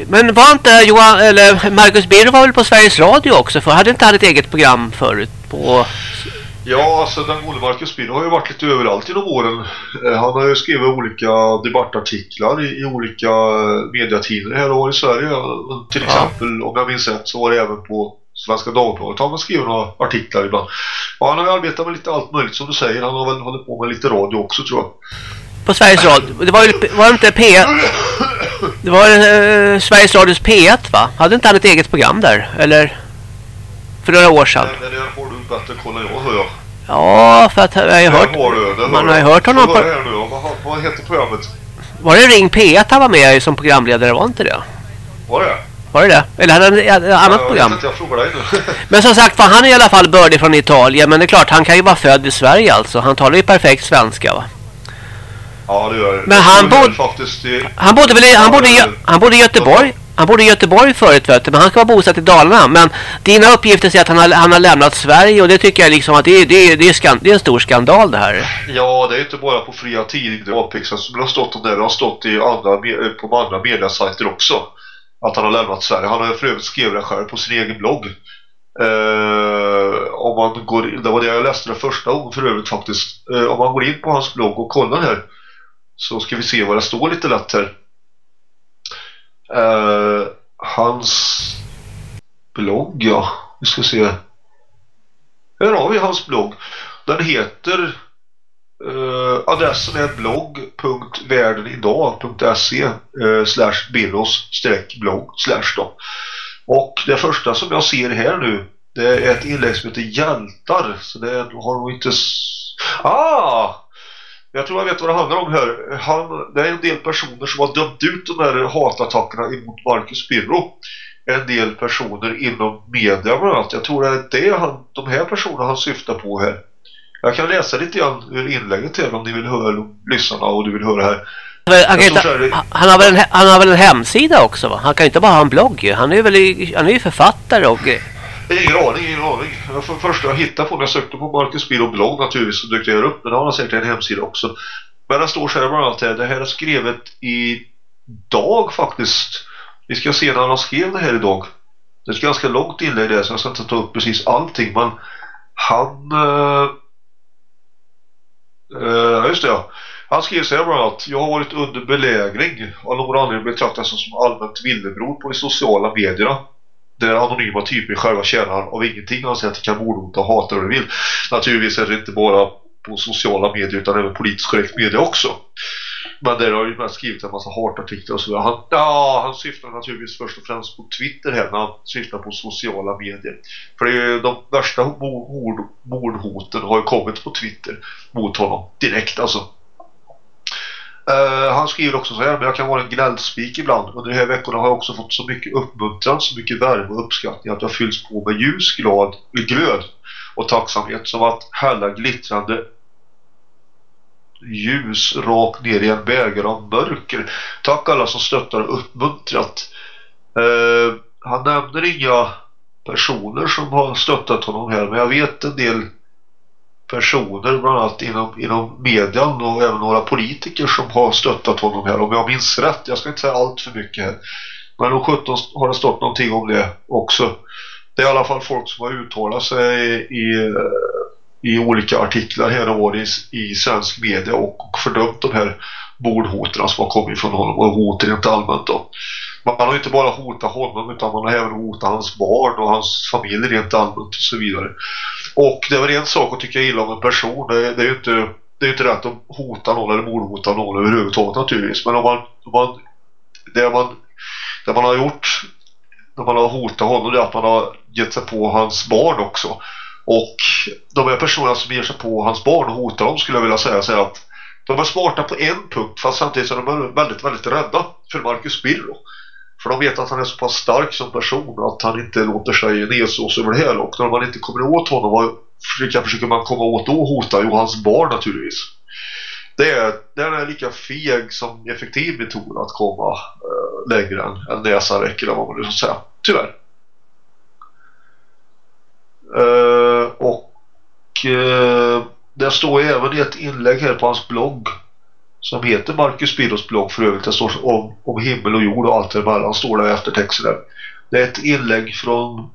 S4: Men var inte Johan, eller Marcus Birro var väl på Sveriges Radio också? För hade inte han ett eget program förut på...
S8: Ja, alltså den gode Marcus Birro har ju varit lite överallt genom åren. Eh, Han har ju skrivit olika debattartiklar i, i olika eh, mediatidningar här och i Sverige. Till
S4: Ja.
S8: exempel, om jag minns rätt, så var det även på Svenska Dagbladet han har skrivit några artiklar ibland. Ja, han har ju arbetat med lite allt möjligt som du säger. Han har väl hållit på med lite radio också tror jag.
S4: På Sveriges Radio. Det var, ju- var det inte P... Det var eh, Sveriges Radios P1 va? Hade inte han ett eget program där? Eller? För några år sedan.
S8: Du bättre kolla än jag hör.
S4: Ja, för att jag har ju hört...
S8: Du,
S4: man
S8: hör
S4: har ju hört honom på...
S8: här nu, vad, vad heter programmet?
S4: Var det Ring P1 han var med i som programledare? Var inte det?
S8: Var det?
S4: Var det det? Eller hade han ett annat
S8: Ja,
S4: program?
S8: inte, Jag frågar dig nu.
S4: Men som sagt var, han är i alla fall bördig från Italien. Men det är klart, han kan ju vara född i Sverige alltså. Han talar ju perfekt svenska va?
S8: ja, det gör det.
S4: Men han bod-
S8: faktiskt i...
S4: Han bodde väl i, han bodde i, han bodde i Göteborg. Han bodde i Göteborg förut vet du, men han ska vara bosatt i Dalarna. Men dina uppgifter säger att han har, han har lämnat Sverige och det tycker jag liksom att det, är- det, är- det, är, skan, det är en stor skandal det här.
S8: Ja, det är inte bara på fria tidningar och avpixlas som det har stått om det. Det har stått i andra, eh, på andra mediasajter också. Att han har lämnat Sverige. Han har ju för övrigt skrivit det själv på sin egen blogg. Uh, om man går in, det var det jag läste det första gången för övrigt faktiskt. Uh, om man går in på hans blogg och kollar här. Så ska vi se vad det står lite lätt här. Uh, hans blogg, ja. Vi ska se. Här har vi hans blogg. Den heter Uh, adressen är blogg.världenidag.se uh, eh, slash birros streck blogg slash då. Och det första som jag ser här nu det är ett inlägg som heter Hjältar. Så det har nog inte... Ah! Jag tror jag vet vad det handlar om här. Han, det är en del personer som har dömt ut de här hatattackerna emot Marcus Birro. En del personer inom media bland annat. Jag tror det är det han, de här personerna han syftar på här. Jag kan läsa lite grann ur inlägget här om ni vill höra lyssnarna och du vill höra här.
S4: Han, inte, han, har väl en, han har väl en hemsida också va? Han kan ju inte bara ha en blogg ju. Han är ju väl i- han är ju författare och...
S8: Ingen aning, ingen aning. För första jag hittade på när jag sökte på Marcus Biro blogg naturligtvis så dök det här upp. Men det har han säkert en hemsida också. Men det står så här bland annat här. Det här är skrivet i dag faktiskt. Vi ska se när han skrev det här idag. Det är ett ganska långt inlägg där så jag ska inte ta upp precis allting. Men han... Uh, uh, just det ja. Han skrev så här bland annat. Jag har varit under belägring. Av någon anledning betraktas jag som allmänt villebror på de sociala medierna. Den anonyma typen i själva kärnan av ingenting anser att det kan mordhota och hata vad du vill. Naturligtvis är det inte bara på sociala medier utan även politiskt korrekt media också. Men där har ju mest skrivit en massa hatartiklar och så vidare. Han, ja, han syftar naturligtvis först och främst på Twitter här när han syftar på sociala medier. För det är ju de värsta mord, mordhoten har ju kommit på Twitter mot honom direkt alltså. Eh, han skriver också så här, men jag kan vara en gnällspik ibland. Under de här veckorna har jag också fått så mycket uppmuntran, så mycket värme och uppskattning att jag fylls på med ljus, glad, glöd och tacksamhet som att hälla glittrande ljus rakt ner i en bägare av mörker. Tack alla som stöttar och uppmuntrat. Uh, han nämner inga personer som har stöttat honom här, men jag vet en del personer bland annat inom, inom median och även några politiker som har stöttat honom här om jag minns rätt. Jag ska inte säga allt för mycket här. Men om 17 har det stått någonting om det också. Det är i alla fall folk som har uttalat sig i, i olika artiklar här och var i, i svensk media och, och fördömt de här bordhoterna som har kommit från honom och hot rent allmänt då. man har inte bara hotat honom utan man har även hotat hans barn och hans familj rent allmänt och så vidare. Och det är väl en sak att tycka illa om en person. Det, det är ju inte, det är inte rätt att hota någon eller mordhota någon överhuvudtaget naturligtvis. Men om man, om man, det, man, det man har gjort när man har hotat honom det är att man har gett sig på hans barn också. Och de här personerna som ger sig på hans barn och hotar dem skulle jag vilja säga så att de är smarta på en punkt fast samtidigt så är de väldigt, väldigt rädda för Marcus Birro. För de vet att han är så pass stark som person att han inte låter sig nedsås över det här. Och när man inte kommer åt honom, vad försöker, försöker man komma åt då och hota? Jo, hans barn naturligtvis. Det är, det är lika feg som effektiv metod att komma eh, längre än, än näsan räcker, eller vad man nu ska säga. Tyvärr. Eh, och eh, det står även i ett inlägg här på hans blogg som heter Marcus Birros blogg för övrigt. Det står om, om himmel och jord och allt däremellan står det i eftertexten där. Det är ett inlägg från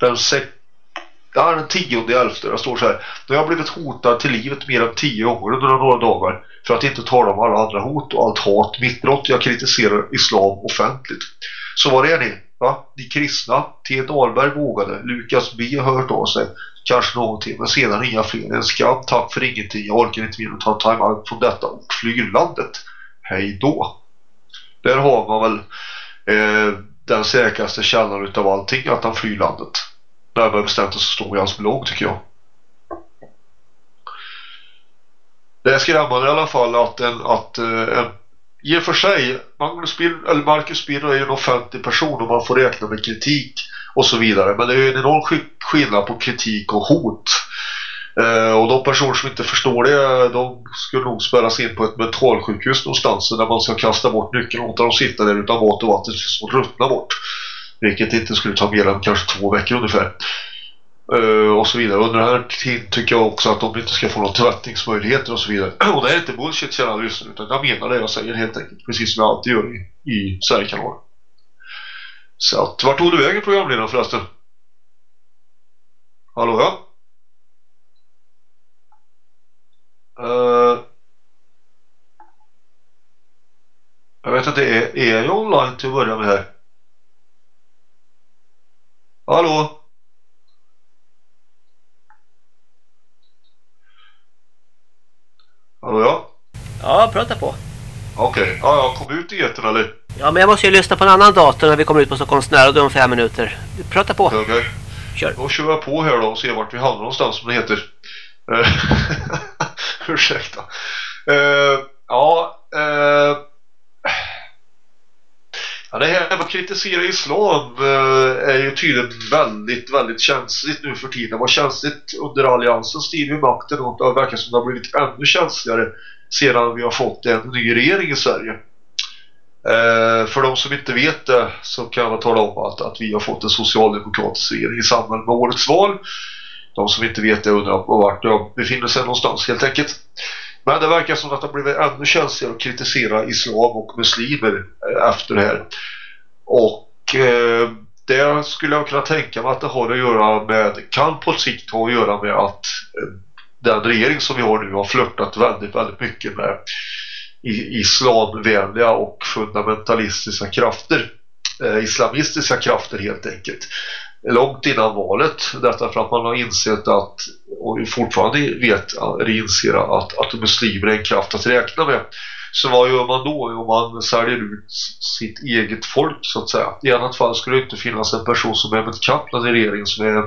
S8: den, ja, den tionde elfte. Det står så här. Nu har jag blivit hotad till livet mer än tio gånger under några dagar. För att inte tala om alla andra hot och allt hat, mitt brott. Jag kritiserar islam offentligt. Så var är ni? Va? Ni kristna? T. Dahlberg vågade. Lukas B har hört av sig. Kanske någonting. Men sedan inga fler. En skam. Tack för ingenting. Jag orkar inte mer att ta time out från detta och flyr landet. Hej då. Där har man väl eh, den säkraste källan utav allting. Att han flyr landet. Närmare bestämt så står i hans blogg tycker jag. Det är skrämmande i alla fall att en, att, eh, en i och för sig, Magnus Bill, eller Marcus Birro är ju en offentlig person och man får räkna med kritik och så vidare. Men det är ju en enorm skillnad på kritik och hot. Eh, och de personer som inte förstår det, de skulle nog spärras in på ett mentalsjukhus någonstans där man ska kasta bort nyckeln och låta dem sitta där utan mat och vatten som ruttna bort. Vilket inte skulle ta mer än kanske två veckor ungefär. Uh, och så vidare. Under den här tiden tycker jag också att de inte ska få några tvättningsmöjligheter och så vidare. Och det är inte bullshit kära lyssnare utan jag menar det jag säger helt enkelt. Precis som jag alltid gör i, i Sverigekanalen. Så att, vart tog du vägen programledaren förresten? Hallå ja? Uh, jag vet inte, är, är jag online till att börja med här? Hallå? Hallå ja?
S4: Ja, prata på.
S8: Okej, okay. ja, jag kom ut i eten eller?
S4: Ja, men jag måste ju lyssna på en annan dator när vi kommer ut på Stockholms närradio om fem minuter. Prata på.
S8: Okej. Okay.
S4: Kör.
S8: Då kör jag på här då och ser vart vi hamnar någonstans som det heter. Eh, ursäkta. Uh, ja, uh, ja, det här med att kritisera islam uh, är ju tydligen väldigt, väldigt känsligt nu för tiden. Det var känsligt under alliansens tid vid makten och det verkar som det har blivit ännu känsligare sedan vi har fått en ny regering i Sverige. Eh, för de som inte vet det så kan jag tala om att, att vi har fått en socialdemokratisk regering i samband med årets val. De som inte vet det undrar vart de befinner sig någonstans helt enkelt. Men det verkar som att det har blivit ännu känsligare att kritisera islam och muslimer eh, efter det här. Och eh, det skulle jag kunna tänka mig att det har att göra med, kan på sikt ha att göra med att eh, den regering som vi har nu har flörtat väldigt, väldigt mycket med islamvänliga och fundamentalistiska krafter eh, islamistiska krafter helt enkelt långt innan valet detta för att man har insett att och fortfarande vet eller inser att, att muslimer är en kraft att räkna med så vad gör man då? om man säljer ut sitt eget folk så att säga. I annat fall skulle det inte finnas en person som är med Kaplan i regeringen som är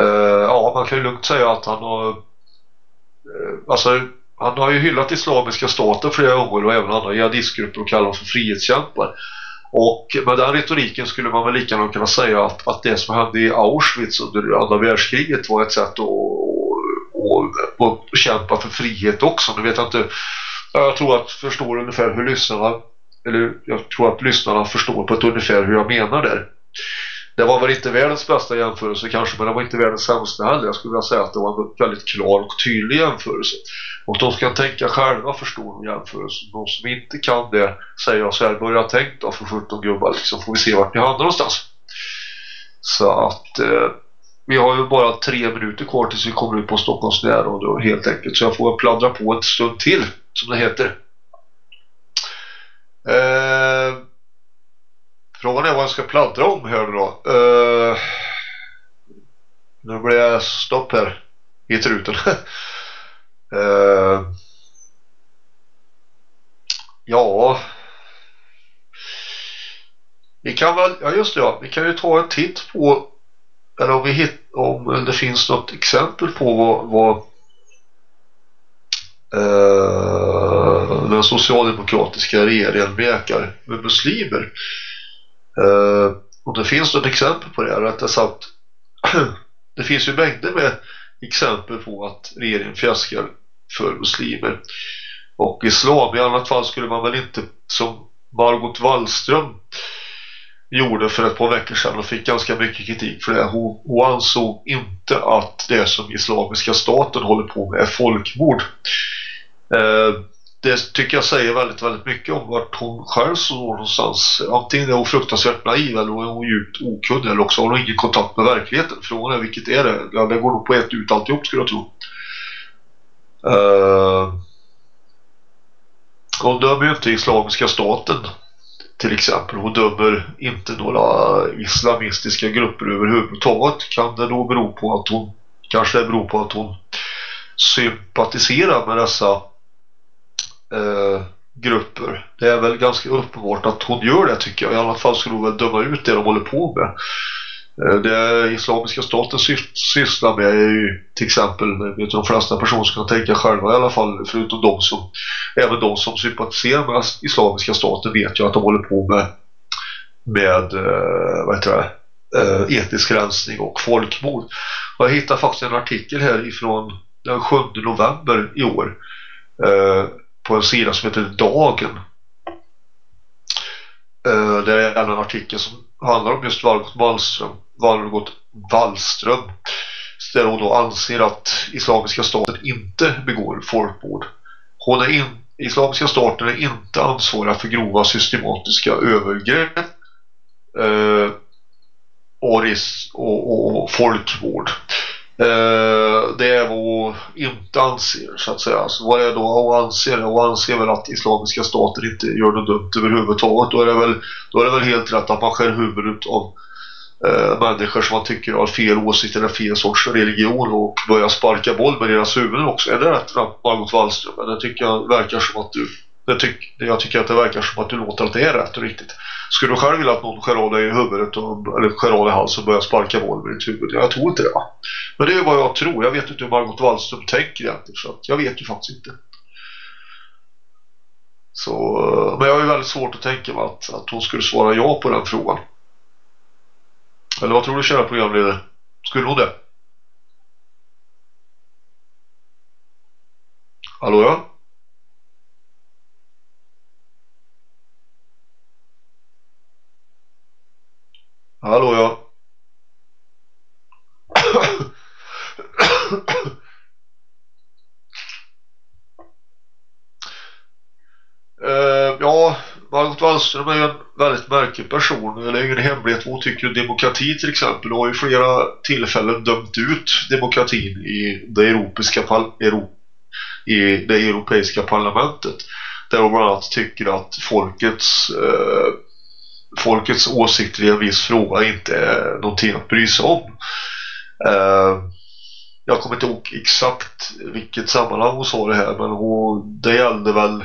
S8: eh, ja man kan ju lugnt säga att han har eh, alltså han har ju hyllat islamiska stater flera gånger och även andra jihadistgrupper och kallar dem för frihetskämpar. Och med den retoriken skulle man väl lika gärna kunna säga att, att det som hände i Auschwitz under andra världskriget var ett sätt att, att, att, att kämpa för frihet också. Nu vet jag inte, jag tror att förstår ungefär hur lyssnarna eller jag tror att lyssnarna förstår på ett ungefär hur jag menar där. Det var väl inte världens bästa jämförelse kanske men det var inte världens sämsta heller. Jag skulle vilja säga att det var en väldigt klar och tydlig jämförelse. Och de ska tänka själva förstå jämförelsen. De som inte kan det säger jag så här, börja tänkt då för 17 gubbar liksom får vi se vart ni hamnar någonstans. Så att eh, vi har ju bara tre minuter kvar tills vi kommer ut på Stockholms närradio helt enkelt. Så jag får pladdra på en stund till som det heter. Eh, Frågan är vad jag ska pladdra om här nu då. Uh, nu blir jag stopp här i truten. uh, ja. Vi kan väl, ja just det ja, vi kan ju ta en titt på eller om vi hit, om det finns något exempel på vad, vad uh, den socialdemokratiska regeringen bekar med muslimer. Eh, och det finns något exempel på det, här, rättare sagt det finns ju mängder med exempel på att regeringen fjäskar för muslimer och islam. I annat fall skulle man väl inte som Margot Wallström gjorde för ett par veckor sedan och fick ganska mycket kritik för det. Hon, hon ansåg inte att det som islamiska staten håller på med är folkmord. Eh, det tycker jag säger väldigt, väldigt mycket om vart hon själv står någonstans. Antingen är hon fruktansvärt naiv eller är hon djupt okunnig eller också har hon ingen kontakt med verkligheten. Frågan är vilket är det? Ja, det går nog på ett ut alltihop skulle jag tro. Uh, hon dömer ju inte islamiska staten till exempel. Hon dömer inte några islamistiska grupper överhuvudtaget. Kan det då bero på att hon kanske det beror på att hon sympatiserar med dessa eh, grupper. Det är väl ganska uppenbart att hon gör det tycker jag. I alla fall skulle hon väl döma ut det de håller på med. Eh, det islamiska staten sysslar med är ju till exempel vet de flesta personer som kan tänka själva i alla fall förutom de som även de som sympatiserar med islamiska staten vet ju att de håller på med med eh, vad heter det eh, etnisk rensning och folkmord. Och jag hittade faktiskt en artikel här ifrån den 7 november i år eh, på en sida som heter Dagen. Eh, det är en artikel som handlar om just Valgot Wallström Valgot Wallström där hon då anser att Islamiska staten inte begår folkmord. Hon är in, Islamiska staten är inte ansvarig för grova systematiska övergrepp uh, och, och, och, och folkmord. Eh, det är vad hon inte anser så att säga. Så vad är då hon anser? Hon anser väl att Islamiska staten inte gör något dumt överhuvudtaget. Då är det väl, då är det väl helt rätt att man skär huvudet av eh, människor som man tycker har fel åsikt eller fel sorts religion och börjar sparka boll med deras huvuden också. Är det rätt Margot Wallström? Det tycker jag verkar som att du tyck, jag tycker att det verkar som att du låter att det är rätt och riktigt. Skulle du själv vilja att någon skär av dig i huvudet och, eller skär av dig i halsen och börjar sparka boll med ditt huvud? Jag tror inte det. Men det är vad jag tror. Jag vet inte hur Margot Wallström tänker egentligen så att jag vet ju faktiskt inte. Så, men jag har ju väldigt svårt att tänka mig att, att hon skulle svara ja på den frågan. Eller vad tror du kära programledare? Skulle hon det? Hallå ja? Hallå ja? uh, ja, Margot Wallström är ju en väldigt märklig person. Det är ingen hemlighet vad hon tycker om demokrati till exempel. Hon har ju flera tillfällen dömt ut demokratin i det europeiska, Euro, i det europeiska parlamentet. Där hon bland annat tycker att folkets, Uh, folkets åsikter i en viss fråga inte är någonting att bry sig om. Eh, jag kommer inte ihåg exakt vilket sammanhang hon sa det här men hon, det gällde väl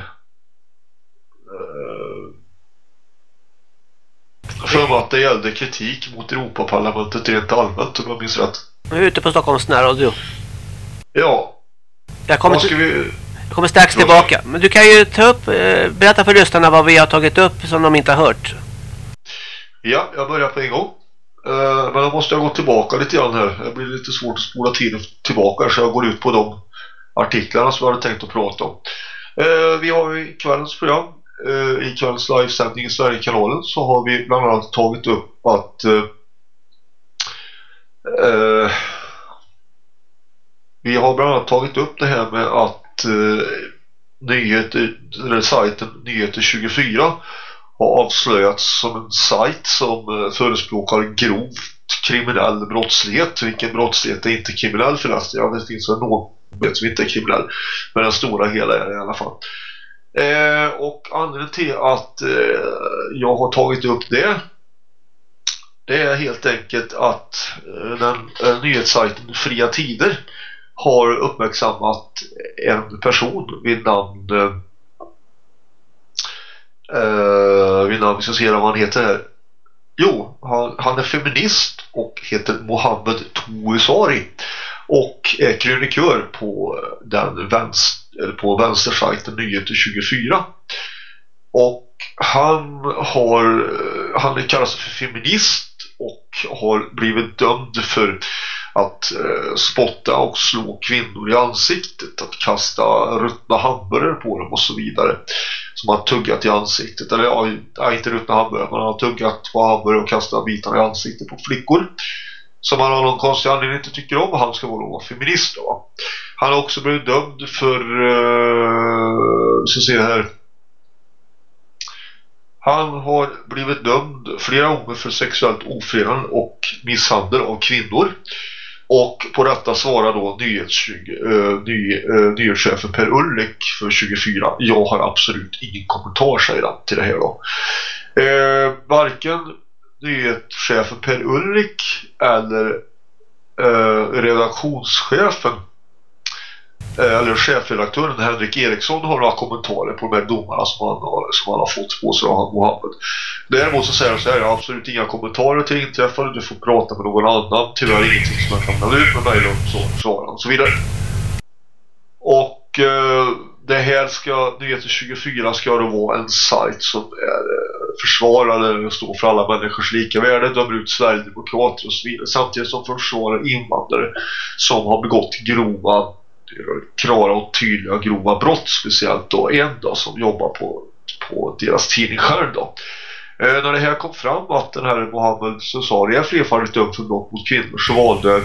S8: för mig att det gällde kritik mot Europaparlamentet rent allmänt om jag minns rätt.
S4: Nu är ute på Stockholms närradio.
S8: Ja.
S4: Jag kommer,
S8: ska vi...
S4: jag kommer strax tillbaka. Men du kan ju ta upp, eh, berätta för lyssnarna vad vi har tagit upp som de inte har hört.
S8: Ja, jag börjar på en gång. Uh, men då måste jag gå tillbaka lite grann här. Det blir lite svårt att spola tiden tillbaka så jag går ut på de artiklarna som jag hade tänkt att prata om. Uh, vi har i kvällens program eh, i kvällens livesändning i Sverigekanalen så har vi bland annat tagit upp att vi har bland annat tagit upp det här med att nyheter, eller sajten Nyheter 24 har avslöjats som en sajt som eh, förespråkar grovt kriminell brottslighet. Vilken brottslighet är inte kriminell förresten? Ja, det finns väl någon som inte är kriminell. Men den stora hela är det i alla fall. Eh, och anledningen till att eh, jag har tagit upp det det är helt enkelt att eh, den eh, nyhetssajten Fria Tider har uppmärksammat en person vid namn eh, Uh, eh, vi ska se vad han heter här. Jo, han, han är feminist och heter Mohammed Touisari och är krönikör på den vänster, på vänstersajten Nyheter 24. Och han har han kallas för feminist och har blivit dömd för att eh, spotta och slå kvinnor i ansiktet, att kasta ruttna hamburgare på dem och så vidare. Som har tuggat i ansiktet, eller ja, inte ruttna hamburgare, men han har tuggat på hamburgare och kastat bitarna i ansiktet på flickor. Som han av någon konstig anledning inte tycker om, han ska vara feminist då. Han har också blivit dömd för, eh, så ser jag här, han har blivit dömd flera gånger för sexuellt ofredande och misshandel av kvinnor. Och på detta svarar då nyhets, uh, eh, ny, uh, nyhetschefen Per Ulrik för 24. Jag har absolut ingen kommentar säger han till det här då. Uh, varken nyhetschefen Per Ulrik eller redaktionschefen Eh, eller chefredaktören Henrik Eriksson har några kommentarer på de här domarna som han har, som han har fått på sig av Mohammed. Däremot så säger han så här, jag har absolut inga kommentarer till inträffade, du får prata med någon annan, tyvärr ingenting som jag kan lämna ut med mig och så svarar han och så vidare. Och eh, det här ska, Nyheter 24 ska då vara en sajt som är eh, försvarare och står för alla människors lika värde, dömer ut Sverigedemokrater och så vidare, samtidigt som försvarar invandrare som har begått grova klara och tydliga grova brott speciellt då en då som jobbar på, på deras tidning själv då. Eh, när det här kom fram att den här Mohammed Susari är flerfaldigt dömd för brott mot kvinnor så valde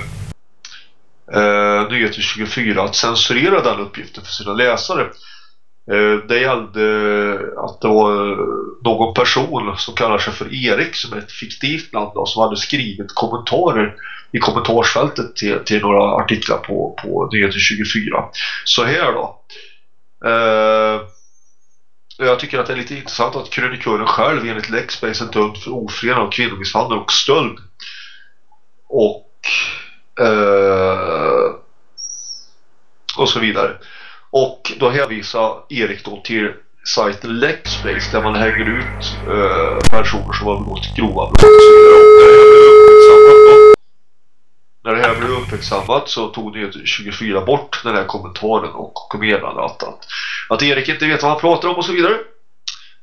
S8: eh, Nyheter 24 att censurera den uppgiften för sina läsare. Eh, det gällde att det var eh, någon person som kallar sig för Erik som är ett fiktivt namn då, som hade skrivit kommentarer i kommentarsfältet till, till några artiklar på, på Nyheter 24. Så här då. Eh, jag tycker att det är lite intressant att krönikören själv enligt Lexbase är dömd för ofredande av kvinnomisshandel och stöld. Och eh, och så vidare. Och då hänvisar Erik då till sajten Lexbase där man hänger ut eh, personer som har begått grova brott och så vidare. När det här blev uppmärksammat så tog Nyheter 24 bort den här kommentaren och meddelade att, att, att Erik inte vet vad han pratar om och så vidare.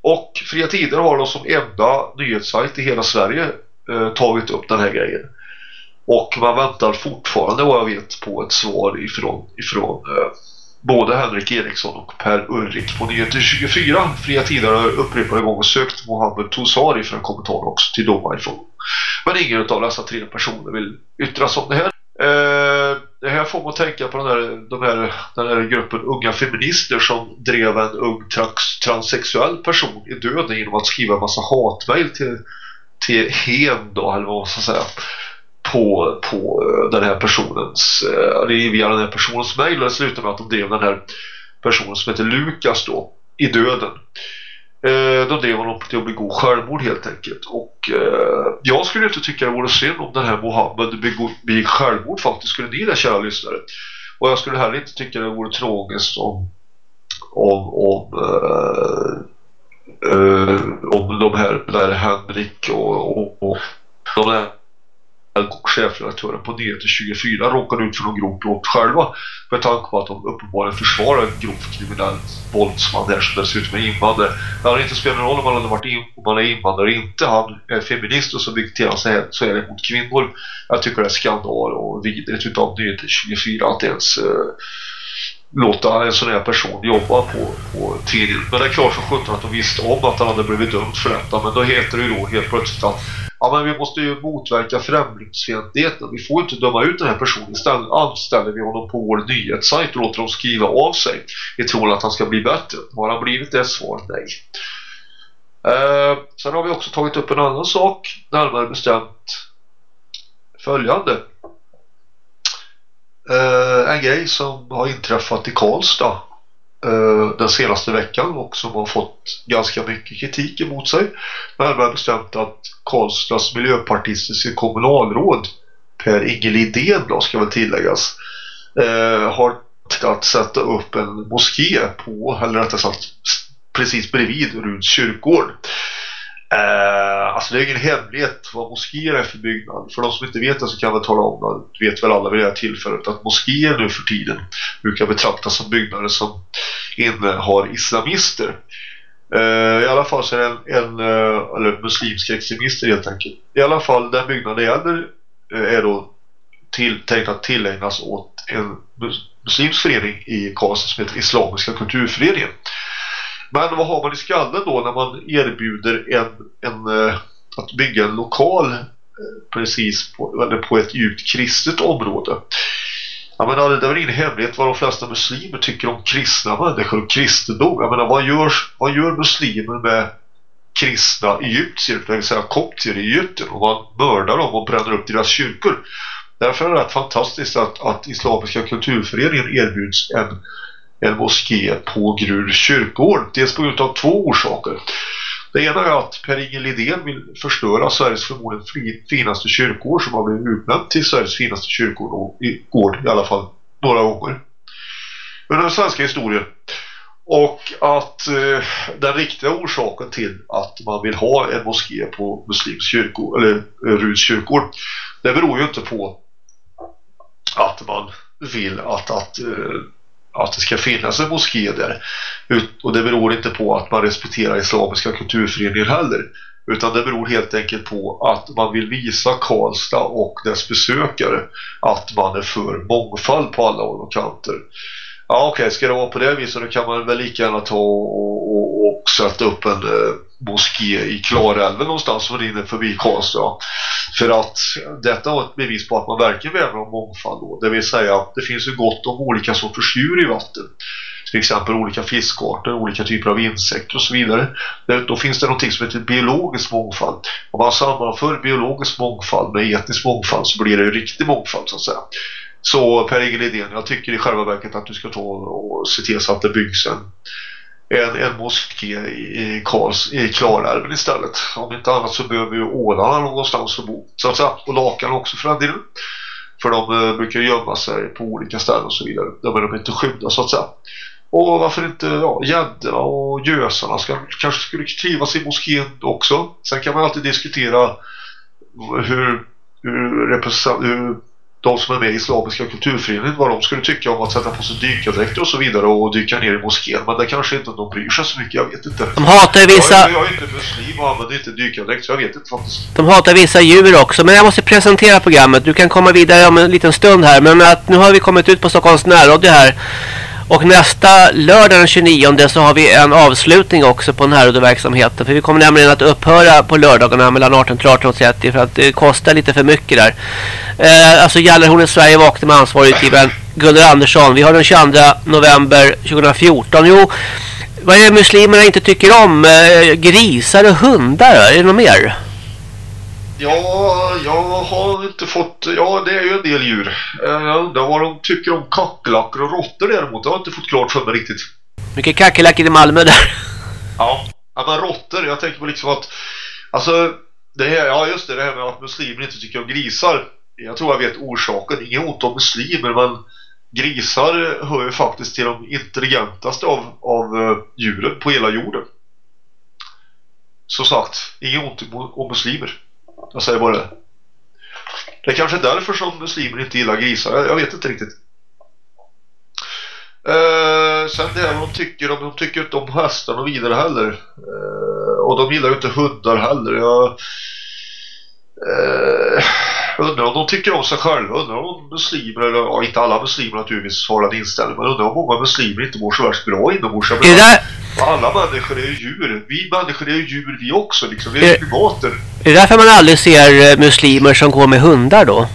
S8: Och Fria Tider har då som enda nyhetssajt i hela Sverige eh, tagit upp den här grejen. Och man väntar fortfarande vad jag vet på ett svar ifrån, ifrån eh, både Henrik Eriksson och Per Ulrik på Nyheter 24. Fria Tider har upprepade gånger sökt Mohammed Tosari för en kommentar också till domar ifrån men ingen av dessa tre personer vill yttra sig om det här. Eh, det här får man tänka på den här, de här, den här gruppen unga feminister som drev en ung trans, transsexuell person i döden genom att skriva en massa hatmejl till, till hen då, eller vad man ska säga på, på eh, den här personens eh, via den här personens mejl och det slutade med att de drev den här personen som heter Lukas då i döden. De då drev honom till att begå självmord helt enkelt. Och eh, jag skulle inte tycka det vore synd om den här Mohammed begick självmord faktiskt. Skulle ni det kära lyssnare? Och jag skulle heller inte tycka det vore tragiskt om om, om, om de här där Henrik och, och, och de där och chefredaktören på Nyheter 24 råkade ut för någon grov brott själva med tanke på att de uppenbarligen försvarar en grovt kriminell våldsman där som dessutom är invandrare. Det hade inte spelat någon roll om man, hade varit in, om man är invandrare eller inte. Han är feminist och så dikterar sig så är det mot kvinnor. Jag tycker det är skandal och vidrigt utav Nyheter 24 att ens uh, låta en sån här person jobba på, på tidningen. Men det är klart som sjutton att de visste om att han hade blivit dömd för detta. Men då heter det ju då helt plötsligt att ja, men vi måste ju motverka främlingsfientligheten. Vi får inte döma ut den här personen. Istället anställer vi honom på vår nyhetssajt och låter dem skriva av sig i tron att han ska bli bättre. Har han blivit det? Svar nej. Eh, sen har vi också tagit upp en annan sak, närmare bestämt följande. Eh, en grej som har inträffat i Karlstad eh, den senaste veckan och som har fått ganska mycket kritik emot sig. Närmare bestämt att Karlstads miljöpartistiska kommunalråd Per Ingelidén då ska väl tilläggas eh, har att sätta upp en moské på, eller rättare sagt precis bredvid Ruds kyrkogård. Eh, alltså det är ingen hemlighet vad moskéer är för byggnad. För de som inte vet det så kan jag tala om det. Vet väl alla vid det här tillfället att moskéer nu för tiden brukar betraktas som byggnader som innehar islamister. Eh, I alla fall så är det en, en eh, eller muslimska extremister helt enkelt. I alla fall den byggnaden det gäller eh, är då till, tänkt att tillägnas åt en muslimsk förening i Karlstad som heter Islamiska kulturföreningen. Men vad har man i skallen då när man erbjuder en, en, eh, att bygga en lokal eh, precis på, eller på ett djupt kristet område? Jag menar, det är väl ingen hemlighet vad de flesta muslimer tycker om kristna människor och kristendom. Jag menar, vad gör, vad gör muslimer med kristna egyptier, det vill säga koptier i Egypten och man mördar dem och bränner upp deras kyrkor. Därför är det rätt fantastiskt att, att Islamiska kulturföreningen erbjuds en en moské på Grur kyrkogård. Dels på grund av två orsaker. Det ena är att Per-Inge Lidén vill förstöra Sveriges förmodligen finaste kyrkogård som har blivit utnämnd till Sveriges finaste kyrkogård i alla fall några gånger. Under den svenska historien. Och att eh, den riktiga orsaken till att man vill ha en moské på muslims kyrkogård, eller eh, Ruds kyrkogård det beror ju inte på att man vill att, att eh, att det ska finnas en moské där. Och det beror inte på att man respekterar islamiska kulturföreningar heller. Utan det beror helt enkelt på att man vill visa Karlstad och dess besökare att man är för mångfald på alla håll och kanter. Ja okej, okay, ska det vara på det viset då kan man väl lika gärna ta och, och, och sätta upp en eh, moské i Klarälven någonstans som rinner förbi Karlstad. För att detta var ett bevis på att man verkligen värnar om mångfald då. Det vill säga att det finns ju gott om olika sorters djur i vatten. Till exempel olika fiskarter, olika typer av insekter och så vidare. Då finns det någonting som heter biologisk mångfald. Om man sammanför biologisk mångfald med etnisk mångfald så blir det ju riktig mångfald så att säga. Så Per-Inge Lidén, jag tycker i själva verket att du ska ta och se till så att det byggs en en, en moské i, Karls, i Klarälven istället. Om inte annat så behöver ju ålarna någonstans att bo. Så att säga. Och lakan också för den delen. För de eh, brukar gömma sig på olika ställen och så vidare. Där är de inte skydda så att säga. Och varför inte ja, gäddorna och gösarna ska, kanske skulle trivas i moskén också. Sen kan man alltid diskutera hur, hur, hur de som är med i Islamiska kulturföreningen vad de skulle tycka om att sätta på sig dykardräkter och så vidare och dyka ner i moskén. Men det kanske inte de bryr sig så mycket, jag vet inte.
S4: De hatar vissa...
S8: Jag, jag är inte muslim och använder inte dykardräkt så jag vet inte faktiskt.
S4: De hatar vissa djur också, men jag måste presentera programmet. Du kan komma vidare om en liten stund här, men att nu har vi kommit ut på Stockholms närradio här. Och nästa lördag den 29 så har vi en avslutning också på närradioverksamheten. För vi kommer nämligen att upphöra på lördagarna mellan 18 och 18.30 för att eh, det kostar lite för mycket där. Eh, alltså Gallerhornet Sverige vaknar med ansvarig utgivaren Gunnar Andersson. Vi har den 22 november 2014. Jo, vad är det muslimerna inte tycker om? Eh, grisar och hundar? Är det något mer?
S8: Ja, jag har inte fått... Ja, det är ju en del djur. Eh, jag undrar vad de tycker om kackerlackor och råttor däremot. Jag har inte fått klart för mig riktigt.
S4: Mycket kackerlackor i Malmö där.
S8: Ja, ja men råttor. Jag tänker på liksom att... Alltså, det här, ja just det, det här med att muslimer inte tycker om grisar. Jag tror jag vet orsaken. Inget ont om muslimer, men grisar hör ju faktiskt till de intelligentaste av, av uh, djuren på hela jorden. Så sagt, inget ont om muslimer. Jag säger bara det. Det är kanske därför som muslimer inte gillar grisar. Jag, vet inte riktigt. Eh, sen det här de tycker om, de tycker inte om hästar och vidare heller. Eh, och de gillar ju inte hundar heller. Jag eh, undrar om de tycker om sig själva. Undrar om muslimer, eller ja, inte alla muslimer naturligtvis har den inställningen. Men undrar om många muslimer inte mår så värst bra inombords.
S4: Är det,
S8: alla människor är ju djur. Vi människor är ju djur vi också. Liksom. Vi är, är primater.
S4: Är det därför man aldrig ser eh, muslimer som går med hundar då?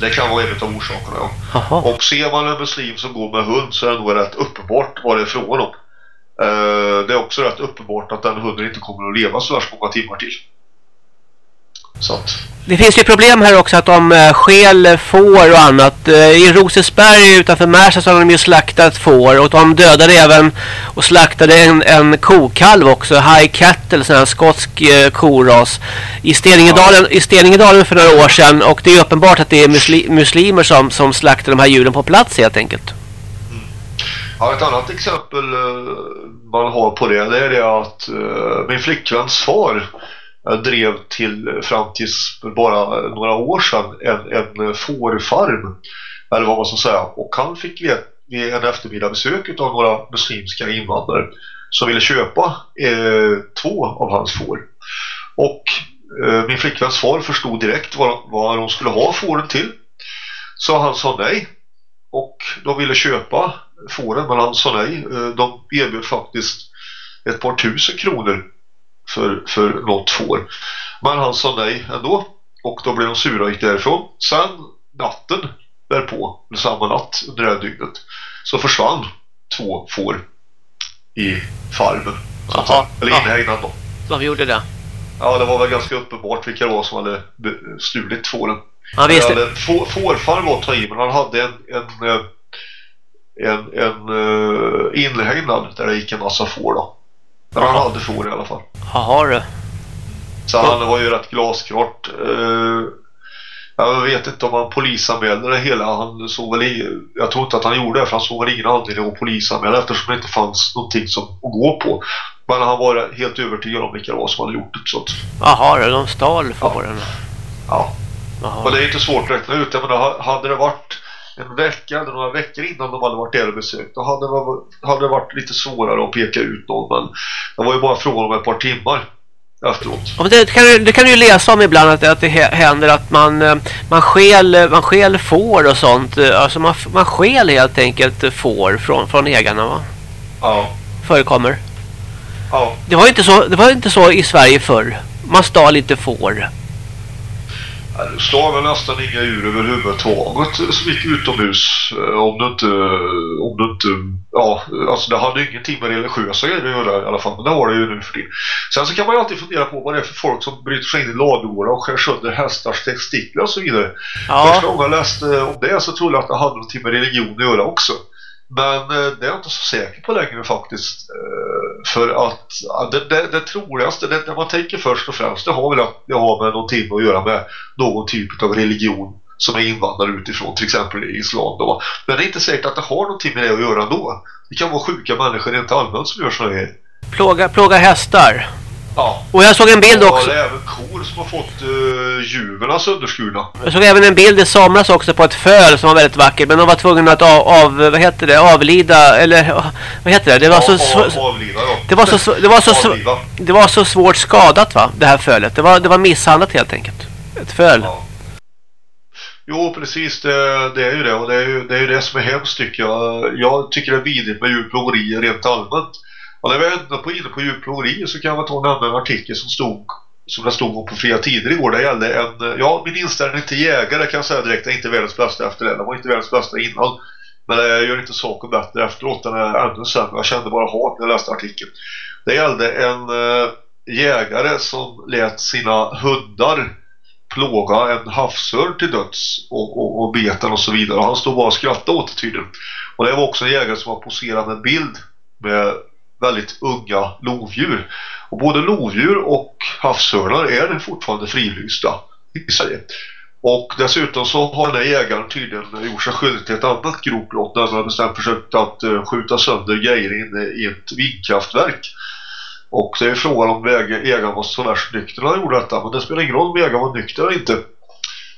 S8: Det kan vara en av orsakerna, ja. Aha. Och ser man en muslim som går med hund så är det nog rätt uppenbart vad det är frågan om. Uh, det är också rätt uppenbart att den hunden inte kommer att leva så värst många timmar till. Så att,
S4: Det finns ju problem här också att de eh, skäl får och annat. Eh, I Rosesberg utanför Märsta så har de ju slaktat får och de dödade även och slaktade en, en kokalv också, High Cattle, sån här skotsk eh, koras i Steningedalen, i Steningedalen för några år sedan och det är uppenbart att det är musli, muslimer som, som slaktar de här djuren på plats helt enkelt.
S8: Ja, ett annat exempel eh, man har på det, det är det att eh, min flickväns far Eh, drev till fram till för bara några år sedan en, en fårfarm eller vad man ska säga. Och han fick vet, vid en eftermiddag besök av några muslimska invandrare som ville köpa eh, två av hans får. Och eh, min flickväns far förstod direkt vad, vad de skulle ha fåren till. Så han sa nej. Och de ville köpa fåren men han sa nej. Eh, de erbjöd faktiskt ett par tusen kronor för, för något får. Men han sa nej ändå och då blev de sura och gick därifrån. Sen natten därpå, eller samma natt under det här dygnet så försvann två får i farmen. Säga. Eller inhägnad då.
S4: De gjorde det.
S8: Ja, det var väl ganska uppenbart vilka det var som hade stulit fåren.
S4: Han visste,
S8: Eller, få- Fårfarm var att ta i, men han hade en, en, eh, en, en uh, inhägnad där det gick en massa får då. Men han hade får i alla fall.
S4: jaha du.
S8: Så han var ju rätt glasklart. Uh, jag vet inte om han polisanmälde det hela. Han såg väl i, jag tror inte att han gjorde det för han såg väl ingen anledning att polisanmäla eftersom det inte fanns någonting som att gå på. Men han var helt övertygad om vilka det var som hade gjort det. Så att,
S4: Jaha de stal fåren.
S8: ja. Och
S4: Jaha.
S8: det är inte svårt att räkna ut. Jag menar, hade det varit en vecka eller några veckor innan de hade varit där och besökt då hade det, varit, hade det varit lite svårare att peka ut någon. Men det var ju bara frågan om ett par timmar efteråt.
S4: Ja, men det, kan, du- det kan du ju läsa om ibland att, att det hä- händer att man, eh, man, skäl, man skäl får och sånt. Eh, Alltså man, man skäl helt enkelt får från, från ägarna va?
S8: Ja.
S4: Förekommer.
S8: Ja.
S4: Det var ju inte så, det var inte så i Sverige förr. Man stal inte får.
S8: Du stal väl nästan inga djur överhuvudtaget som gick utomhus eh, om du inte, om du inte, ja, alltså det hade ingenting med religiösa grejer att göra i alla fall, men det har det ju nu för tiden. Sen så kan man ju alltid fundera på vad det är för folk som bryter sig in i ladugårdar och skär sönder hästars testiklar och så vidare.
S4: Ja.
S8: Första gången jag läste om det så trodde jag att det hade någonting med religion att göra också. Men eh, det är jag inte så säker på längre faktiskt. Eh, för att det, det, det troligaste, det, det man tänker först och främst, det har väl att det har med någonting att göra med någon typ av religion som är invandrare utifrån, till exempel i islam då. Men det är inte säkert att det har någonting med det att göra ändå. Det kan vara sjuka människor rent allmänt som gör sådana grejer.
S4: Plåga, plåga hästar.
S8: Ja.
S4: Och jag såg en bild
S8: Ja,
S4: också.
S8: det är även kor som har fått uh, juverna sönderskurna.
S4: Jag såg även en bild i somras också på ett föl som var väldigt vacker. Men de var tvungna att av, av vad heter det, avlida, eller vad heter det? Det var så,
S8: Av-
S4: så,
S8: av- avliva, ja.
S4: det var så, så- det var så, så,
S8: Avliva.
S4: det var så svårt skadat va, det här fölet. Det var, det var misshandlat helt enkelt. Ett föl.
S8: Ja. Jo, precis. Det, det är ju det. Och det är ju det, är ju det som är hemskt tycker jag. Jag tycker det är vidrigt med djurplågeri rent allmänt. Och när vi ändå på, inne på djurplågeri så kan jag ta och nämna en artikel som stod som det stod om på fria tider igår. Det gällde en, eh, ja min inställning till jägare kan jag säga direkt är inte världens bästa efter det. Den var inte världens bästa innan. Men det gör inte saken bättre efteråt. Den är ännu sämre. Jag kände bara hat när jag läste artikeln. Det gällde en eh, jägare som lät sina hundar plåga en havsörn till döds och, och, och bet den och så vidare. Och han stod bara och skrattade åt det tydligen. Och det var också en jägare som var poserat med en bild med väldigt unga lovdjur. Och både lovdjur och havsörnar är det fortfarande frilysta i Sverige. Och dessutom så har den här jägaren tydligen gjort sig skyldig till ett annat grovt brott när han bestämt försökt att eh, skjuta sönder grejer inne i ett vindkraftverk. Och det är frågan om ägaren var så värst nykter när han gjorde detta. Men det spelar ingen roll om ägaren var nykter eller inte.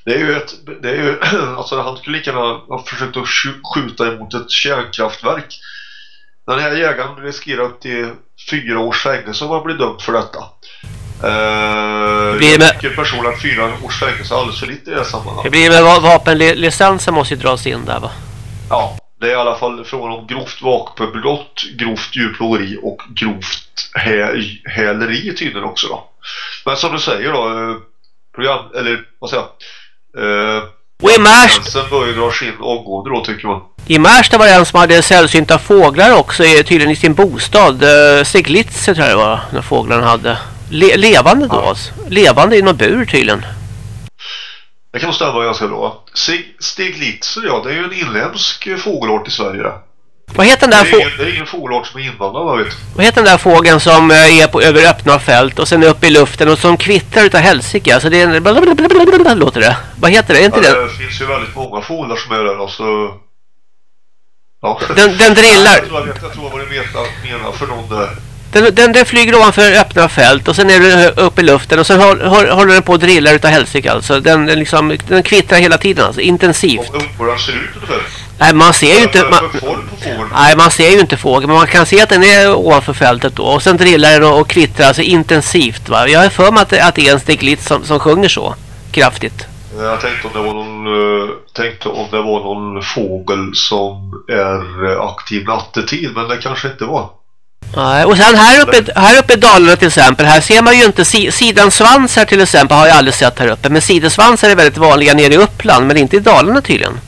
S8: Det är ju ett, det är ju, alltså han skulle lika gärna ha försökt att skjuta emot ett kärnkraftverk. Den här jägaren riskerar upp till fyra års fängelse om han blir dömd för detta.
S4: Blir det
S8: jag tycker personligen att fyra års fängelse är alldeles för lite i det här
S4: Det
S8: sammanhanget.
S4: blir med va- vapenlicensen måste ju dras in där va?
S8: Ja, det är i alla fall frågan om grovt vapenbrott, grovt djurplågeri och grovt hä häleri tydligen också då. Men som du säger då, eh, program, eller vad säger jag? Eh,
S4: Och i Märsta,
S8: Sen bör ju dras in omgående då tycker man.
S4: i Märsta var det en som hade sällsynta fåglar också tydligen i sin bostad. Uh, Stiglitz tror jag det var, när fåglarna hade. Le levande då
S8: Ja.
S4: alltså. Levande i någon bur tydligen.
S8: Det kan nog stämma ganska bra. Sig- Steglitzer, ja, det är ju en inländsk eh, fågelart i Sverige.
S4: Vad heter den där,
S8: är,
S4: få
S8: ingen, det är ingen fågelart som är invandrad, vad vet.
S4: vad heter den där fågeln som eh, är på, över öppna fält och sen upp i luften och som kvittrar utav helsike? Alltså det är en... blablabla, låter det. Vad heter det? Är inte
S8: Ja,
S4: det?
S8: det finns ju väldigt många fåglar som är där, alltså. Ja.
S4: Den, den drillar.
S8: Jag tror jag, vet, jag tror vad du menar, menar för någon där.
S4: Den, den, den flyger ovanför öppna fält och sen är den upp i luften och sen håll, håll, håller den på och drillar utav helsike alltså. Den, den, liksom, den kvittrar hela tiden alltså, intensivt.
S8: Hur den ser ut ungefär.
S4: Nej, man ser ju inte...
S8: För-
S4: Man, nej, man ser ju inte fågeln men man kan se att den är ovanför fältet då. Och sen drillar den och, och kvittrar alltså intensivt va. Jag har för mig att, att det är en steglitz som, som sjunger så kraftigt.
S8: Jag tänkte om det var någon, eh, tänkte om det var någon fågel som är eh, aktiv nattetid, men det kanske inte var.
S4: Nej, och sen här uppe, här uppe i Dalarna till exempel, här ser man ju inte si, sidansvansar till exempel har jag aldrig sett här uppe. Men sidensvansar är väldigt vanliga nere i Uppland, men inte i Dalarna tydligen.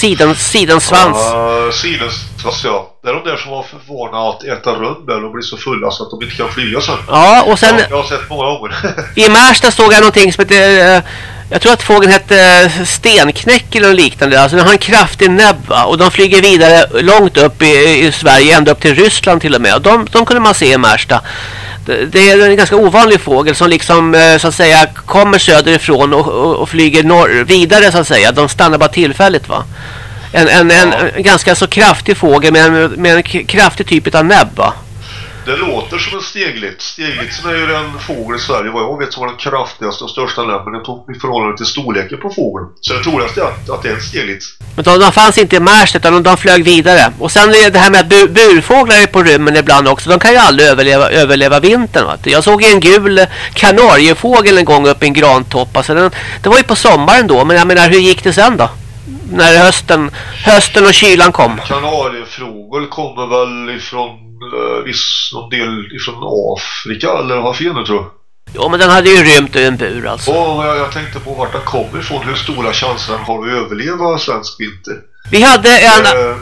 S4: Sidan, sidansvans.
S8: Uh, Sidensvans, ja. Det är de där som var för vana att äta rönnbär och bli så fulla så att de inte kan flyga sen.
S4: Ja, och sen
S8: Ja, jag har sett många gånger.
S4: i Märsta såg jag någonting som heter, eh, jag tror att fågeln hette eh, stenknäck eller något liknande. Alltså den har en kraftig näbb och de flyger vidare långt upp i, i Sverige, ända upp till Ryssland till och med. Och de, de kunde man se i Märsta. Det, är en ganska ovanlig fågel som liksom eh, så att säga kommer söderifrån och, och, och flyger norr, vidare så att säga. De stannar bara tillfälligt va. En, en, en, en ganska så kraftig fågel med en, med en kraftig typ av näbb va.
S8: Det låter som en steglitz. Steglitzen är ju den fågel i Sverige vad jag vet som var den kraftigaste och största lämmen i förhållande till storleken på fågeln. Så det troligaste är att, att det är en steglitz.
S4: Men de, de fanns inte i Märsta utan de, de flög vidare. Och sen är det här med att bu, burfåglar är på rymmen ibland också. De kan ju aldrig överleva, överleva vintern. Va? Jag såg en gul kanariefågel en gång uppe i en grantopp. Alltså den, det var ju på sommaren då. Men jag menar hur gick det sen då? När hösten, hösten och kylan kom.
S8: Kanariefrågor kommer väl ifrån eh, viss någon del ifrån Afrika eller jag fel nu tror jag.
S4: Jo men den hade ju rymt ur en bur alltså.
S8: Jag, jag tänkte på vart den kommer ifrån, hur stora chanser den har att överleva svensk vinter.
S4: Vi hade en...
S8: Eh,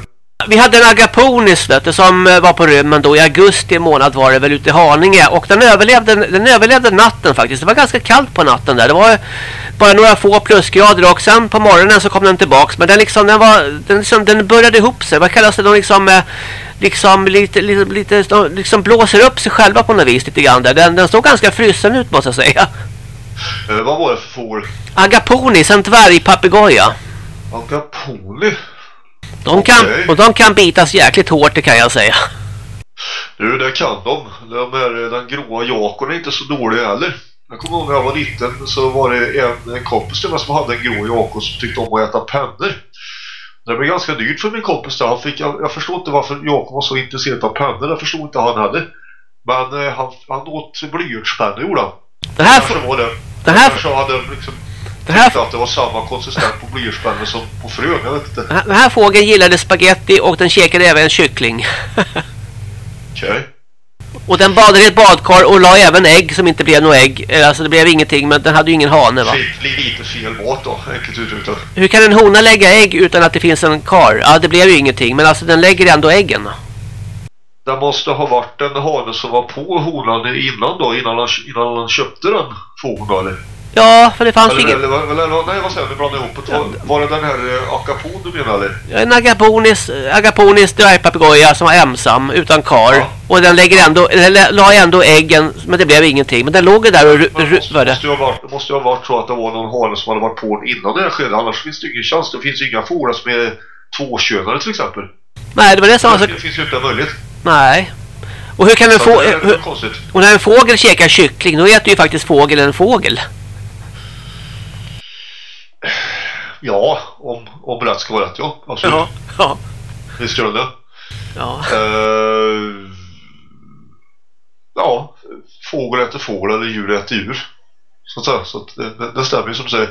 S4: Vi hade en agaponis du, som eh, var på rymmen då i augusti månad var det väl ute i Haninge och den överlevde, den överlevde natten faktiskt. Det var ganska kallt på natten där. Det var bara några få plusgrader och sen på morgonen så kom den tillbaks men den liksom den var den liksom den började ihop sig. Vad kallas det? De liksom eh, liksom lite lite, lite de liksom blåser upp sig själva på något vis lite grann där. Den, den såg ganska frusen ut måste jag säga.
S8: eh, vad var det för fågel?
S4: Agaponis, en dvärgpapegoja.
S8: Agaponi?
S4: De kan,
S8: Okej.
S4: och de kan bitas jäkligt hårt det kan jag säga.
S8: Du, det kan de. de här, den gråa jakon är inte så dålig heller. Jag kommer ihåg när jag var liten så var det en, en kompis till mig som hade en grå jakon som tyckte om att äta pennor. Det blev ganska dyrt för min kompis där. Han fick, jag, jag förstår inte varför Jakob var så intresserad av pennor. Det förstod inte han heller. Men eh, han, han åt blyertspennor gjorde han.
S4: Det här,
S8: var det.
S4: det här,
S8: Kanske hade liksom
S4: det här,
S8: tyckte att det var samma konsistens på blyertspennor som på frön. Jag vet inte.
S4: Den här- Den här fågeln gillade spaghetti och den käkade även kyckling.
S8: Okej.
S4: och den badade i ett badkar och la även ägg som inte blev något ägg. Eh, Alltså det blev ingenting men den hade ju ingen hane va.
S8: Lite fel mat då, enkelt uttryckt.
S4: Hur kan en hona lägga ägg utan att det finns en kar? Ja det blev ju ingenting men alltså den lägger ändå äggen.
S8: Det måste ha varit en hane som var på honan innan då, innan han, innan han köpte den fågeln eller?
S4: Ja för det fanns
S8: Eller, eller, eller, eller nej vad säger du, blandar ihop det. Var, var det den här eh, akapon du menar eller?
S4: En agaponis, agaponis dvärgpapegoja som var ensam utan kar.
S8: Ja.
S4: Och den lägger ändå, lä- la ändå äggen men det blev ingenting. Men den låg där och
S8: måste,
S4: ruvade.
S8: måste, varit, det måste ju ha varit så att det var någon hane som hade varit på innan det här skedde. Annars finns det ingen chans. Det finns ju inga fåglar som är tvåkönade till exempel.
S4: Nej det var det som var så...
S8: Det finns ju inte en möjlighet.
S4: Nej. Och hur kan en
S8: Så
S4: få...
S8: det är
S4: hur-
S8: lite konstigt.
S4: Och när en fågel käkar kyckling, då äter ju faktiskt fågeln en fågel.
S8: Ja, om, om rätt ska vara rätt, ja. Absolut.
S4: ja.
S8: Visst gör den det.
S4: ja.
S8: Eh, ja, fågel äter fågel eller djur äter djur. Så att säga. Så att det, det, stämmer ju som du säger.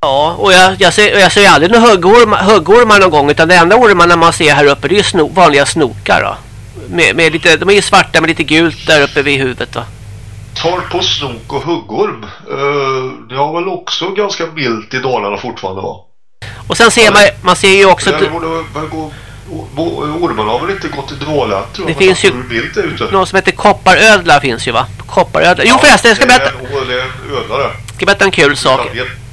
S4: Ja, och jag, jag, ser, jag ser aldrig några huggormar, huggormar någon gång, utan det enda ormarna man ser här uppe, det är ju sno, vanliga snokar då. Med, med lite, de är ju svarta med lite gult där uppe vid huvudet då.
S8: Tar på snok och huggorm. Uh, det har väl också ganska milt i Dalarna fortfarande va?
S4: Och sen ser man, man ser ju också...
S8: Det
S4: Att,
S8: borde väl gå... o- Ormarna har väl inte gått i dvala tror.
S4: Det finns ju- någon som heter kopparödla finns ju va? Kopparödla. Jo förresten, jag ska berätta,
S8: det är en ödlare.
S4: ska berätta en kul sak.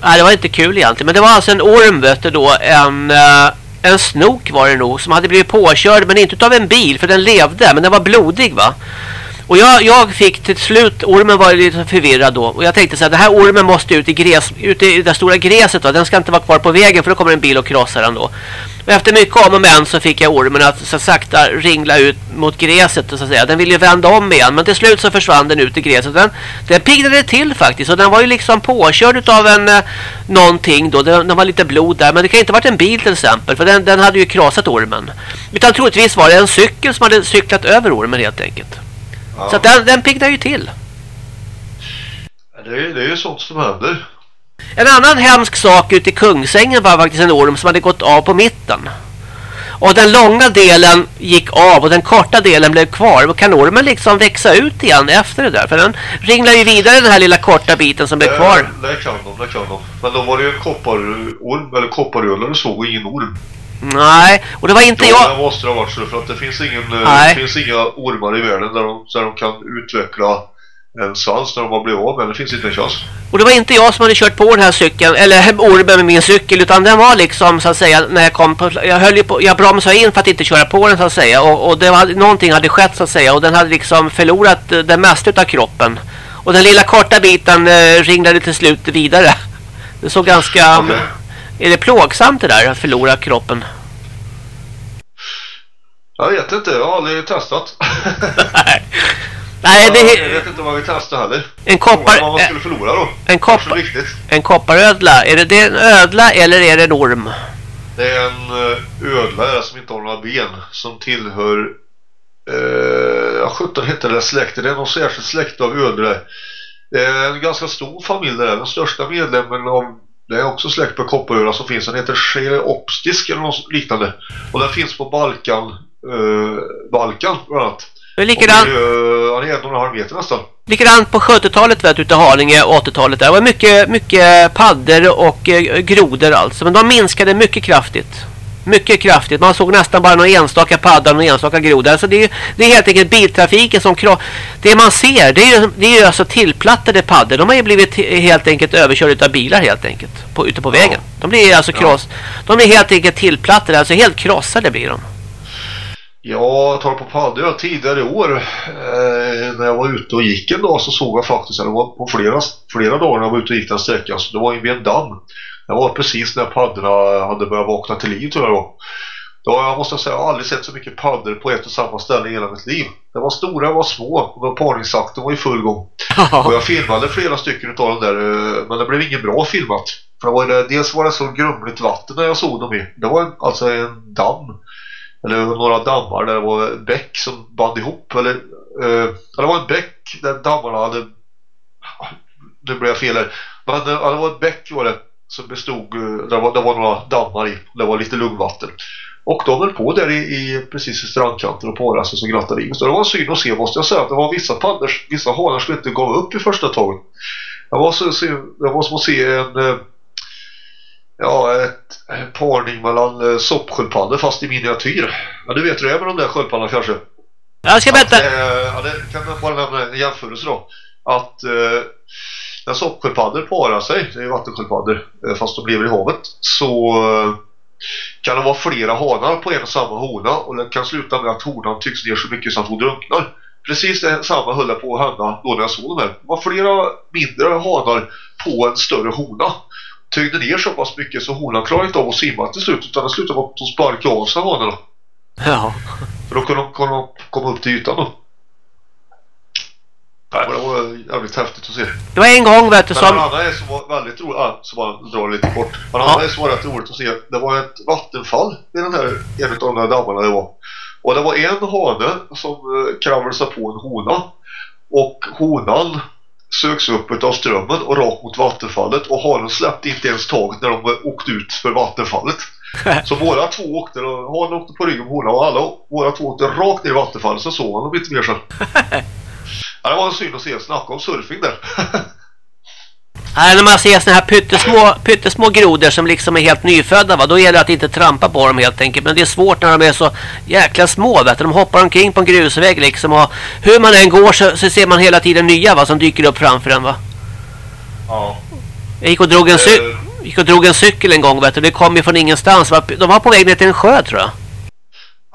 S4: Nej, det var inte kul egentligen. Men det var alltså en orm vet du då. En, eh, en snok var det nog. Som hade blivit påkörd. Men inte utav en bil. För den levde. Men den var blodig va. Och jag, jag fick till slut. Ormen var lite förvirrad då. Och jag tänkte så här. Den här ormen måste ut i, gräs, ut i det stora gräset. Då. Den ska inte vara kvar på vägen. För då kommer en bil och krossar den då. Och efter mycket om och men så fick jag ormen att så sakta ringla ut mot gräset så att säga. Den ville ju vända om igen men till slut så försvann den ut i gräset. Den, den piggnade till faktiskt och den var ju liksom påkörd av en eh, någonting då. Den, den var lite blod där men det kan inte ha varit en bil till exempel för den, den hade ju krossat ormen. Utan troligtvis var det en cykel som hade cyklat över ormen helt enkelt.
S8: Ja.
S4: Så att den, den piggnade ju till.
S8: Det, är, det är ju sånt som händer.
S4: En annan hemsk sak ute i Kungsängen var faktiskt en orm som hade gått av på mitten. Och den långa delen gick av och den korta delen blev kvar. Och kan ormen liksom växa ut igen efter det där? För den ringlar ju vidare den här lilla korta biten som blev kvar.
S8: Det, det kan de, det kan de. Men då var det ju en kopparorm eller kopparödlare såg och ingen orm.
S4: Nej, och det var inte
S8: Ja,
S4: jag...
S8: det måste det ha varit så för att det finns ingen eh,
S4: Nej.
S8: det finns inga ormar i världen där de, där de kan utveckla en svans när de har blivit av med. Det finns inte en chans.
S4: Och det var inte jag som hade kört på den här cykeln eller ormen med min cykel utan den var liksom så att säga när jag kom på jag höll på jag bromsade in för att inte köra på den så att säga och, och det var någonting hade skett så att säga och den hade liksom förlorat eh, det mesta av kroppen. Och den lilla korta biten eh, ringlade till slut vidare. Det såg ganska
S8: Okej.
S4: Är det plågsamt det där att förlora kroppen?
S8: Jag vet inte, jag har aldrig testat.
S4: Nej. Nej, det
S8: jag vet inte vad vi testar heller.
S4: en
S8: var vad man
S4: koppar
S8: skulle förlora då.
S4: en koppar en kopparödla. Är det, det en ödla eller är det en orm?
S8: Det är en eh, ödla som inte har några ben som tillhör eh, ja, 17 heter det släkten. Det är någon särskild släkt av ödlor. Det är en ganska stor familj där. Den största medlemmen av det är också släkt på kopparödla som finns. Den heter Cheopstisk eller något liknande. Och den finns på Balkan eh, Balkan bland annat.
S4: Det är
S8: Och
S4: likadant.
S8: eh, Han är en och en halv meter nästan.
S4: Likadant på 70-talet vet du, ute Haninge och 80-talet där. Det var mycket, mycket padder och eh, grodor alltså. Men de minskade mycket kraftigt. Mycket kraftigt. Man såg nästan bara några enstaka paddar och några enstaka grodor. Alltså det, är, det är helt enkelt biltrafiken som Det man ser, det är ju, det är ju alltså tillplattade paddor. De har ju blivit he- helt enkelt överkörda av bilar helt enkelt. På, ute på vägen. De blir alltså
S8: Ja.
S4: kross. De blir helt enkelt tillplattade. Alltså helt krossade blir de.
S8: Ja, jag tar på padda. Ja, tidigare i år eh, när jag var ute och gick en dag så såg jag faktiskt, eller det var på flera, flera dagar när jag var ute och gick den sträckan, så det var ju vid en damm. Det var precis när paddorna hade börjat vakna till liv tror jag då. Då jag måste säga, jag har aldrig sett så mycket paddor på ett och samma ställe i hela mitt liv. Det var stora, det var små, och de parningsakten var i full gång. Och jag filmade flera stycken utav dem där, eh, men det blev inget bra filmat. För det var det, dels var det så grumligt vatten när jag såg dem i. Det var en, alltså en damm. Eller några dammar där det var bäck som band ihop. Eller, eh, det var en bäck där dammarna hade... Nu blev jag fel här. Men eh, det var en bäck var det. Som bestod, eh, där var, det var några dammar i. Det var lite lugnvatten. Och de höll på där i, i precis i strandkanten och sig som grattade i. Så det var en syn att se måste jag säga. Att det var vissa paddor, vissa hanar som inte gav upp i första taget. Det var, så, så, det var som att se en... eh, Ja, ett parning mellan eh, soppsköldpaddor fast i miniatyr. Ja, du vet hur det är med de där sköldpaddorna kanske.
S4: Jag ska berätta.
S8: Att, eh, ja, det kan man bara nämna en jämförelse då. Att eh, när soppsköldpaddor parar sig, det är vattensköldpaddor, eh, fast de lever i havet, så eh, kan det vara flera hanar på en och samma hona och det kan sluta med att honan tycks ner så mycket så att hon drunknar. Precis det samma höll jag på att hända då när jag såg dem här. Det var flera mindre hanar på en större hona. Tyngde ner så pass mycket så honan klarade inte av att simma till slut utan det slutade med att hon sparkade av sig hanarna.
S4: Ja.
S8: För då kunde de komma upp till ytan då. Nej, men det var jävligt häftigt att se.
S4: Det var en gång vet du
S8: Men
S4: som...
S8: annan är som var väldigt rolig, ah, som bara drar lite kort. En annan är som var rätt roligt att se. Det var ett vattenfall i den här, en av de där dammarna det var. Och det var en hane som eh, kravlade sig på en hona. Och honan sögs upp av strömmen och rakt mot vattenfallet. Och hanen släppte inte ens taget när de åkte ut för vattenfallet. Så båda två åkte, och hanen åkte på ryggen på honan och alla båda två åkte rakt ner i vattenfallet så såg man dem inte mer sen. Ja, det var en syn att se. Snacka om surfing där.
S4: Nej, när man ser såna här pyttesmå, pyttesmå grodor som liksom är helt nyfödda va, då gäller det att inte trampa på dem helt enkelt. Men det är svårt när de är så jäkla små vet du. De hoppar omkring på en grusväg liksom och hur man än går så, så ser man hela tiden nya va, som dyker upp framför en va.
S8: Ja.
S4: Jag gick och drog en, cy
S8: Eh,
S4: gick och drog en cykel en gång vet du. Det kom ju från ingenstans. va. De var på väg ner till en sjö tror jag.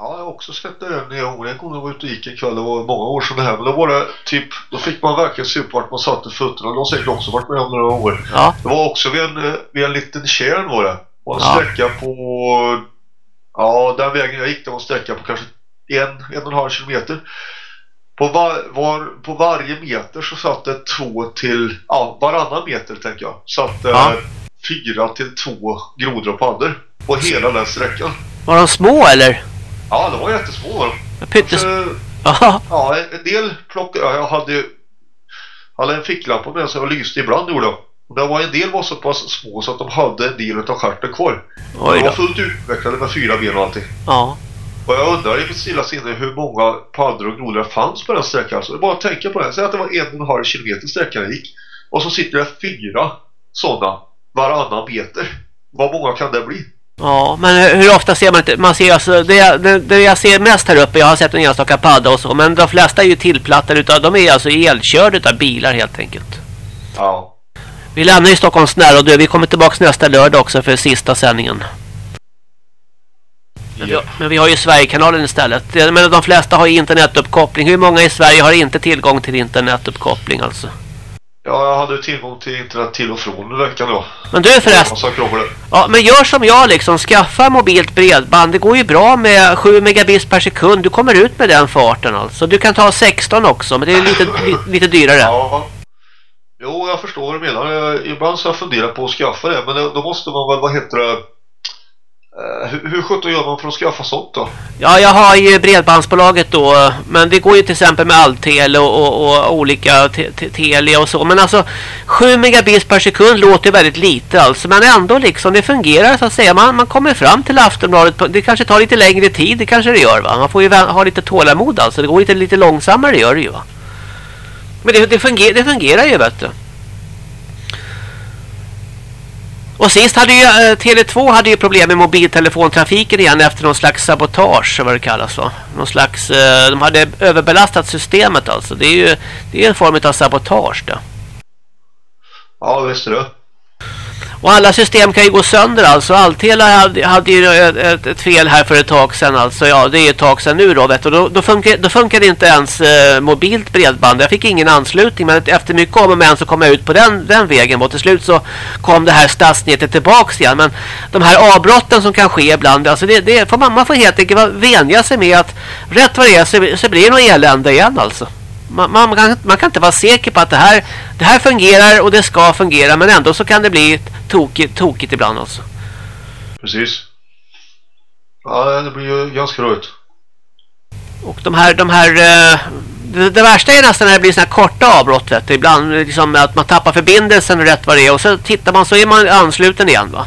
S8: Ja, jag har också det en gång. En gång jag var ute och gick en kväll, det var många år sedan det här. Men då var det typ, då fick man verkligen se upp vart man satte fötterna. Det har säkert också varit med om några år.
S4: Ja.
S8: Det var också vid en, vid en liten tjärn var det. Och en
S4: Ja.
S8: sträcka på, ja den vägen jag gick det var en sträcka på kanske en, en och en halv kilometer. På, var, var, på varje meter så satt det två till, ja varannan meter tänker jag. Satt det
S4: Ja.
S8: fyra till två grodor och paddor. På hela den sträckan.
S4: Var de små eller?
S8: Ja, de var jättesmå.
S4: Pyttes...
S8: Så,
S4: Ja.
S8: En- del plockade, ja, jag hade ju hade en ficklampa med så jag lyste ibland gjorde jag. Och det var en del var så pass små så att de hade en del av stjärten kvar.
S4: Oj
S8: de var fullt utvecklade med fyra ben och allting.
S4: Ja.
S8: Och jag undrar i mitt stilla sinne hur många paddor och grodor det fanns på den sträckan. Alltså, bara att tänka på det. Säg att det var en och en halv kilometer sträcka det gick. Och så sitter det fyra sådana varannan meter. Vad många kan det bli?
S4: Ja, men hur- hur ofta ser man inte? Man ser alltså, det, det, det jag ser mest här uppe, jag har sett en enstaka padda och så, men de flesta är ju tillplattade utav, de är alltså elkörda utav bilar helt enkelt.
S8: Ja.
S4: Vi lämnar ju Stockholms närradio, vi kommer tillbaka nästa lördag också för sista sändningen. Men vi, har- men vi har ju Sverigekanalen istället. Men de flesta har internetuppkoppling. Hur många i Sverige har inte tillgång till internetuppkoppling alltså?
S8: Ja, jag hade tillgång till internet till och från i veckan då.
S4: Men du förresten. Ja, men gör som jag liksom. Skaffa mobilt bredband. Det går ju bra med 7 megabits per sekund. Du kommer ut med den farten alltså. Du kan ta 16 också, men det är lite, li, lite dyrare.
S8: Ja. Jo, jag förstår vad du menar. Ibland så har jag funderat på att skaffa det. Men då, då måste man väl, vad heter det? Eh, hur, hur sjutton gör man för att skaffa sånt då?
S4: Ja, jag har ju bredbandsbolaget då. Men det går ju till exempel med Alltel och, och, och olika te, te, Telia och så. Men alltså 7 megabits per sekund låter väldigt lite alltså. Men ändå liksom, det fungerar så att säga. Man, man kommer fram till Aftonbladet. på- Det kanske tar lite längre tid, det kanske det gör va. Man får ju ha lite tålamod alltså. Det går lite, lite långsammare, det gör det ju va. Men det, det, funger, det fungerar ju vet du. Och sist hade ju eh, Tele2 hade ju problem med mobiltelefontrafiken igen efter någon slags sabotage vad det kallas va. Någon slags eh, de hade överbelastat systemet alltså. Det är ju det är en form av sabotage det.
S8: Ja, visst är det.
S4: Och alla system kan ju gå sönder alltså. Alltela hade, hade ju ett, ett, ett fel här för ett tag sedan alltså. Ja, det är ett tag sedan nu då vet du. Då, då, funkar, då funkar inte ens eh, mobilt bredband. Jag fick ingen anslutning men efter mycket om och men så kom jag ut på den, den vägen. Och till slut så kom det här stadsnätet tillbaks igen. Men de här avbrotten som kan ske ibland, alltså det, det får man, man får helt enkelt vänja sig med att rätt vad det är så, så blir det något elände igen alltså. Man, man, kan, man kan inte vara säker på att det här, det här fungerar och det ska fungera men ändå så kan det bli tokigt, tokigt ibland alltså.
S8: Precis. Ja, det blir ju ganska roligt.
S4: Och de här, de här eh, det, det värsta är nästan när det blir såna här korta avbrott vet du. Ibland liksom att man tappar förbindelsen rätt vad det är och så tittar man så är man ansluten igen va.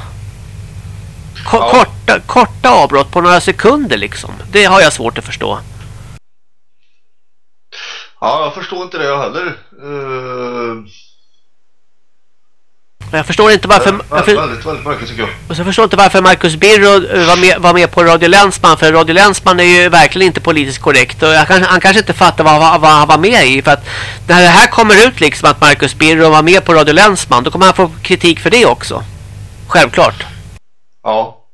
S4: Ko
S8: Ja.
S4: korta, korta avbrott på några sekunder liksom. Det har jag svårt att förstå.
S8: Ja, jag förstår inte det jag heller. Uh,
S4: Jag förstår inte varför... Jag för,
S8: väldigt, väldigt märkligt tycker jag.
S4: Och så förstår jag inte varför Marcus Birro eh, var med, var med på Radio Länsman. För Radio Länsman är ju verkligen inte politiskt korrekt. Och jag han kanske inte fattar vad, vad, vad han var med i. För att när det här kommer ut liksom att Marcus Birro var med på Radio Länsman. Då kommer han få kritik för det också. Självklart.
S8: Ja.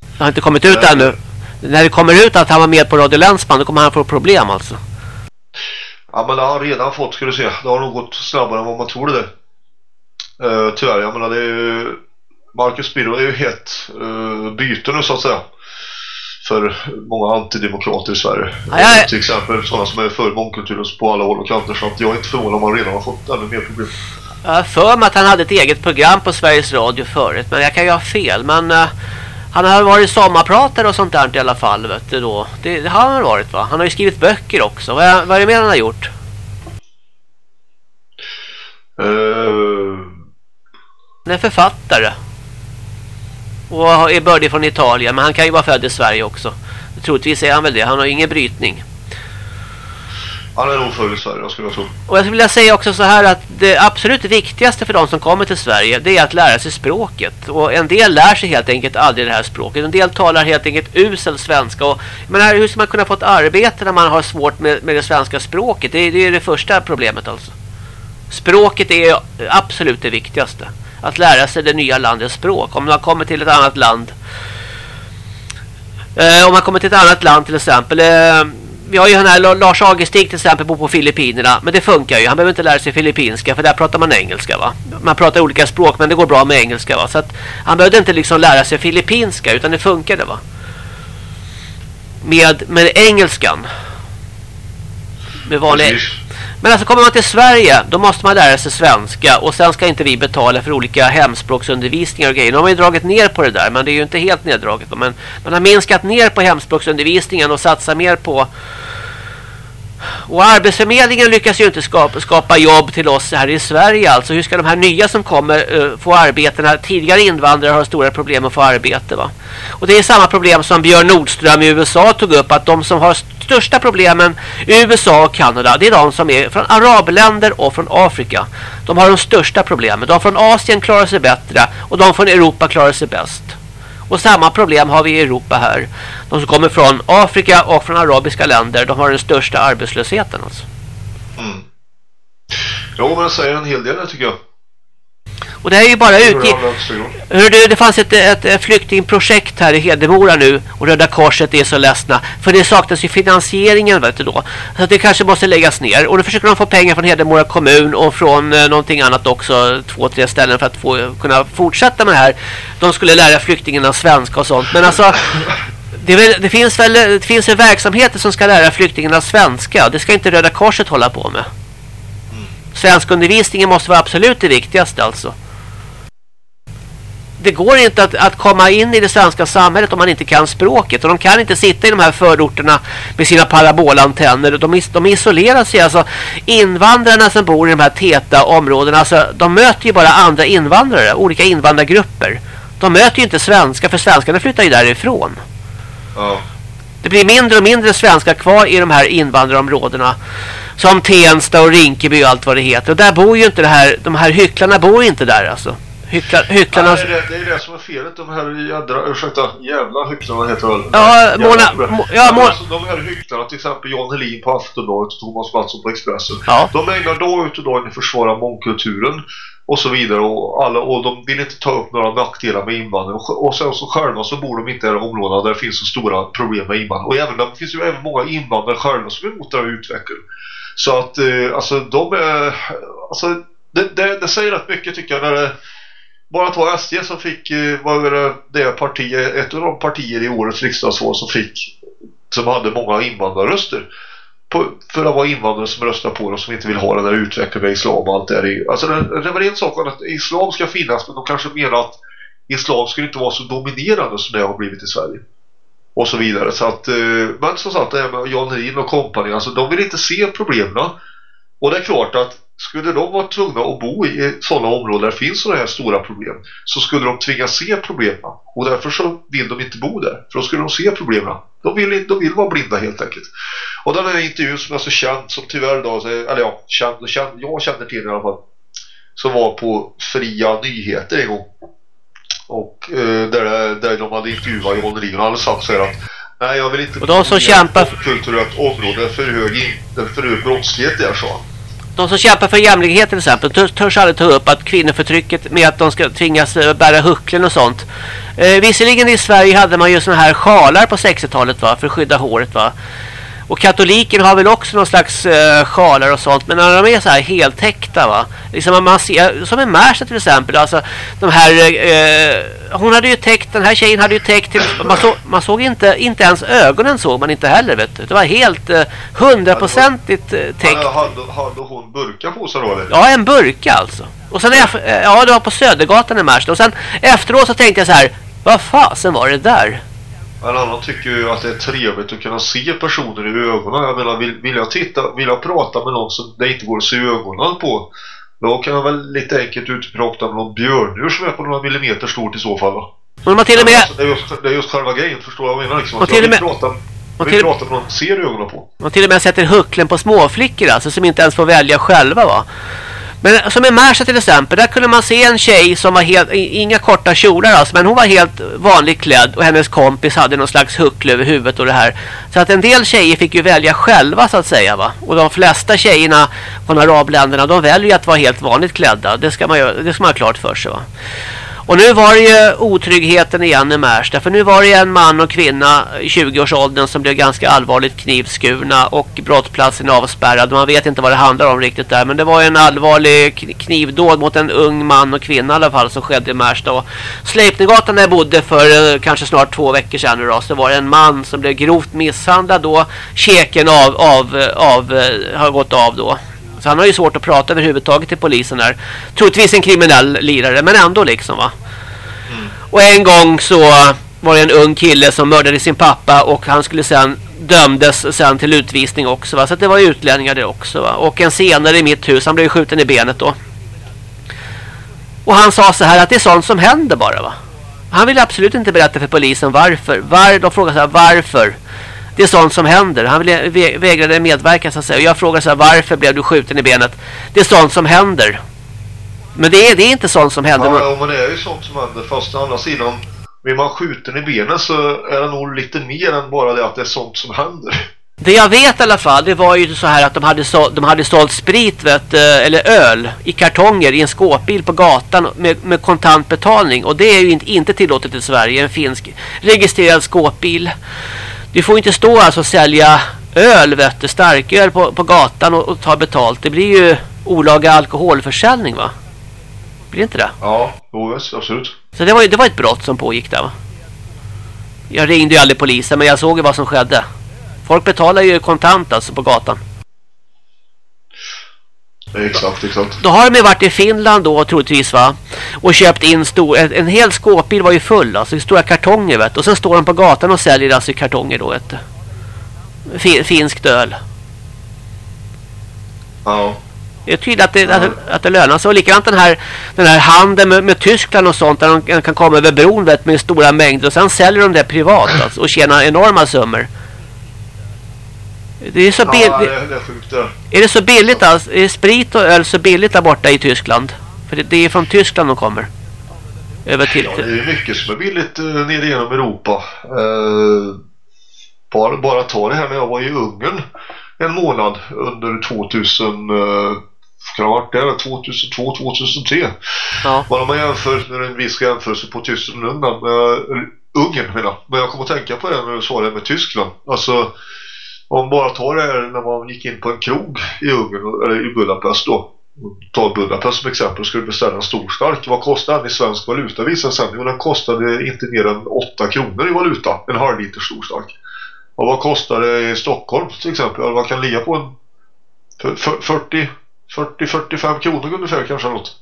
S4: Det har inte kommit ut
S8: Nej.
S4: ännu. När det kommer ut att han var med på Radio Länsman. Då kommer han få problem alltså.
S8: Ja, men det har han redan fått, ska du se. Det har nog gått snabbare än vad man tror det. Uh, tyvärr, jag menar det är ju... Marcus Birro är ju helt uh, byte nu så att säga. För många antidemokrater i Sverige.
S4: Ja, jag-
S8: Till exempel sådana som är för mångkulturen på alla håll och kanter. Så att jag är inte förvånad om han redan har fått ännu mer problem.
S4: Jag för mig att han hade ett eget program på Sveriges Radio förut. Men jag kan ju ha fel. Men eh, han har varit sommarpratare och sånt där i alla fall. Vet du, då. Det, det har han varit va? Han har ju skrivit böcker också. Vad är, vad är det mer han har gjort?
S8: Uh,
S4: Han är författare. Och är bördig från Italien. Men han kan ju vara född i Sverige också. Troligtvis är han väl det. Han har ju ingen brytning.
S8: Han är nog född i Sverige, skulle jag tro.
S4: Och jag skulle vilja säga också så här att det absolut viktigaste för de som kommer till Sverige det är att lära sig språket. Och en del lär sig helt enkelt aldrig det här språket. En del talar helt enkelt usel svenska. Och, men här, hur ska man kunna få ett arbete när man har svårt med, med det svenska språket? Det, det är det första problemet alltså. Språket är absolut det viktigaste. Att lära sig det nya landets språk. Om man kommer till ett annat land. Eh, om man kommer till ett annat land till exempel. Eh, vi har ju den här Lars Agestig till exempel bor på Filippinerna. Men det funkar ju. Han behöver inte lära sig filippinska för där pratar man engelska va. Man pratar olika språk men det går bra med engelska va. Så att han behövde inte liksom lära sig filippinska utan det funkade va. Med, med engelskan. Med vanlig...
S8: Precis.
S4: Men alltså kommer man till Sverige då måste man lära sig svenska och sen ska inte vi betala för olika hemspråksundervisningar och grejer. Nu har man ju dragit ner på det där men det är ju inte helt neddraget. då. Men man har minskat ner på hemspråksundervisningen och satsar mer på och Arbetsförmedlingen lyckas ju inte skapa, skapa jobb till oss här i Sverige. Alltså hur ska de här nya som kommer uh, få arbete när tidigare invandrare har stora problem att få arbete va? Och det är samma problem som Björn Nordström i USA tog upp att de som har största problemen i USA och Kanada det är de som är från arabländer och från Afrika. De har de största problemen. De från Asien klarar sig bättre och de från Europa klarar sig bäst. Och samma problem har vi i Europa här. De som kommer från Afrika och från arabiska länder, de har den största arbetslösheten alltså.
S8: Mm. Jo, men det säger en hel del tycker jag.
S4: Och det här är ju bara utgift. Hör du, det fanns ett, ett, ett flyktingprojekt här i Hedemora nu och Röda Korset är så ledsna. För det saknas ju finansieringen vet du då. Så det kanske måste läggas ner. Och då försöker de få pengar från Hedemora kommun och från eh, någonting annat också. Två, tre ställen för att få, kunna fortsätta med det här. De skulle lära flyktingarna svenska och sånt. Men alltså... Det, väl, det, finns väl det finns väl verksamheter som ska lära flyktingarna svenska. Det ska inte Röda Korset hålla på med. Svenskundervisningen måste vara absolut det viktigaste alltså det går inte att, att komma in i det svenska samhället om man inte kan språket. Och de kan inte sitta i de här förorterna med sina parabolantenner. De, de isolerar sig. Alltså, invandrarna som bor i de här täta områdena, alltså, de möter ju bara andra invandrare, olika invandrargrupper. De möter ju inte svenska, för svenskarna flyttar ju därifrån.
S8: Ja.
S4: Det blir mindre och mindre svenskar kvar i de här invandrarområdena. Som Tensta och Rinkeby och allt vad det heter. Och där bor ju inte det här, de här hycklarna bor inte där alltså. Hycklar, hycklarna...
S8: Nej, det, är det, är det som är felet. De här jädra, ursäkta, jävla hycklarna heter väl?
S4: Ja, Mona- ja, Mo-
S8: alltså, de här hycklarna, till exempel Jan Helin på Aftonbladet och Thomas Mattsson på Expressen.
S4: Ja.
S8: De ägnar dag ut och dag in att försvara mångkulturen och så vidare. Och, alla, och de vill inte ta upp några nackdelar med invandring. Och, och sen så själva så bor de inte i de områdena där det finns så stora problem med invandring. Och även, det finns ju även många invandrare själva som är emot den här utvecklingen. Så att eh, alltså de är alltså det, det, det säger rätt mycket tycker jag när det bara ta SD som fick eh, vad var det, det partiet, ett av de partier i årets riksdagsval som fick som hade många invandrarröster på, för att vara invandrare som röstar på dem som inte vill ha den där utvecklingen med islam och allt det där. Alltså det, det var en sak att islam ska finnas men de kanske menar att islam skulle inte vara så dominerande som det har blivit i Sverige. Och så vidare. Så att, eh, men som sagt, det här med Jan Rin och kompani, alltså de vill inte se problemen. Och det är klart att skulle de vara tvungna att bo i sådana områden där det finns sådana här stora problem så skulle de tvingas se problemen. Och därför så vill de inte bo där. För då skulle de se problemen. De vill, de vill vara blinda helt enkelt. Och den här intervjun som är så känd som tyvärr då, så- eller ja, känd, känd, jag känner till i alla fall. Som var på Fria Nyheter en gång. Och eh, där, där de hade intervjuat Jan Helin och han sagt så här att Nej, jag vill inte
S4: Och de som kämpar-
S8: kulturellt område för hög, in, för hög brottslighet där, sa han.
S4: De som kämpar för jämlikhet till exempel törs, törs aldrig ta upp att kvinnoförtrycket med att de ska tvingas eh, bära hucklen och sånt. Eh, visserligen i Sverige hade man ju såna här sjalar på 60-talet va, för att skydda håret va. Och katoliken har väl också någon slags eh, sjalar och sånt. Men när de är så här heltäckta va. Liksom man ser, som en Märsta till exempel. Alltså de här, eh, hon hade ju täckt, den här tjejen hade ju täckt. Till, man, såg, man såg inte, inte ens ögonen såg man inte heller vet du. Det var helt eh, hundraprocentigt eh, täckt.
S8: Hade, hade, hade hon burka på sig då eller?
S4: Ja, en burka alltså. Och sen, ja det var på Södergatan i Märsta. Och sen efteråt så tänkte jag så här, vad fasen var det där?
S8: En annan tycker ju att det är trevligt att kunna se personer i ögonen. Jag menar, vill, vill jag titta, vill jag prata med någon som det inte går att se ögonen på då kan jag väl lite enkelt utprata med någon björnur som är på några millimeter stort i så fall då.
S4: De har till och med,
S8: Alltså, det, är just, det är just själva grejen, förstår jag vad jag menar liksom. Att
S4: till och med-
S8: prata, Och
S4: till-
S8: vi pratar om någon ser ögonen på.
S4: Man till och med sätter hucklen på småflickor alltså som inte ens får välja själva va. Men som i Märsta till exempel, där kunde man se en tjej som var helt, inga korta kjolar alltså, men hon var helt vanligt klädd och hennes kompis hade någon slags huckle över huvudet och det här. Så att en del tjejer fick ju välja själva så att säga va. Och de flesta tjejerna från arabländerna, de väljer ju att vara helt vanligt klädda. Det ska man ju, det ska man ha klart för sig va. Och nu var det ju otryggheten igen i Märsta. För nu var det en man och kvinna i 20-årsåldern som blev ganska allvarligt knivskurna och brottsplatsen avspärrad. Man vet inte vad det handlar om riktigt där. Men det var ju en allvarlig knivdåd mot en ung man och kvinna i alla fall som skedde i Märsta. Och Sleipninggatan där jag bodde för eh, kanske snart två veckor sedan nu då, så var det en man som blev grovt misshandlad då. Käken av, av, av, eh, har gått av då. Så han har ju svårt att prata överhuvudtaget till polisen här. Troligtvis en kriminell lirare, men ändå liksom va. Och en gång så var det en ung kille som mördade sin pappa och han skulle sen dömdes sen till utvisning också va. Så det var utlänningar det också va. Och en senare i mitt hus, han blev skjuten i benet då. Och han sa så här att det är sånt som händer bara va. Han ville absolut inte berätta för polisen varför. Var, de frågade så här varför. Det är sånt som händer. Han vägrade medverka så att säga. Och jag frågade så här varför blev du skjuten i benet? Det är sånt som händer. Men det är, det är inte sånt som händer.
S8: Ja, men det är ju sånt som händer. Fast å andra sidan, blir man skjuten i benen så är det nog lite mer än bara det att det är sånt som händer.
S4: Det jag vet i alla fall, det var ju så här att de hade, så, de hade sålt sprit, vet, eller öl, i kartonger i en skåpbil på gatan med, med kontant betalning. Och det är ju inte, inte tillåtet i Sverige, en finsk registrerad skåpbil. Du får inte stå alltså och sälja öl, vet du, starköl på, på gatan och, och ta betalt. Det blir ju olaga alkoholförsäljning va? Blir inte det?
S8: Ja, jo, absolut.
S4: Så det var, det var ett brott som pågick där va? Jag ringde ju aldrig polisen men jag såg ju vad som skedde. Folk betalar ju kontant alltså på gatan.
S8: Exakt, exakt.
S4: Då har de ju varit i Finland då troligtvis va. Och köpt in stor, en, en hel skåpbil var ju full alltså. Stora kartonger vet. Och sen står de på gatan och säljer alltså kartonger då vet du. Fi, finskt öl.
S8: Ja.
S4: Det är tydligt att det, att, att det lönar sig. Och likadant den här, den här handeln med, med Tyskland och sånt. Där de kan komma över bron vet, med stora mängder. Och sen säljer de det privat alltså, och tjänar enorma summor. Det är så
S8: Ja,
S4: billigt.
S8: det, det är sjukt det.
S4: Är det så billigt alltså? Är sprit och öl så billigt där borta i Tyskland? För det, det är från Tyskland de kommer. Över till...
S8: Ja, det är mycket som är billigt uh, nere genom Europa. Eh, bara, bara ta det här när jag var i Ungern en månad under 2000 uh, kan ha varit där, 2002, 2003.
S4: Ja.
S8: Bara om man jämför, när är en viss jämförelse på Tyskland Ungern, med, Ungern menar. Men jag kommer att tänka på det när du det med Tyskland. Alltså, om bara tar det här när man gick in på en krog i Ungern, eller i Budapest då. Ta Budapest som exempel, skulle beställa en stor stark. Vad kostade den i svensk valuta visade sen? Jo, den kostade inte mer än 8 kronor i valuta, en halv liter stor stark. Och vad kostar det i Stockholm till exempel? Eller vad kan ligga på en 40 40-45 kronor ungefär kanske något.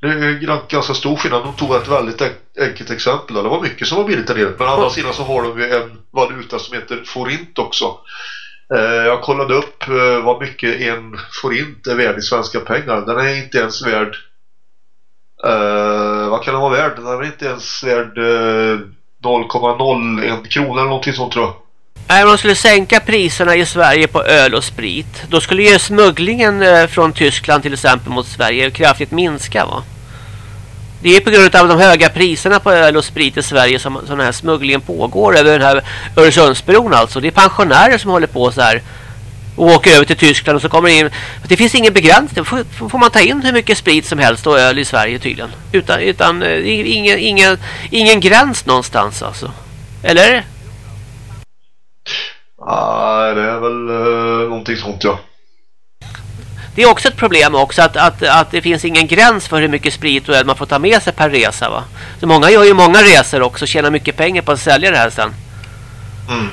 S8: Det är ganska stor skillnad. De tog ett väldigt enkelt exempel. Det var mycket som var billigt där nere. Men å andra sidan så har de ju en valuta som heter forint också. Eh, jag kollade upp eh, vad mycket en forint är värd i svenska pengar. Den är inte ens värd... Eh, vad kan den vara värd? Den är väl inte ens värd eh, 0,01 kronor eller någonting sånt tror jag.
S4: Nej, om man skulle sänka priserna i Sverige på öl och sprit. Då skulle ju smugglingen eh, från Tyskland till exempel mot Sverige kraftigt minska va? Det är på grund av de höga priserna på öl och sprit i Sverige som som den här smugglingen pågår över den här Öresundsbron alltså. Det är pensionärer som håller på så här och åker över till Tyskland och så kommer det in. Det finns ingen begränsning. Får, får man ta in hur mycket sprit som helst och öl i Sverige tydligen. Utan, utan eh, ingen, ingen, ingen gräns någonstans alltså. Eller?
S8: Nej, det är väl eh, någonting sånt ja.
S4: Det är också ett problem också att, att, att det finns ingen gräns för hur mycket sprit och öl man får ta med sig per resa va. Så många gör ju många resor också och tjänar mycket pengar på att sälja det här sen.
S8: Mm.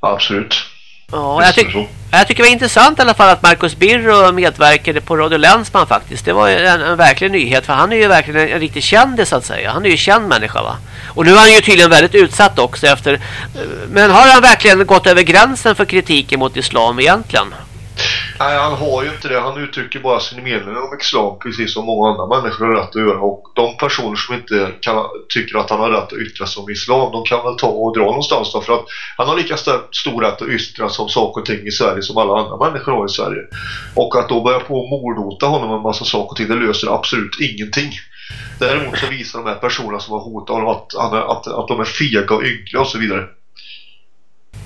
S8: Absolut.
S4: Ja, jag, tyck, jag tycker det var intressant i alla fall att Marcus Birro medverkade på Radio Länsman faktiskt. Det var en, en verklig nyhet för han är ju verkligen en, en riktig kändis så att säga. Han är ju känd människa va. Och nu är han ju tydligen väldigt utsatt också efter... Men har han verkligen gått över gränsen för kritiken mot islam egentligen?
S8: Nej, han har ju inte det. Han uttrycker bara sin mening om islam precis som många andra människor har rätt att göra. Och de personer som inte kan, tycker att han har rätt att yttra sig om islam, de kan väl ta och dra någonstans då. För att han har lika stor, rätt att yttra sig om saker och ting i Sverige som alla andra människor har i Sverige. Och att då börja på att mordhota honom med en massa saker och ting, det löser absolut ingenting. Däremot så visar de här personerna som har hotat honom att, att, att de är fega och ynkliga och så vidare.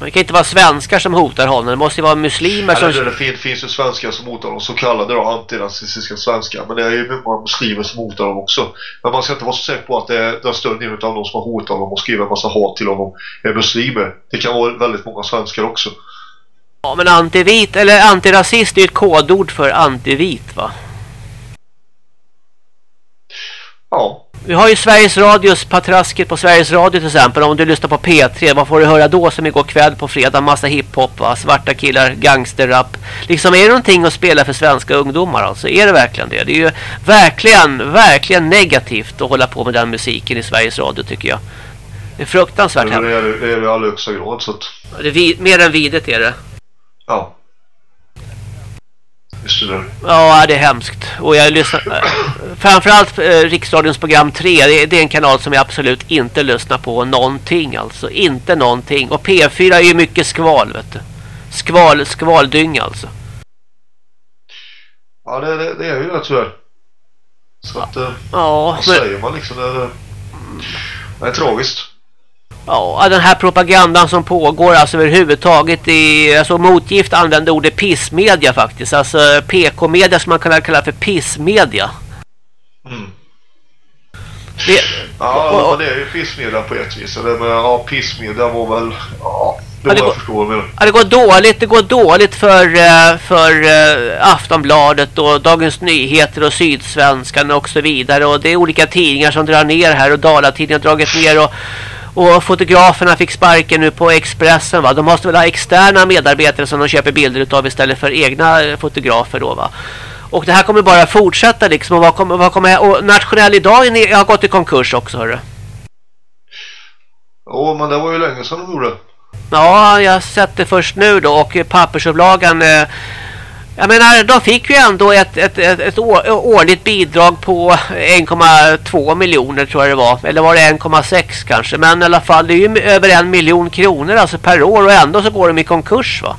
S4: Det kan inte vara svenskar som hotar honom. Det måste ju vara muslimer som...
S8: Eller det finns, ju svenskar som hotar dem, så kallade då antirasistiska svenskar. Men det är ju många muslimer som hotar dem också. Men man ska inte vara så säker på att det är den större delen av de som har hotat honom och skrivit en massa hat till honom är muslimer. Det kan vara väldigt många svenskar också.
S4: Ja, men antivit, eller antirasist är ju ett kodord för antivit va?
S8: Ja.
S4: Vi har ju Sveriges Radios patrasket på Sveriges Radio till exempel. Om du lyssnar på P3, vad får du höra då som igår kväll på fredag? Massa hiphop, va? svarta killar, gangsterrap. Liksom är det någonting att spela för svenska ungdomar alltså? Är det verkligen det? Det är ju verkligen, verkligen negativt att hålla på med den musiken i Sveriges Radio tycker jag. Det är fruktansvärt.
S8: Det är det, det, är det i allra högsta grad så att...
S4: Det är vid, mer än videt är det.
S8: Ja.
S4: Ja, det är hemskt. Och jag lyssnar... framförallt eh, Riksradions program 3. Det, det, är en kanal som jag absolut inte lyssnar på någonting alltså. Inte någonting. Och P4 är ju mycket skval, vet du. Skval, skvaldyng alltså.
S8: Ja, det, det, det är ju det tyvärr. Så att... Eh,
S4: ja,
S8: vad men... säger man liksom? Det, det är tragiskt.
S4: Ja, den här propagandan som pågår alltså överhuvudtaget i alltså motgift använder ordet pissmedia faktiskt. Alltså PK-media som man kan kalla för pissmedia. Mm.
S8: Det, ja, och, och, det är ju pissmedia på ett vis. Det med, ja, pissmedia var väl... Ja, det, ja, det, går, förstår,
S4: ja, det går dåligt. Det går dåligt för, eh, för uh, Aftonbladet och Dagens Nyheter och Sydsvenskan och så vidare. Och det är olika tidningar som drar ner här och Dalatidningen har dragit ner och och fotograferna fick sparken nu på Expressen va. De måste väl ha externa medarbetare som de köper bilder utav istället för egna fotografer då va. Och det här kommer bara fortsätta liksom. Och vad kommer, vad kommer, och Nationell idag har gått i konkurs också hörru.
S8: Ja men det var ju länge sedan de gjorde.
S4: Ja jag har sett det först nu då och pappersupplagan eh, jag menar, de fick ju ändå ett, ett, ett, ett årligt bidrag på 1,2 miljoner tror jag det var. Eller var det 1,6 kanske. Men i alla fall, det är ju över en miljon kronor alltså per år och ändå så går de i konkurs va?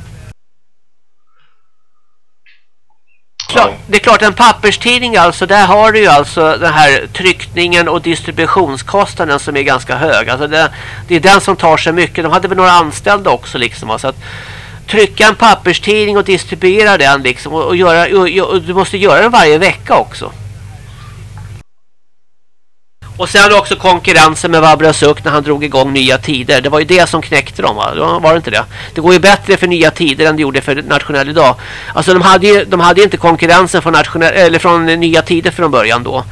S4: Klart, det är klart en papperstidning alltså, där har du ju alltså den här tryckningen och distributionskostnaden som är ganska hög. Alltså det, det är den som tar sig mycket. De hade väl några anställda också liksom. Alltså att, trycka en papperstidning och distribuera den liksom och, och göra och, och, du måste göra den varje vecka också. Och sen också konkurrensen med Vabra Suck när han drog igång nya tider. Det var ju det som knäckte dem va? Var det inte det? Det går ju bättre för nya tider än det gjorde för nationell idag. Alltså de hade ju de hade inte konkurrensen från nationell eller från nya tider från början då.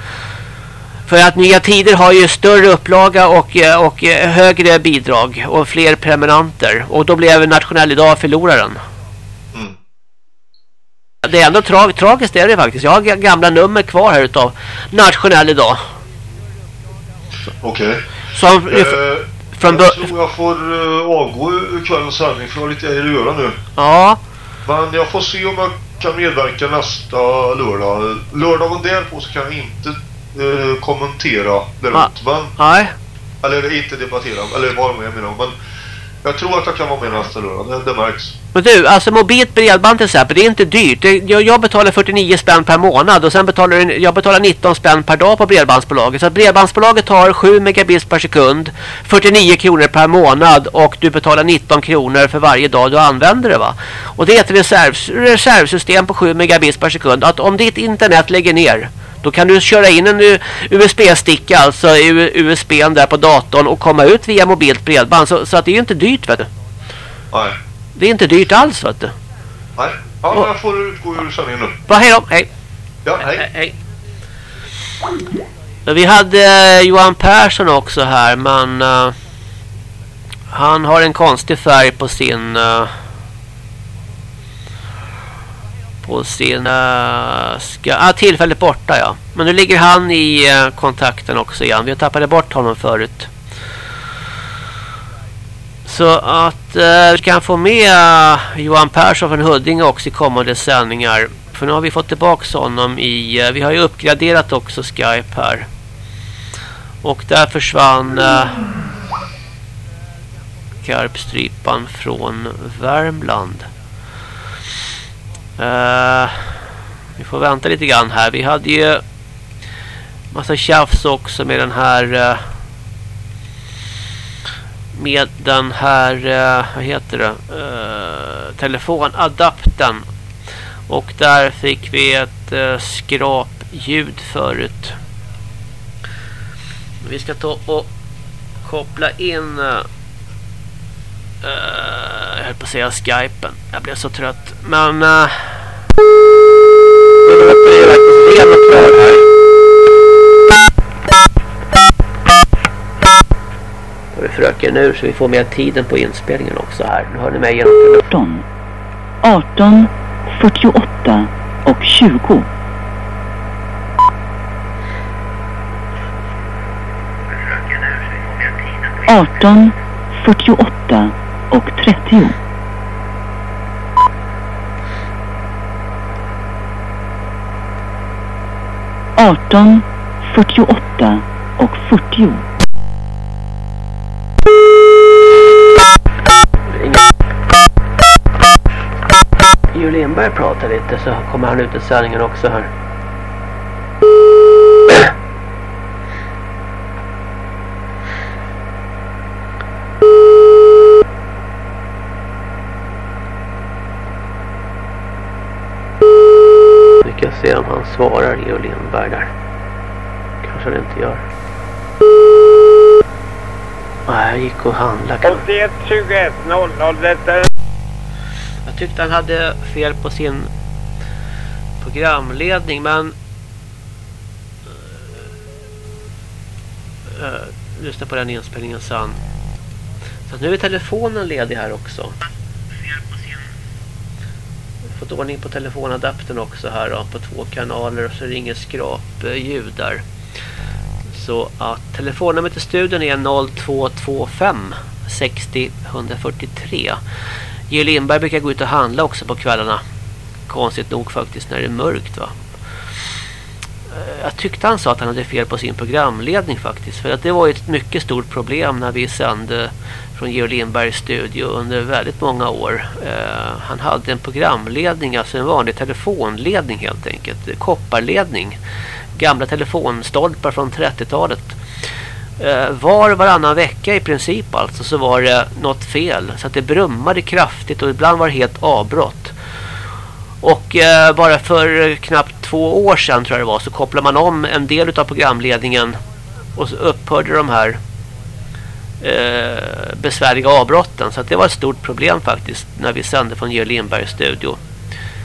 S4: För att Nya Tider har ju större upplaga och, eh, och eh, högre bidrag och fler prenumeranter. Och då blev Nationell idag förloraren. Mm. Det är ändå tra tragiskt är det faktiskt. Jag har gamla nummer kvar här utav Nationell idag.
S8: Okej. Okay. Eh, från jag tror jag får uh, avgå kvällens sändning för jag har lite att göra nu.
S4: Ja.
S8: Men jag får se om jag kan medverka nästa lördag. Lördagen därpå så kan jag inte eh, kommentera däremot. Men,
S4: Nej.
S8: Eller inte debattera, eller vara med menar men jag tror att jag kan vara med nästa lördag, det, det märks.
S4: Men du, alltså mobilt bredband till exempel, det är inte dyrt. Det, jag, jag, betalar 49 spänn per månad och sen betalar jag betalar 19 spänn per dag på bredbandsbolaget. Så bredbandsbolaget tar 7 megabits per sekund, 49 kronor per månad och du betalar 19 kronor för varje dag du använder det va. Och det är ett reserv, reservsystem på 7 megabits per sekund. Att om ditt internet lägger ner då kan du köra in en USB-sticka, alltså USB där på datorn och komma ut via mobilt bredband. Så, så att det är ju inte dyrt, vet du.
S8: Nej.
S4: Det är inte dyrt alls, vet du.
S8: Nej. Ja, men jag får utgå ur sändningen nu.
S4: Bra, hej då. Hej.
S8: Ja, hej. hej.
S4: Vi hade eh, Johan Persson också här, men uh, han har en konstig färg på sin... Uh, på sin uh, ska, ah, tillfället borta ja. Men nu ligger han i uh, kontakten också igen. Vi tappade bort honom förut. Så att eh, vi kan få med eh, Johan Persson från Huddinge också i kommande sändningar. För nu har vi fått tillbaka honom i... Eh, vi har ju uppgraderat också Skype här. Och där försvann eh, Karpstrypan från Värmland. Uh, vi får vänta lite grann här. Vi hade ju massa tjafs också med den här uh, med den här uh, vad heter det telefonadaptern och där fick vi ett skrapljud förut vi ska ta och koppla in uh, jag höll på att säga Skypen jag blev så trött men uh, vi fröken ur så vi får med tiden på inspelningen också här. Nu hör ni mig genom
S1: 18, 18, 48 och 20. 18, 48 och 30. Arton, fyrtioåtta och fyrtio.
S4: Jo Lindberg pratar lite så kommer han ut i sändningen också här. Se om han svarar Geo Lindberg där. Kanske han inte gör. Nej, jag gick och handlade.
S5: 81 21 00 detta är
S4: Jag tyckte han hade fel på sin programledning men uh, lyssna på den inspelningen sen. Så nu är telefonen ledig här också. Fått ordning på telefonadaptern också här då, på två kanaler och så är det inget skrapljud eh, där. Så att telefonnumret till studion är 0225 60 143. Georg Lindberg brukar gå ut och handla också på kvällarna. Konstigt nog faktiskt när det är mörkt va. Eh, jag tyckte han sa att han hade fel på sin programledning faktiskt. För att det var ju ett mycket stort problem när vi sände från Georg Lindbergs studio under väldigt många år. Eh, han hade en programledning, alltså en vanlig telefonledning helt enkelt. Kopparledning. Gamla telefonstolpar från 30-talet. Eh, var och varannan vecka i princip alltså så var det något fel. Så att det brummade kraftigt och ibland var det helt avbrott. Och eh, bara för knappt två år sedan tror jag det var så kopplade man om en del av programledningen och så upphörde de här eh, besvärliga avbrotten. Så att det var ett stort problem faktiskt när vi sände från Georg Lindbergs studio.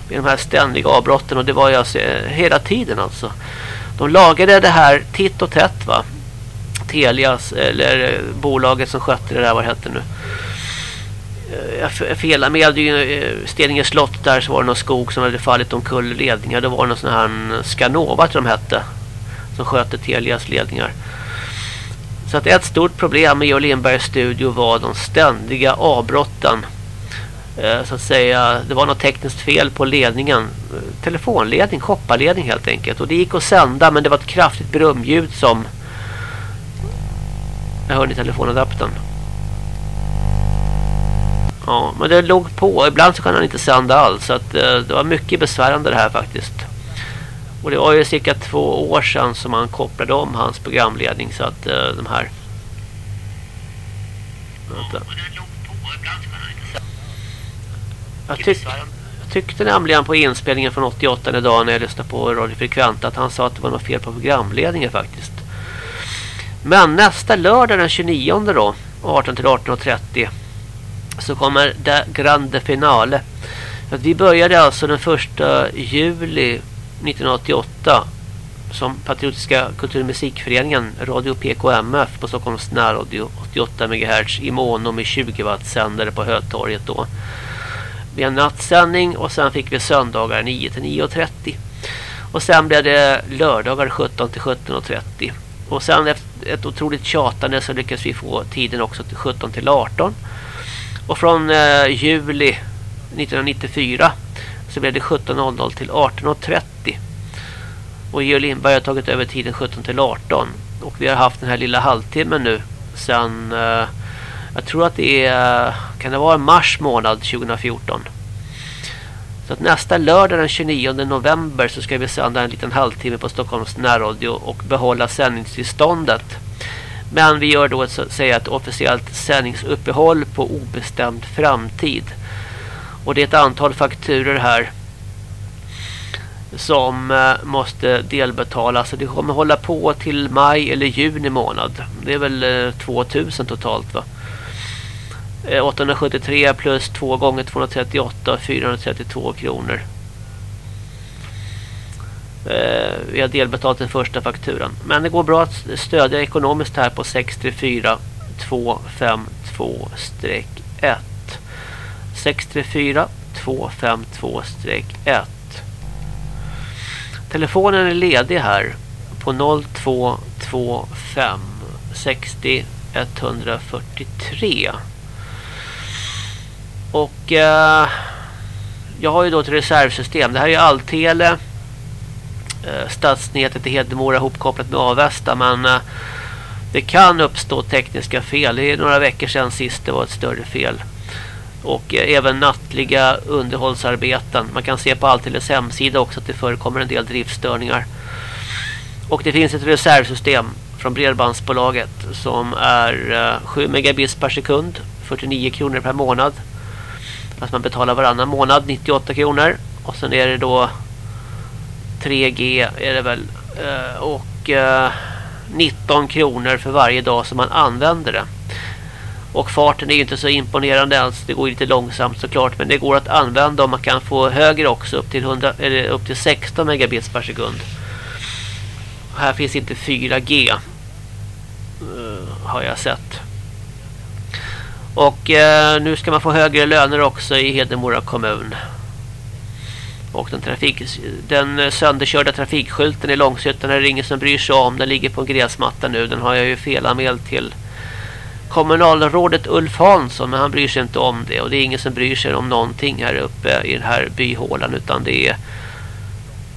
S4: Med de här ständiga avbrotten och det var ju alltså eh, hela tiden alltså. De lagade det här titt och tätt va. Telias eller eh, bolaget som skötte det där vad heter nu. Eh, jag felade med ju eh, Steninge slott där så var det någon skog som hade fallit omkull ledningar. Det var någon sån här mm, Skanova tror de hette. Som skötte Telias ledningar. Så att ett stort problem med Georg Lindbergs studio var de ständiga avbrotten. Eh, så att säga, det var något tekniskt fel på ledningen. Eh, telefonledning, kopparledning helt enkelt. Och det gick att sända men det var ett kraftigt brumljud som... Jag hörde i telefonadaptern. Ja, men det låg på. Ibland så kan han inte sända alls. Så att, eh, det var mycket besvärande det här faktiskt. Och det var ju cirka två år sedan som han kopplade om hans programledning så att eh, de här... Vänta. Jag, tyck, jag tyckte nämligen på inspelningen från 88 idag när jag lyssnade på Radio Frekvent att han sa att det var något fel på programledningen faktiskt. Men nästa lördag den 29 då, 18 till 18.30 så kommer det grande finale. Att vi började alltså den första juli 1988 som Patriotiska kulturmusikföreningen Radio PKMF på Stockholms närradio 88 MHz i mono med 20 watt sändare på Hötorget då. Vi en nattsändning och sen fick vi söndagar 9 till 9.30. Och sen blev det lördagar 17 till 17.30. Och sen efter ett otroligt tjatande så lyckades vi få tiden också till 17 till 18. Och från eh, juli 1994 så blev det 17.00 till 18.30. Och Georg Lindberg har tagit över tiden 17 till 18. Och vi har haft den här lilla halvtimmen nu sen eh, jag tror att det är kan det vara mars månad 2014. Så att nästa lördag den 29 november så ska vi sända en liten halvtimme på Stockholms närradio och behålla sändningstillståndet. Men vi gör då ett, säga ett officiellt sändningsuppehåll på obestämd framtid. Och det är ett antal fakturer här som eh, måste delbetalas. Det kommer hålla på till maj eller juni månad. Det är väl eh, 2000 totalt va? Eh, 873 plus 2 gånger 238 432 kronor. Vi har delbetalt den första fakturan. Men det går bra att stödja ekonomiskt här på 634 252-1. 634 252-1. Telefonen är ledig här på 0225 60 143. Och eh, jag har ju då ett reservsystem. Det här är ju Alltele. Eh, stadsnätet i Hedemora ihopkopplat med Avesta. Men eh, det kan uppstå tekniska fel. Det är några veckor sedan sist det var ett större fel och eh, även nattliga underhållsarbeten. Man kan se på Allteles hemsida också att det förekommer en del driftstörningar. Och det finns ett reservsystem från bredbandsbolaget som är eh, 7 megabits per sekund, 49 kronor per månad. Att man betalar varannan månad 98 kronor och sen är det då 3G är det väl eh, och 19 kronor för varje dag som man använder det. Och farten är ju inte så imponerande ens. Det går lite långsamt såklart. Men det går att använda om man kan få högre också. Upp till, 100, eller upp till 16 megabits per sekund. Här finns inte 4G. Uh, eh, har jag sett. Och uh, nu ska man få högre löner också i Hedemora kommun. Och den, trafik, den sönderkörda trafikskylten i Långshyttan är det ingen som bryr sig om. Den ligger på en gräsmatta nu. Den har jag ju felanmält till kommunalrådet Ulf Hansson men han bryr sig inte om det och det är ingen som bryr sig om någonting här uppe i den här byhålan utan det är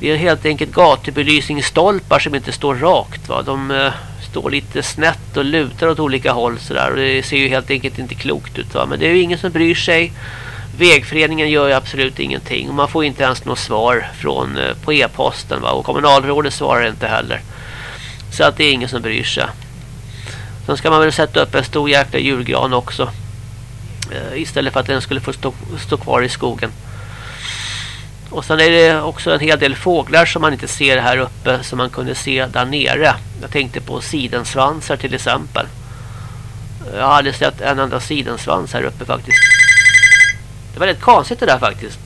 S4: det är helt enkelt gatubelysningsstolpar som inte står rakt va. De eh, står lite snett och lutar åt olika håll sådär och det ser ju helt enkelt inte klokt ut va. Men det är ju ingen som bryr sig. Vägföreningen gör ju absolut ingenting och man får inte ens något svar från eh, på e-posten va och kommunalrådet svarar inte heller. Så att det är ingen som bryr sig. Sen ska man väl sätta upp en stor jäkla julgran också. Eh, istället för att den skulle få stå, stå kvar i skogen. Och sen är det också en hel del fåglar som man inte ser här uppe som man kunde se där nere. Jag tänkte på sidensvansar till exempel. Jag har aldrig sett en enda sidensvans här uppe faktiskt. Det var rätt konstigt det där faktiskt.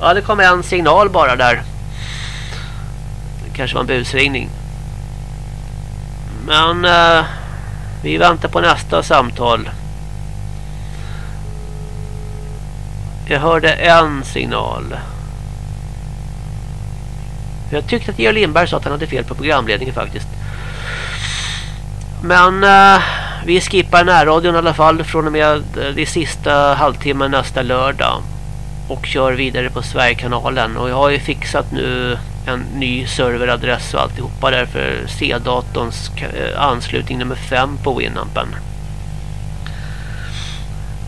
S4: Ja, det kom en signal bara där. Det kanske var en busringning. Men eh, vi väntar på nästa samtal. Jag hörde en signal. Jag tyckte att Georg Lindberg sa att han hade fel på programledningen faktiskt. Men eh, vi skippar närradion i alla fall från och med de det sista halvtimmen nästa lördag. Och kör vidare på Sverigekanalen. Och jag har ju fixat nu en ny serveradress och alltihopa där för C-datorns eh, anslutning nummer 5 på Winampen.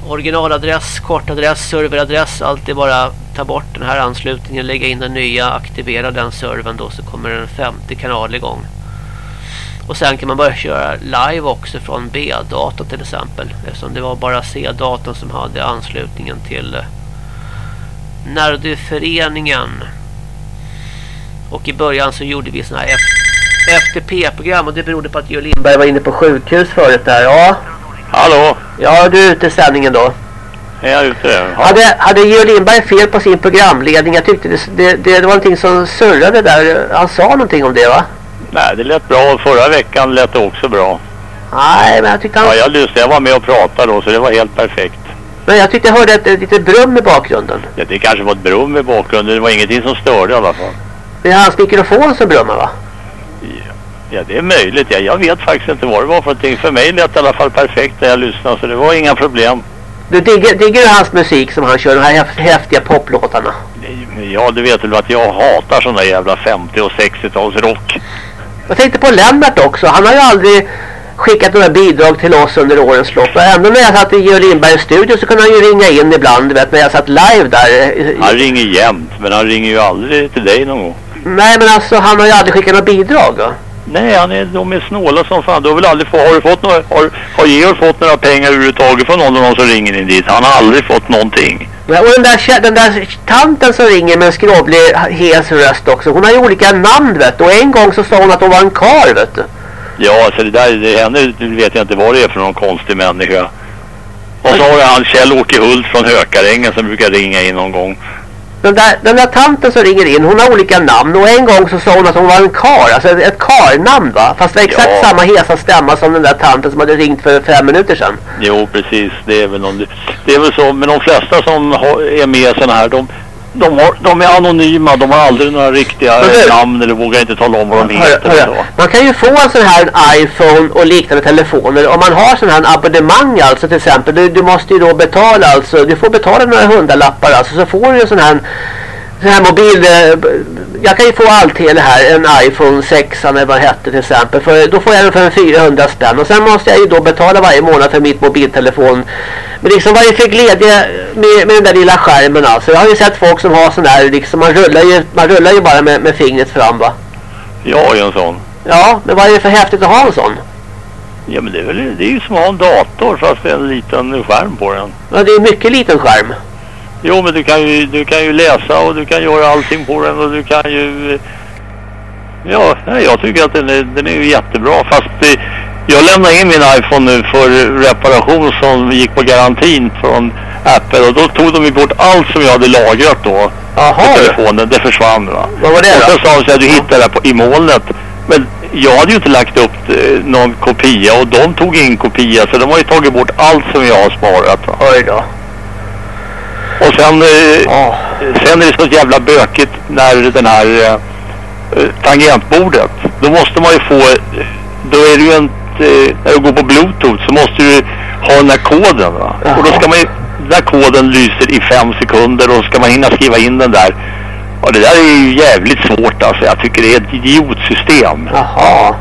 S4: Originaladress, kortadress, serveradress, allt är bara ta bort den här anslutningen, lägga in den nya, aktivera den servern då så kommer en femte kanal igång. Och sen kan man börja köra live också från B-datorn till exempel. Eftersom det var bara C-datorn som hade anslutningen till eh, Närdyföreningen. Närdyföreningen. Och i början så gjorde vi såna här FTP-program och det berodde på att Georg Lindberg var inne på sjukhus förut där. Ja.
S9: Hallå?
S4: Ja, du är ute i sändningen då.
S9: Är jag ute?
S4: Ja. Hade, hade Georg Lindberg fel på sin programledning? Jag tyckte det, det, det, var någonting som surrade där. Han sa någonting om det va?
S9: Nej, det lät bra. Förra veckan lät det också bra.
S4: Nej, men jag tyckte han...
S9: Ja, jag lyssnade. Jag var med och pratade då så det var helt perfekt.
S4: Men jag tyckte jag hörde ett, ett litet brum i bakgrunden.
S9: Ja, det kanske var ett brum i bakgrunden. Det var ingenting som störde i alla fall.
S4: Det är hans mikrofon som brummar va?
S9: Ja, det är möjligt. Ja, jag vet faktiskt inte vad det var för någonting. För mig lät det i alla fall perfekt när jag lyssnade så det var inga problem.
S4: Du digger, digger hans musik som han kör, de här häf- häftiga poplåtarna?
S9: Ja, du vet väl att jag hatar sån där jävla 50 och 60-talsrock.
S4: Jag tänkte på Lennart också. Han har ju aldrig skickat några bidrag till oss under årens lopp. Och ändå när jag satt i Georg Lindbergs studio så kunde han ju ringa in ibland, du vet, när jag satt live där.
S9: Han ringer jämt, men han ringer ju aldrig till dig någon gång.
S4: Nej, men alltså han har ju aldrig skickat några bidrag. Va?
S9: Nej, han är, de är snåla som fan. Du har väl aldrig fått, har du fått några, har, har Georg fått några pengar överhuvudtaget från någon av dem som ringer in dit? Han har aldrig fått någonting.
S4: Ja, Och den där, den där tanten som ringer med en skrovlig hes röst också. Hon har ju olika namn vet du. Och en gång så sa hon att hon var en karl vet du.
S9: Ja, alltså det där, det henne vet jag inte vad det är för någon konstig människa. Och så har du han Kjell-Åke Hult från Hökarängen som brukar ringa in någon gång.
S4: Den där, den där tanten som ringer in, hon har olika namn. Och en gång så sa hon att hon var en karl. Alltså ett, ett karlnamn va? Fast det var exakt
S9: Ja.
S4: samma hesa stämma som den där tanten som hade ringt för fem minuter sedan.
S9: Jo, precis. Det är väl, någon, det är väl så, men de flesta som har, är med sådana här, de, de, har, de är anonyma. De har aldrig några riktiga
S4: du-
S9: namn eller vågar inte tala om vad de heter.
S4: hörru.
S9: så.
S4: Man kan ju få en sån här iPhone och liknande telefoner om man har sån här abonnemang alltså till exempel. Du, du måste ju då betala alltså. Du får betala några hundralappar alltså så får du en sån här sån här mobil eh, jag kan ju få allt till här en iPhone 6 eller vad det hette till exempel för då får jag den för en 400 spänn och sen måste jag ju då betala varje månad för mitt mobiltelefon men liksom vad är det för glädje med, med den där lilla skärmen alltså jag har ju sett folk som har sån här liksom man rullar ju, man rullar ju bara med, med fingret fram va
S9: Jag har ju en sån.
S4: Ja, men vad är det för häftigt att ha en sån?
S9: Ja, men det är, väl, det är ju som att ha en dator fast det är en liten skärm på den.
S4: Ja, det är en mycket liten skärm.
S9: Jo, men du kan ju, du kan ju läsa och du kan göra allting på den och du kan ju... Ja, jag tycker att den är, den är ju jättebra. Fast eh, jag lämnade in min iPhone nu för reparation som gick på garantin från Apple. Och då tog de bort allt som jag hade lagrat då.
S4: Jaha,
S9: På telefonen. Det försvann va.
S4: vad var det
S9: Och
S4: då?
S9: sen sa de så här, du hittar det här på, i molnet. Men jag hade ju inte lagt upp eh, någon kopia och de tog in kopia så de har ju tagit bort allt som jag har sparat. Va?
S4: Oj då.
S9: Och sen,
S4: Ja.
S9: sen är det så jävla bökigt när den här eh, eh, tangentbordet. Då måste man ju få, eh, då är det ju en, eh, när du går på bluetooth så måste du ha den här koden va.
S4: Jaha.
S9: Och då ska man ju, den där koden lyser i fem sekunder och ska man hinna skriva in den där. Och det där är ju jävligt svårt alltså. Jag tycker det är ett idiotsystem.
S4: Jaha.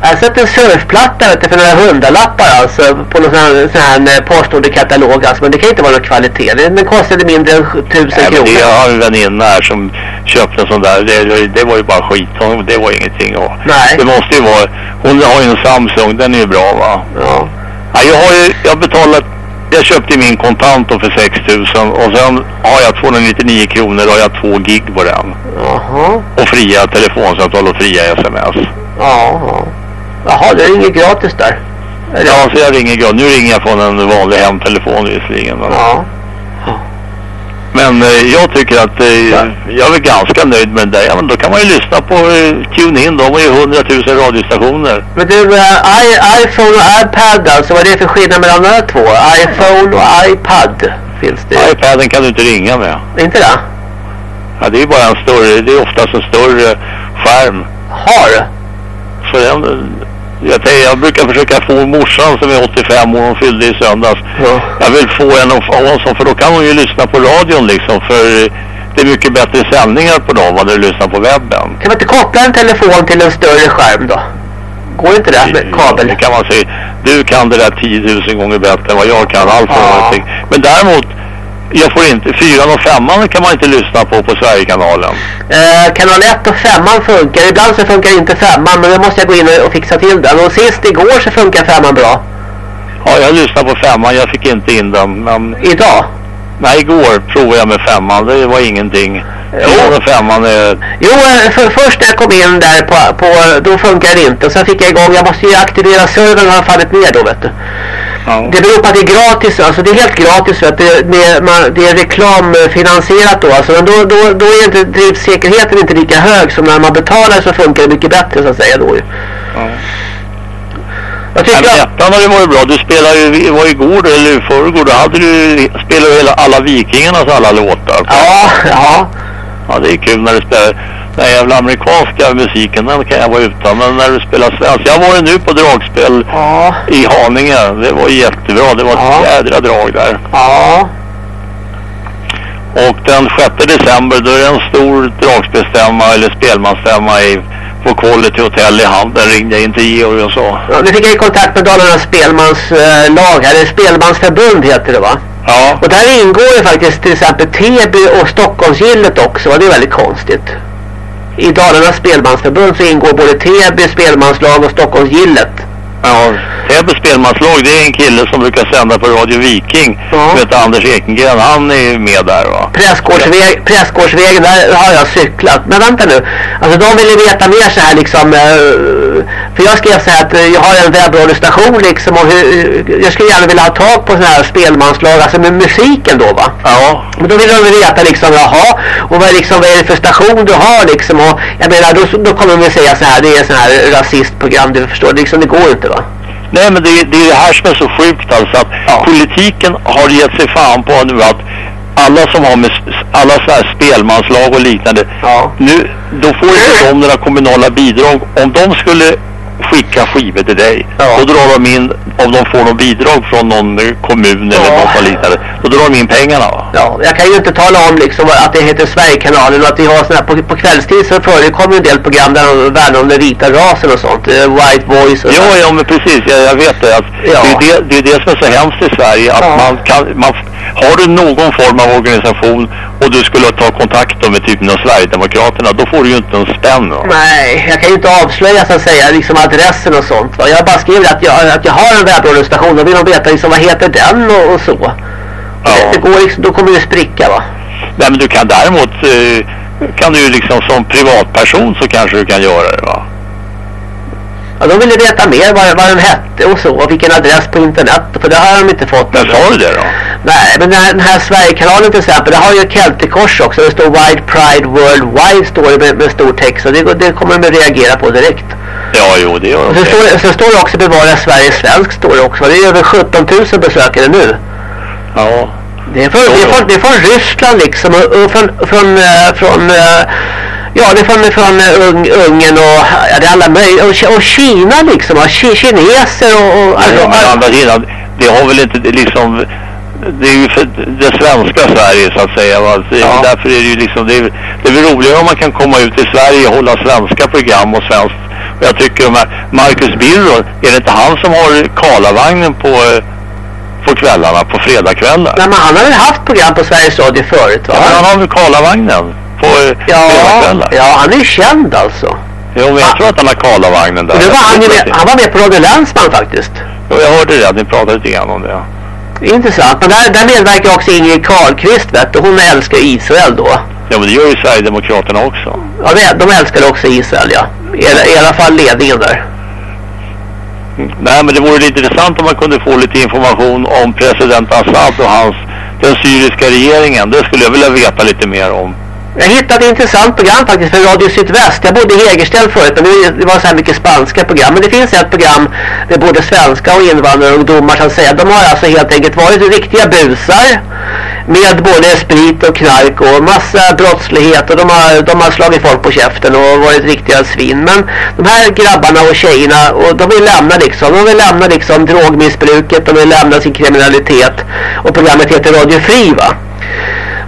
S4: Jag har sett en surfplatta vet du, för några hundralappar alltså på någon sån här, sån här eh, postorderkatalog alltså, men det kan inte vara någon kvalitet. Den, kostade mindre än tusen
S9: Nej,
S4: kronor.
S9: jag har en väninna här som köpte en sån där. Det, det, var ju bara skit. Hon- Det var ingenting. Och
S4: Nej.
S9: Det måste ju vara... Hon har ju en Samsung. Den är ju bra va?
S4: Ja.
S9: Ja, jag har ju... Jag betalat... Jag köpte min kontant för 6000 och sen har jag 299 kronor och har jag två gig på den.
S4: Jaha.
S9: Och fria telefonsamtal och fria sms.
S4: Ja. Ja. Jaha, det ringer gratis där. Eller?
S9: Ja, så jag ringer grad. Nu ringer jag från en vanlig hemtelefon visserligen.
S4: Ja.
S9: Men eh, jag tycker att eh, jag är ganska nöjd med det. Ja, men då kan man ju lyssna på eh, TuneIn. De har ju 100 000 radiostationer.
S4: Men du, eh, I, iPhone och iPad alltså, vad är det för skillnad mellan de här två? iPhone och iPad finns det.
S9: iPaden kan du inte ringa med.
S4: Inte det?
S9: Ja, det är bara en större, det är oftast en större skärm.
S4: Har?
S9: Så den, jag, jag brukar försöka få morsan som är 85 år, hon fyllde i söndags.
S4: Ja.
S9: Jag vill få en och ha en sån, för då kan hon ju lyssna på radion liksom. För det är mycket bättre sändningar på dem än du lyssnar på webben.
S4: Kan man inte koppla en telefon till en större skärm då? Går inte det med kabel?
S9: Det kan man säga. Du kan det där 10 000 gånger bättre än vad jag kan. Allt
S4: Ja.
S9: ja. Men däremot, jag får inte, fyran och femman kan man inte lyssna på på Sverigekanalen.
S4: Eh, kanal 1 och 5 funkar. Ibland så funkar inte 5 men då måste jag gå in och, fixa till den. Och sist igår så funkar 5 bra.
S9: Ja, jag lyssnade på femman, jag fick inte in den. Men
S4: Idag?
S9: nej, igår provade jag med femman, det var ingenting. Och femman är...
S4: Jo, eh, för, först när jag kom in där på, på, då funkar det inte. Och sen fick jag igång, jag måste ju aktivera servern har fallit ner då vet du.
S9: Ja.
S4: Det beror på att det är gratis, alltså det är helt gratis för att det, det, man, det är reklamfinansierat då. Alltså, men då, då, då är inte driftsäkerheten inte lika hög som när man betalar så funkar det mycket bättre så att säga då ju.
S9: Ja.
S4: Jag
S9: Nej,
S4: tycker
S9: men
S4: att,
S9: ettan har ju varit bra. Du spelar ju, det var igår då, eller i förrgår, då hade du, spelade du hela alla Vikingarnas alla låtar.
S4: ja, ja.
S9: Ja, det är kul när du spelar. Den jävla amerikanska musiken, den kan jag vara utan. Men när du spelar svensk. Jag var nu på dragspel
S4: Ja.
S9: i Haninge. Det var jättebra. Det var ett
S4: Ja.
S9: jädra drag där.
S4: Ja.
S9: Och den 6 december då är det en stor dragspelstämma eller spelmansstämma i, på Quality Hotel i Handen. Ringde jag in till Georg och sa.
S4: ja. Nu fick jag i kontakt med Dalarnas spelmanslag, eller spelmansförbund heter det va?
S9: Ja,
S4: Och där ingår ju faktiskt till exempel Täby och Stockholmsgillet också. Och det är väldigt konstigt. I Dalarnas spelmansförbund så ingår både Täby spelmanslag och Stockholmsgillet.
S9: ja. Täby spelmanslag det är en kille som brukar sända på Radio Viking.
S4: Ja.
S9: Som heter Anders Ekengren. Han är med där va.
S4: Prästgårdsväg, Prästgårdsvägen, där har jag cyklat. Men vänta nu. Alltså de ville veta mer så här liksom. eh, För jag skrev så här att eh, jag har en webbradiostation liksom. Och hur, jag skulle gärna vilja ha tag på sådana här spelmanslag. Alltså med musiken då va.
S9: Ja,
S4: Men då vill de veta liksom, jaha, och vad, liksom, vad är det för station du har liksom? Och jag menar, då, då kommer de säga så här, det är sån här rasistprogram, du förstår, liksom, det går inte va?
S9: Nej men det, är- det är det här som är så sjukt alltså att politiken har gett sig fan på nu att alla som har med alla så här spelmanslag och liknande
S4: Ja.
S9: nu då får inte de några kommunala bidrag om de skulle skicka skivor till dig
S4: Ja.
S9: då drar de in om de får något bidrag från någon kommun eller
S4: Ja.
S9: något liknande då drar de in pengarna va?
S4: Ja, jag kan ju inte tala om liksom att det heter Sverigekanalen och att vi har såna här, på, på kvällstid så förekommer en del program där de värnar om den vita rasen och sånt, eh, White Voice och
S9: Ja,
S4: sånt.
S9: ja men precis, jag, jag vet det. Att
S4: Ja.
S9: det, är det, det är det som är så hemskt i Sverige. Att
S4: Ja.
S9: man kan, man, har du någon form av organisation och du skulle ta kontakt då med typ av Sverigedemokraterna, då får du ju inte en spänn. va?
S4: Nej, jag kan ju inte avslöja så att säga liksom adressen och sånt. Va? Jag bara skrivit att jag, att jag har en webbradiostation och vill de veta liksom, vad heter den och, och så.
S9: Ja.
S4: Det, det går liksom, då kommer det spricka va.
S9: Nej, men du kan däremot, eh, kan du ju liksom som privatperson så kanske du kan göra det va?
S4: Ja, de ville veta mer vad, vad den hette och så och vilken adress på internet för det har de inte fått.
S9: Men sa du det då?
S4: Nej, men den här, den här Sverigekanalen till exempel, det har ju ett Celtic-kors också. Det står Wide Pride Worldwide står det med, med stor text och det, det kommer de reagera på direkt.
S9: Ja, jo, det gör
S4: Och
S9: de
S4: så står, så står det också Bevara Sverige Svensk står det också. Det är över 17 000 besökare nu.
S9: Ja.
S4: Det är från, det är från, det är från Ryssland liksom och, och från, från, eh, från eh, ja det är från, från eh, Ung, Ungern och ja, det är alla möjliga och, och Kina liksom och ki, kineser och, och alltså,
S9: Ja, men andra sidan, det har väl inte liksom... Det är ju för det svenska Sverige så att säga. Va?
S4: Ja.
S9: Därför är det ju liksom... Det är, det är väl roligare om man kan komma ut i Sverige och hålla svenska program och svenskt. Och jag tycker de här... Marcus Birro, är det inte han som har Karlavagnen på, på kvällarna, på fredagskvällar?
S4: Nej, men han har väl haft program på Sveriges Radio förut va?
S9: Ja, men han har väl Karlavagnen på eh,
S4: Ja,
S9: fredagskvällar?
S4: ja, han är ju känd alltså.
S9: Jo, men jag tror att han har Karlavagnen där.
S4: Det var han, med, han var med på Radio Länsman faktiskt.
S9: Jo, jag hörde det, ni pratade lite grann om det.
S4: Intressant. Men där, där medverkar också Ingrid Carlqvist vet du. Hon älskar Israel då.
S9: Ja, men det gör ju Sverigedemokraterna också.
S4: Ja, de älskar också Israel ja. I, I alla fall ledningen där.
S9: Nej, men det vore lite intressant om man kunde få lite information om president Assad och hans, den syriska regeringen. Det skulle jag vilja veta lite mer om.
S4: Jag hittade ett intressant program faktiskt för Radio Sydväst. Jag bodde i Hägersten förut men det- var så här mycket spanska program. Men det finns ett program där både svenska och invandrarungdomar så att säga. De har alltså helt enkelt varit riktiga busar. Med både sprit och knark och massa brottslighet. Och de har, de har slagit folk på käften och varit riktiga svin. Men de här grabbarna och tjejerna och de vill lämna liksom. De vill lämna liksom drogmissbruket. De vill lämna sin kriminalitet. Och programmet heter Radio Fri va.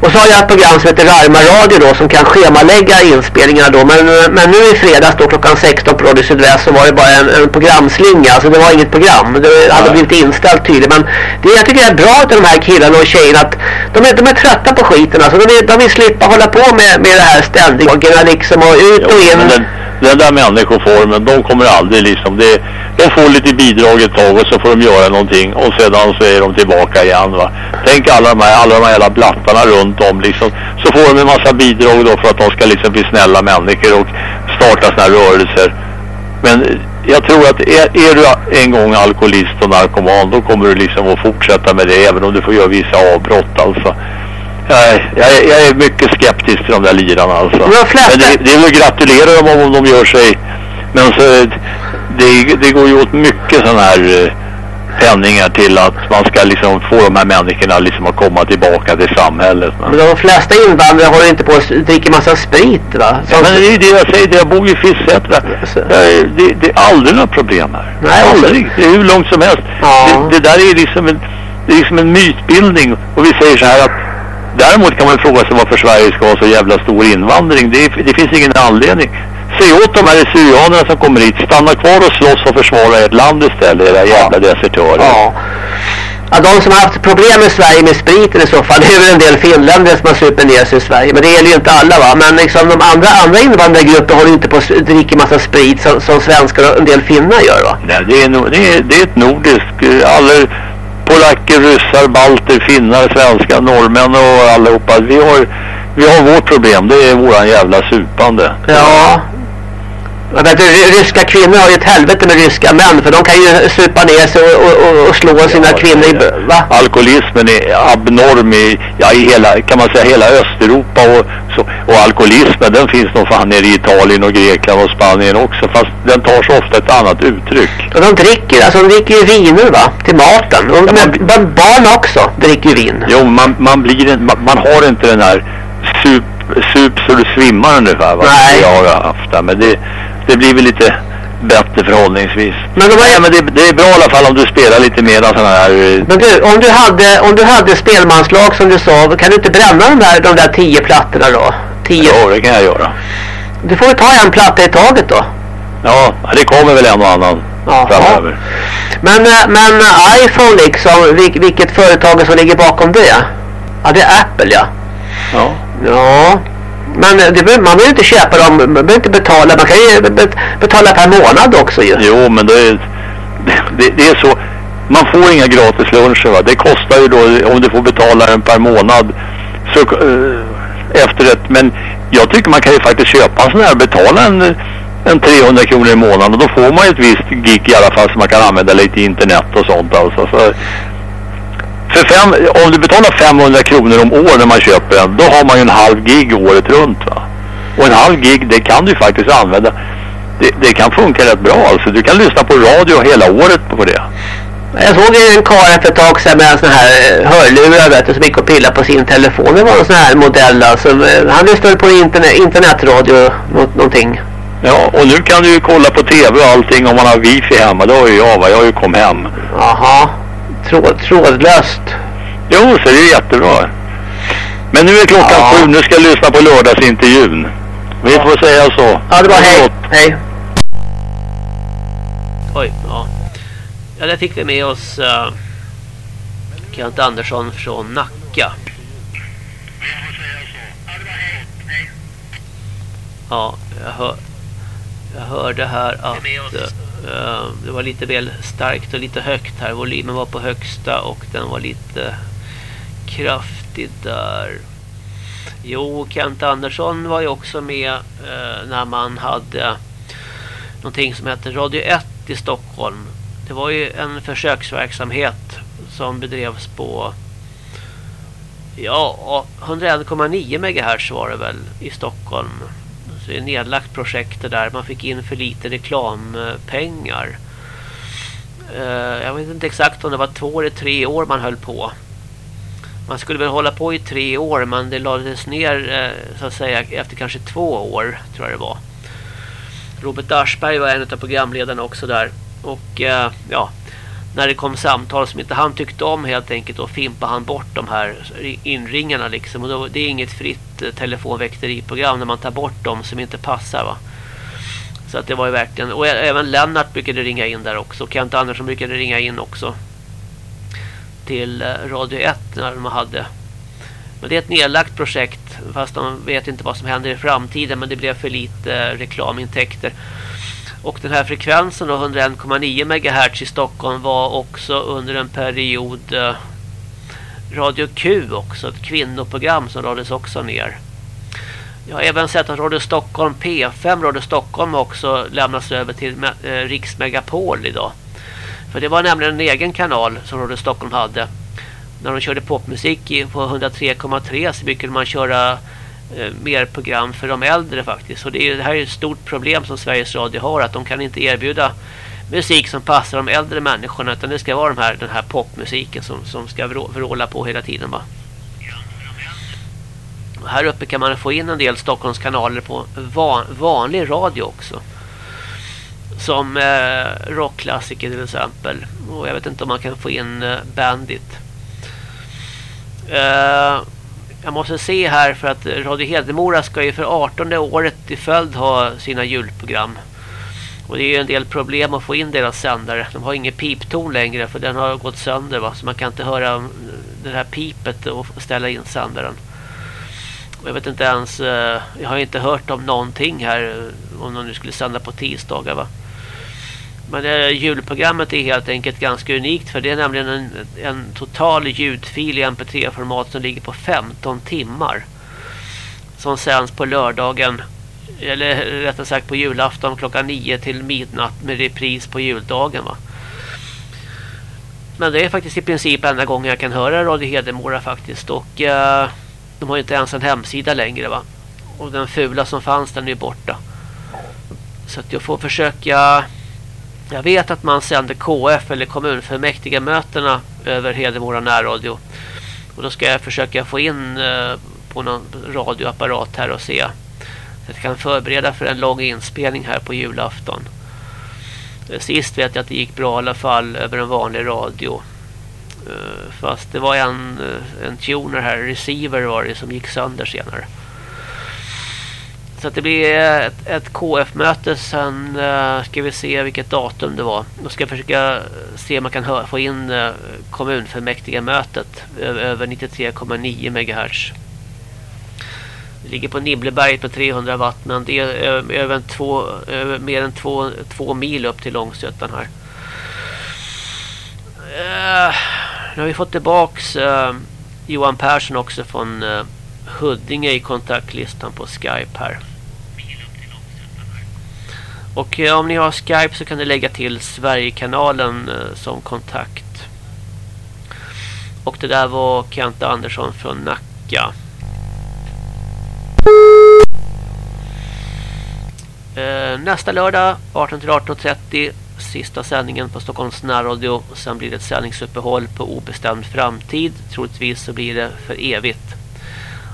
S4: Och så har jag ett program som heter Rarma Radio då som kan schemalägga inspelningarna då. Men, men nu i fredags då klockan 16 på Radio Sydväst så var det bara en, en programslinga. Alltså det var inget program. Det hade blivit inställt tydligen. Men det jag tycker är bra av de här killarna och tjejerna att de är, de är trötta på skiten. Alltså de vill, de vill slippa hålla på med, med det här ständiga liksom och ut och in.
S9: Men den, där människoformen, de kommer aldrig liksom... Det, de får lite bidrag ett tag och så får de göra någonting och sedan så är de tillbaka igen va. Tänk alla de här, alla de här jävla blattarna runt om liksom. Så får de en massa bidrag då för att de ska liksom bli snälla människor och starta såna här rörelser. Men jag tror att är, är du en gång alkoholist och narkoman då kommer du liksom att fortsätta med det även om du får göra vissa avbrott alltså. Är- jag, är- jag är mycket skeptisk till de där lirarna alltså.
S4: Men
S9: det, det är väl att gratulera dem om de gör sig... Men så, det, det går ju åt mycket sån här... eh, penningar till att man ska liksom få de här människorna liksom att komma tillbaka till samhället. Men,
S4: Men de flesta invandrare håller inte på att dricka massa sprit va?
S9: ja, men det är ju det jag säger, jag bor ju i Fisksätra. Det, det, det är aldrig några problem här.
S4: Nej,
S9: aldrig. Det är hur långt som helst.
S4: Ja.
S9: Det, det där är liksom en, det är liksom en mytbildning. Och vi säger så här att däremot kan man fråga sig varför Sverige ska ha så jävla stor invandring. Det, det finns ingen anledning. Säg åt de här syrianerna som kommer hit, stanna kvar och slåss och försvara ert land istället, era jävla desertörer.
S4: Ja. Ja, de som har haft problem i Sverige med spriten i så fall, det är väl en del finländare som har supit ner sig i Sverige. Men det gäller ju inte alla va. Men liksom de andra, andra invandrargrupper håller inte på att dricka massa sprit som, som svenskar och en del finnar gör va.
S9: Nej, det, är, no- det, är, det är ett nordiskt, eh, alla polacker, ryssar, balter, finnar, svenskar, norrmän och allihopa. Vi har, vi har vårt problem, det är våran jävla supande.
S4: Ja. Jag vet, ry- ryska kvinnor har ju ett helvete med ryska män för de kan ju supa ner sig och, och, och, slå sina kvinnor i... Va?
S9: Alkoholismen är abnorm i, ja, i hela, kan man säga, hela Östeuropa och, så, och alkoholismen den finns nog fan nere i Italien och Grekland och Spanien också fast den tar så ofta ett annat uttryck.
S4: Och de dricker, alltså de dricker ju viner va? Till maten. Och men, men barn också dricker ju vin.
S9: Jo, man, man blir en, man, man har inte den här sup, sup så du svimmar ungefär va?
S4: Nej.
S9: Jag har haft det, men det, det blir väl lite bättre förhållningsvis.
S4: Men, de har,
S9: Ja, men det, det är bra i alla fall om du spelar lite mer sådana här... eh,
S4: men du, om du hade, om du hade spelmanslag som du sa, kan du inte bränna de där, de där tio plattorna då? Tio.
S9: Ja, det kan jag göra.
S4: Du får väl ta en platta i taget då.
S9: Ja, det kommer väl en och annan
S4: Jaha.
S9: framöver.
S4: Men, eh, men eh, iPhone liksom, vil, vilket företag som ligger bakom det? Ja, det är Apple ja.
S9: Ja.
S4: Ja. Men det, man behöver inte köpa dem, man behöver inte betala. Man kan ju betala per månad också ju.
S9: Jo, men det är, det, det är så. Man får inga gratis luncher va. Det kostar ju då om du får betala den per månad så, eh, efterrätt. Men jag tycker man kan ju faktiskt köpa en sån här betala en, en 300 kronor i månaden och då får man ju ett visst gig i alla fall som man kan använda lite internet och sånt alltså. Så, för fem, om du betalar 500 kronor om år när man köper den, då har man ju en halv gig året runt va. Och en halv gig, det kan du faktiskt använda. Det, det kan funka rätt bra alltså. Du kan lyssna på radio hela året på det.
S4: Jag såg ju en karl för ett tag sedan med en sån här eh, hörlurar vet du, som gick och pillade på sin telefon. Det var en sån här modell alltså. Han lyssnade på internet, internetradio nå- någonting.
S9: Ja, och nu kan du ju kolla på tv och allting om man har wifi hemma. Det har ju jag va. Jag har ju kommit hem.
S4: Jaha. Tråd, trådlöst.
S9: Jo, så det är jättebra. Men nu är klockan
S4: Ja.
S9: sju. Nu ska jag lyssna på lördagsintervjun. Vi får säga så.
S4: Ja, det var hej. Hej.
S10: Oj, ja. Ja, där fick vi med oss uh, Kent Andersson från Nacka. Ja, jag, hör, jag hörde här att eh, Eh, det var lite väl starkt och lite högt här. Volymen var på högsta och den var lite kraftig där. Jo, Kent Andersson var ju också med eh, när man hade någonting som hette Radio 1 i Stockholm. Det var ju en försöksverksamhet som bedrevs på ja, 101,9 MHz var det väl i Stockholm. Det är nedlagt projekt det där. Man fick in för lite reklampengar. Eh, jag vet inte exakt om det var två eller tre år man höll på. Man skulle väl hålla på i tre år men det lades ner eh, så att säga efter kanske två år tror jag det var. Robert Aschberg var en av programledarna också där. Och eh, ja, när det kom samtal som inte han tyckte om helt enkelt då fimpade han bort de här inringarna liksom. Och då, det är inget fritt eh, telefonväkteriprogram när man tar bort dem som inte passar va. Så att det var ju verkligen, och även Lennart brukade ringa in där också. Kent Andersson brukade ringa in också. Till eh, Radio 1 när de hade. Men det är ett nedlagt projekt fast de vet inte vad som händer i framtiden men det blev för lite eh, reklamintäkter. Och den här frekvensen då 101,9 MHz i Stockholm var också under en period eh, Radio Q också, ett kvinnoprogram som lades också ner. Jag har även sett att Radio Stockholm P5, Radio Stockholm också lämnas över till eh, Riksmegapol idag. För det var nämligen en egen kanal som Radio Stockholm hade. När de körde popmusik på 103,3 så brukade man köra Eh, mer program för de äldre faktiskt. Och det, är, det här är ett stort problem som Sveriges Radio har att de kan inte erbjuda musik som passar de äldre människorna utan det ska vara de här, den här popmusiken som, som ska vråla på hela tiden va. Här uppe kan man få in en del Stockholms kanaler på van, vanlig radio också. Som eh, rockklassiker till exempel. Och jag vet inte om man kan få in eh, Bandit. Eh, jag måste se här för att Radio Hedemora ska ju för 18 året i följd ha sina julprogram. Och det är ju en del problem att få in deras sändare. De har ingen pipton längre för den har gått sönder va. Så man kan inte höra mm, det här pipet och ställa in sändaren. Jag vet inte ens, eh, jag har inte hört om någonting här eh, om de nu skulle sända på tisdagar va. Men det, eh, julprogrammet är helt enkelt ganska unikt för det är nämligen en, en total ljudfil i mp3-format som ligger på 15 timmar. Som sänds på lördagen, eller rättare sagt på julafton klockan 9 till midnatt med repris på juldagen va. Men det är faktiskt i princip enda gången jag kan höra Radio Hedemora faktiskt och... eh, de har ju inte ens en hemsida längre va. Och den fula som fanns den är borta. Så att jag får försöka... Jag vet att man sänder KF eller kommunfullmäktige mötena över Hedemora närradio. Och då ska jag försöka få in eh, på någon radioapparat här och se. Så jag kan förbereda för en lång inspelning här på julafton. Eh, sist vet jag att det gick bra i alla fall över en vanlig radio. Eh, fast det var en, en tuner här, receiver var det som gick sönder senare. Så att det blir ett, ett KF-möte sen uh, ska vi se vilket datum det var. Då ska jag försöka se om man kan hör, få in uh, kommunfullmäktige mötet över 93,9 MHz. Det ligger på Nibbleberget på 300 watt men det är över, två, över mer än två, två mil upp till Långsötan här. Uh, nu har vi fått tillbaks uh, Johan Persson också från uh, Huddinge i kontaktlistan på Skype här. Och eh, om ni har Skype så kan ni lägga till Sverigekanalen eh, som kontakt. Och det där var Kent Andersson från Nacka. Eh, nästa lördag 18-18.30 sista sändningen på Stockholms närradio. Sen blir det ett sändningsuppehåll på obestämd framtid. Troligtvis så blir det för evigt.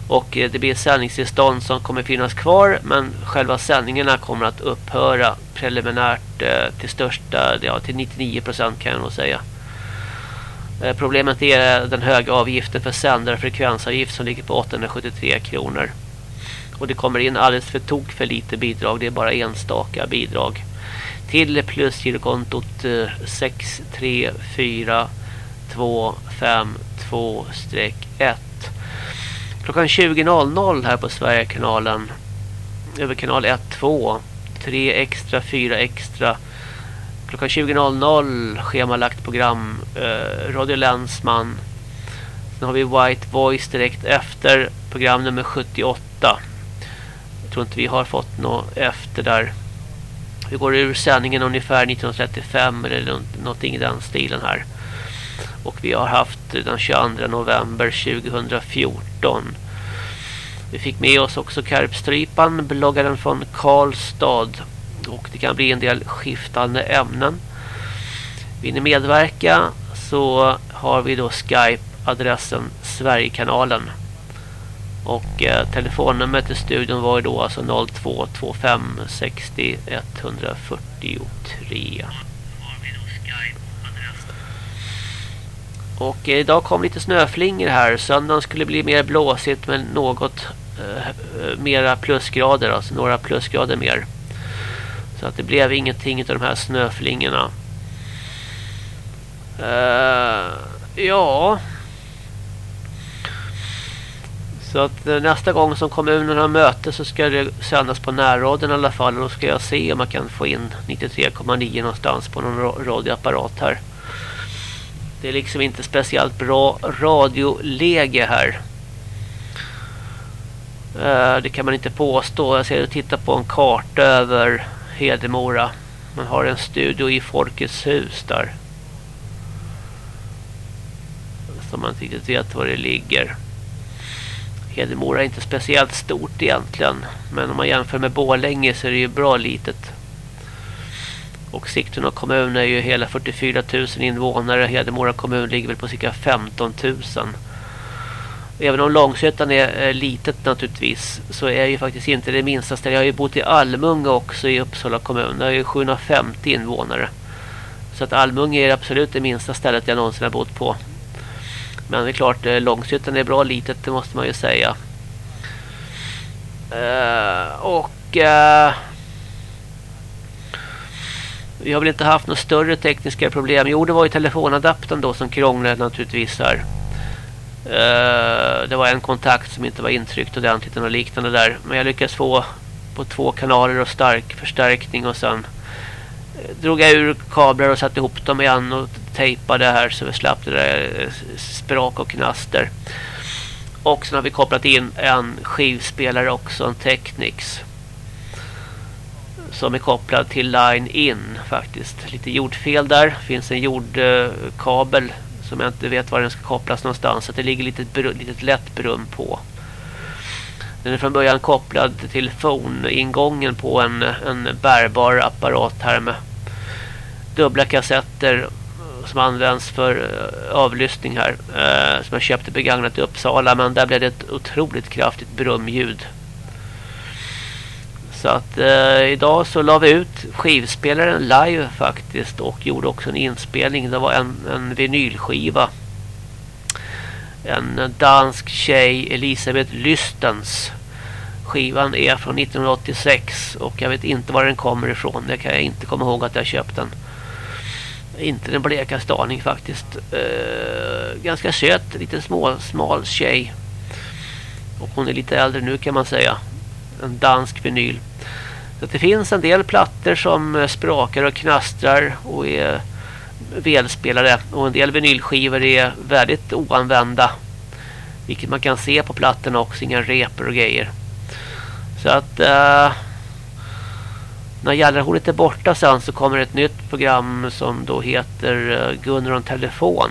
S10: Och eh, det blir ett sändningstillstånd som kommer finnas kvar men själva sändningarna kommer att upphöra preliminärt eh, till största, ja till 99% kan jag nog säga. Eh, problemet är den höga avgiften för sändare, frekvensavgift som ligger på 873 kronor. Och det kommer in alldeles för tok för lite bidrag, det är bara enstaka bidrag till plusgirokontot 634252-1 klockan 20.00 här på Sverigekanalen. Över kanal 1, 2 3 extra, 4 extra. Klockan 20.00 schemalagt program eh, Radio Länsman. Sen har vi White Voice direkt efter program nummer 78 jag tror inte vi har fått något efter där. Vi går ur sändningen ungefär 1935 eller någonting i den stilen här. Och vi har haft den 22 november 2014. Vi fick med oss också Karpstrypan, bloggaren från Karlstad. Och det kan bli en del skiftande ämnen. Vill ni medverka så har vi då Skype-adressen Sverigekanalen. Och eh, telefonnumret till studion var då alltså 0225 60 143. Och eh, idag kom lite snöflingor här. Söndagen skulle bli mer blåsigt men något eh, eh, mera plusgrader. Alltså några plusgrader mer. Så att det blev ingenting av de här snöflingorna. Uh, ja... Så att nästa gång som kommunen har möte så ska det sändas på närradion i alla fall. Och då ska jag se om jag kan få in 93,9 någonstans på någon radioapparat här. Det är liksom inte speciellt bra radioläge här. Eh, det kan man inte påstå. Jag ser och tittar på en karta över Hedemora. Man har en studio i Folkets hus där. Som man inte riktigt vet var det ligger. Hedemora är inte speciellt stort egentligen. Men om man jämför med Bålänge så är det ju bra litet. Och Sigtuna kommun är ju hela 44 000 invånare. Hedemora kommun ligger väl på cirka 15 000. Även om Långsötan är litet naturligtvis så är ju faktiskt inte det minsta stället. Jag har ju bott i Almunga också i Uppsala kommun. Det är ju 750 invånare. Så att Almunga är absolut det minsta stället jag någonsin har bott på. Men det är klart, eh, Långsötan Långshyttan är bra litet, det måste man ju säga. Uh, och uh, vi har väl inte haft några större tekniska problem. Jo, det var ju telefonadaptern då som krånglade naturligtvis här. Eh, det var en kontakt som inte var intryckt ordentligt och liknande där. Men jag lyckades få på två kanaler och stark förstärkning och sen eh, drog jag ur kablar och satte ihop dem igen och tejpade här så vi slapp det där eh, sprak och knaster. Och sen har vi kopplat in en skivspelare också, en Technics. Som är kopplad till line in faktiskt. Lite jordfel där. finns en jordkabel som jag inte vet var den ska kopplas någonstans. Så det ligger lite litet lätt brum på. Den är från början kopplad till phone-ingången på en, en bärbar apparat här med dubbla kassetter som används för eh, avlyssning här. Eh, som jag köpte begagnat i Uppsala. Men där blev det ett otroligt kraftigt brumljud. Så att eh, idag så la vi ut skivspelaren live faktiskt. Och gjorde också en inspelning. Det var en, en vinylskiva. En dansk tjej, Elisabeth Lystens. Skivan är från 1986 och jag vet inte var den kommer ifrån. Det kan jag inte komma ihåg att jag köpt den. Inte den blekaste aning faktiskt. Eh, ganska söt, lite små, smal tjej. Och hon är lite äldre nu kan man säga. En dansk vinyl. Så det finns en del plattor som eh, sprakar och knastrar och är välspelade. Och en del vinylskivor är väldigt oanvända. Vilket man kan se på plattorna också, inga repor och grejer. Så att... Uh, när Gjallarhornet är borta sen så kommer ett nytt program som då heter eh, Gunnar om telefon.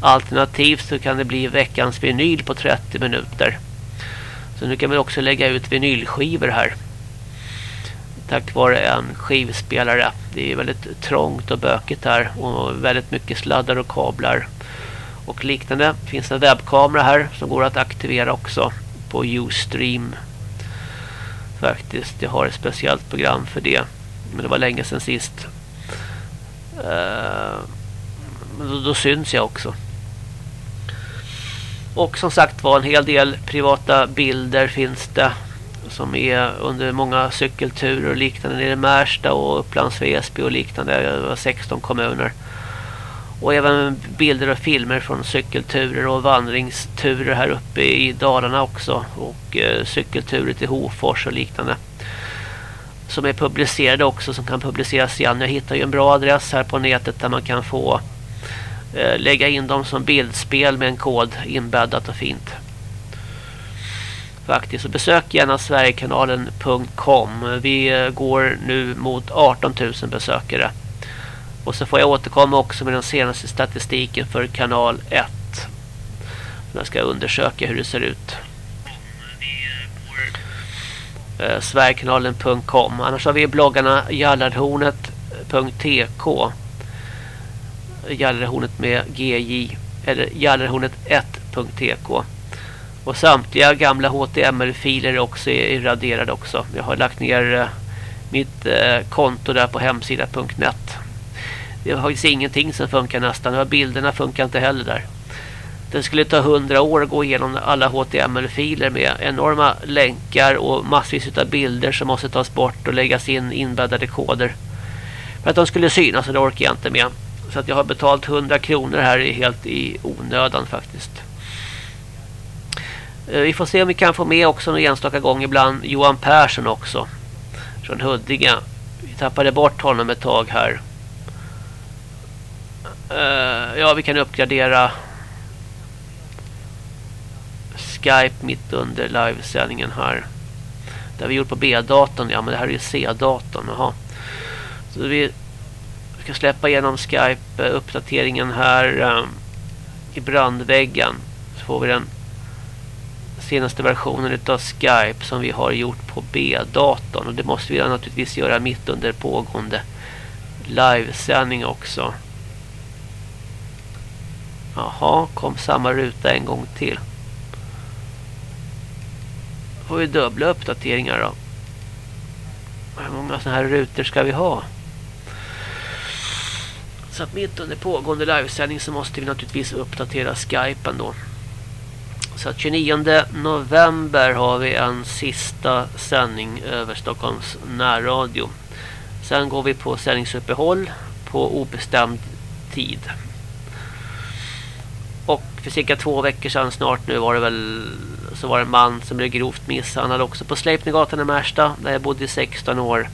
S10: Alternativt så kan det bli veckans vinyl på 30 minuter. Så nu kan vi också lägga ut vinylskivor här. Tack vare en skivspelare. Det är väldigt trångt och bökigt här. Och väldigt mycket sladdar och kablar. Och liknande. Det finns en webbkamera här som går att aktivera också på Ustream faktiskt. Jag har ett speciellt program för det. Men det var länge sedan sist. Uh, då, då syns jag också. Och som sagt var en hel del privata bilder finns det. Som är under många cykelturer och liknande. Nere i Märsta och Upplands Väsby och liknande. Det var 16 kommuner. Och även bilder och filmer från cykelturer och vandringsturer här uppe i Dalarna också. Och eh, cykelturer till Hofors och liknande. Som är publicerade också, som kan publiceras igen. Jag hittar ju en bra adress här på nätet där man kan få eh, lägga in dem som bildspel med en kod inbäddat och fint. Faktiskt, så besök gärna sverigekanalen.com. Vi eh, går nu mot 18 000 besökare. Och så får jag återkomma också med den senaste statistiken för kanal 1. Jag ska undersöka hur det ser ut. Eh, Sverigekanalen.com Annars har vi bloggarna jallarhornet.tk Jallarhornet med GJ eller jallarhornet1.tk och samtliga gamla HTML-filer också är raderade också. Jag har lagt ner eh, mitt eh, konto där på hemsida.net det har faktiskt ingenting som funkar nästan. bilderna funkar inte heller där. Det skulle ta hundra år att gå igenom alla HTML-filer med enorma länkar och massvis av bilder som måste tas bort och läggas in inbäddade koder. För att de skulle synas och det orkar jag inte med. Så att jag har betalt 100 kronor här helt i onödan faktiskt. Eh, vi får se om vi kan få med också någon enstaka gång ibland Johan Persson också. Från Huddinge. Vi tappade bort honom ett tag här. Eh, ja, vi kan uppgradera Skype mitt under livesändningen här. Det har vi gjort på B-datorn. Ja, men det här är ju C-datorn. Jaha. Så vi ska släppa igenom Skype-uppdateringen eh, här um, i brandväggen. Så får vi den senaste versionen av Skype som vi har gjort på B-datorn. Och det måste vi naturligtvis göra mitt under pågående livesändning också. Jaha, kom samma ruta en gång till. Får vi dubbla uppdateringar då. Hur många sådana här rutor ska vi ha? Så att mitt under pågående livesändning så måste vi naturligtvis uppdatera Skypen då. Så att 29 november har vi en sista sändning över Stockholms närradio. Sen går vi på sändningsuppehåll på obestämd tid. Och för cirka två veckor sedan snart nu var det väl så var det en man som blev grovt misshandlad också på Sleipnergatan i Märsta där jag bodde i 16 år.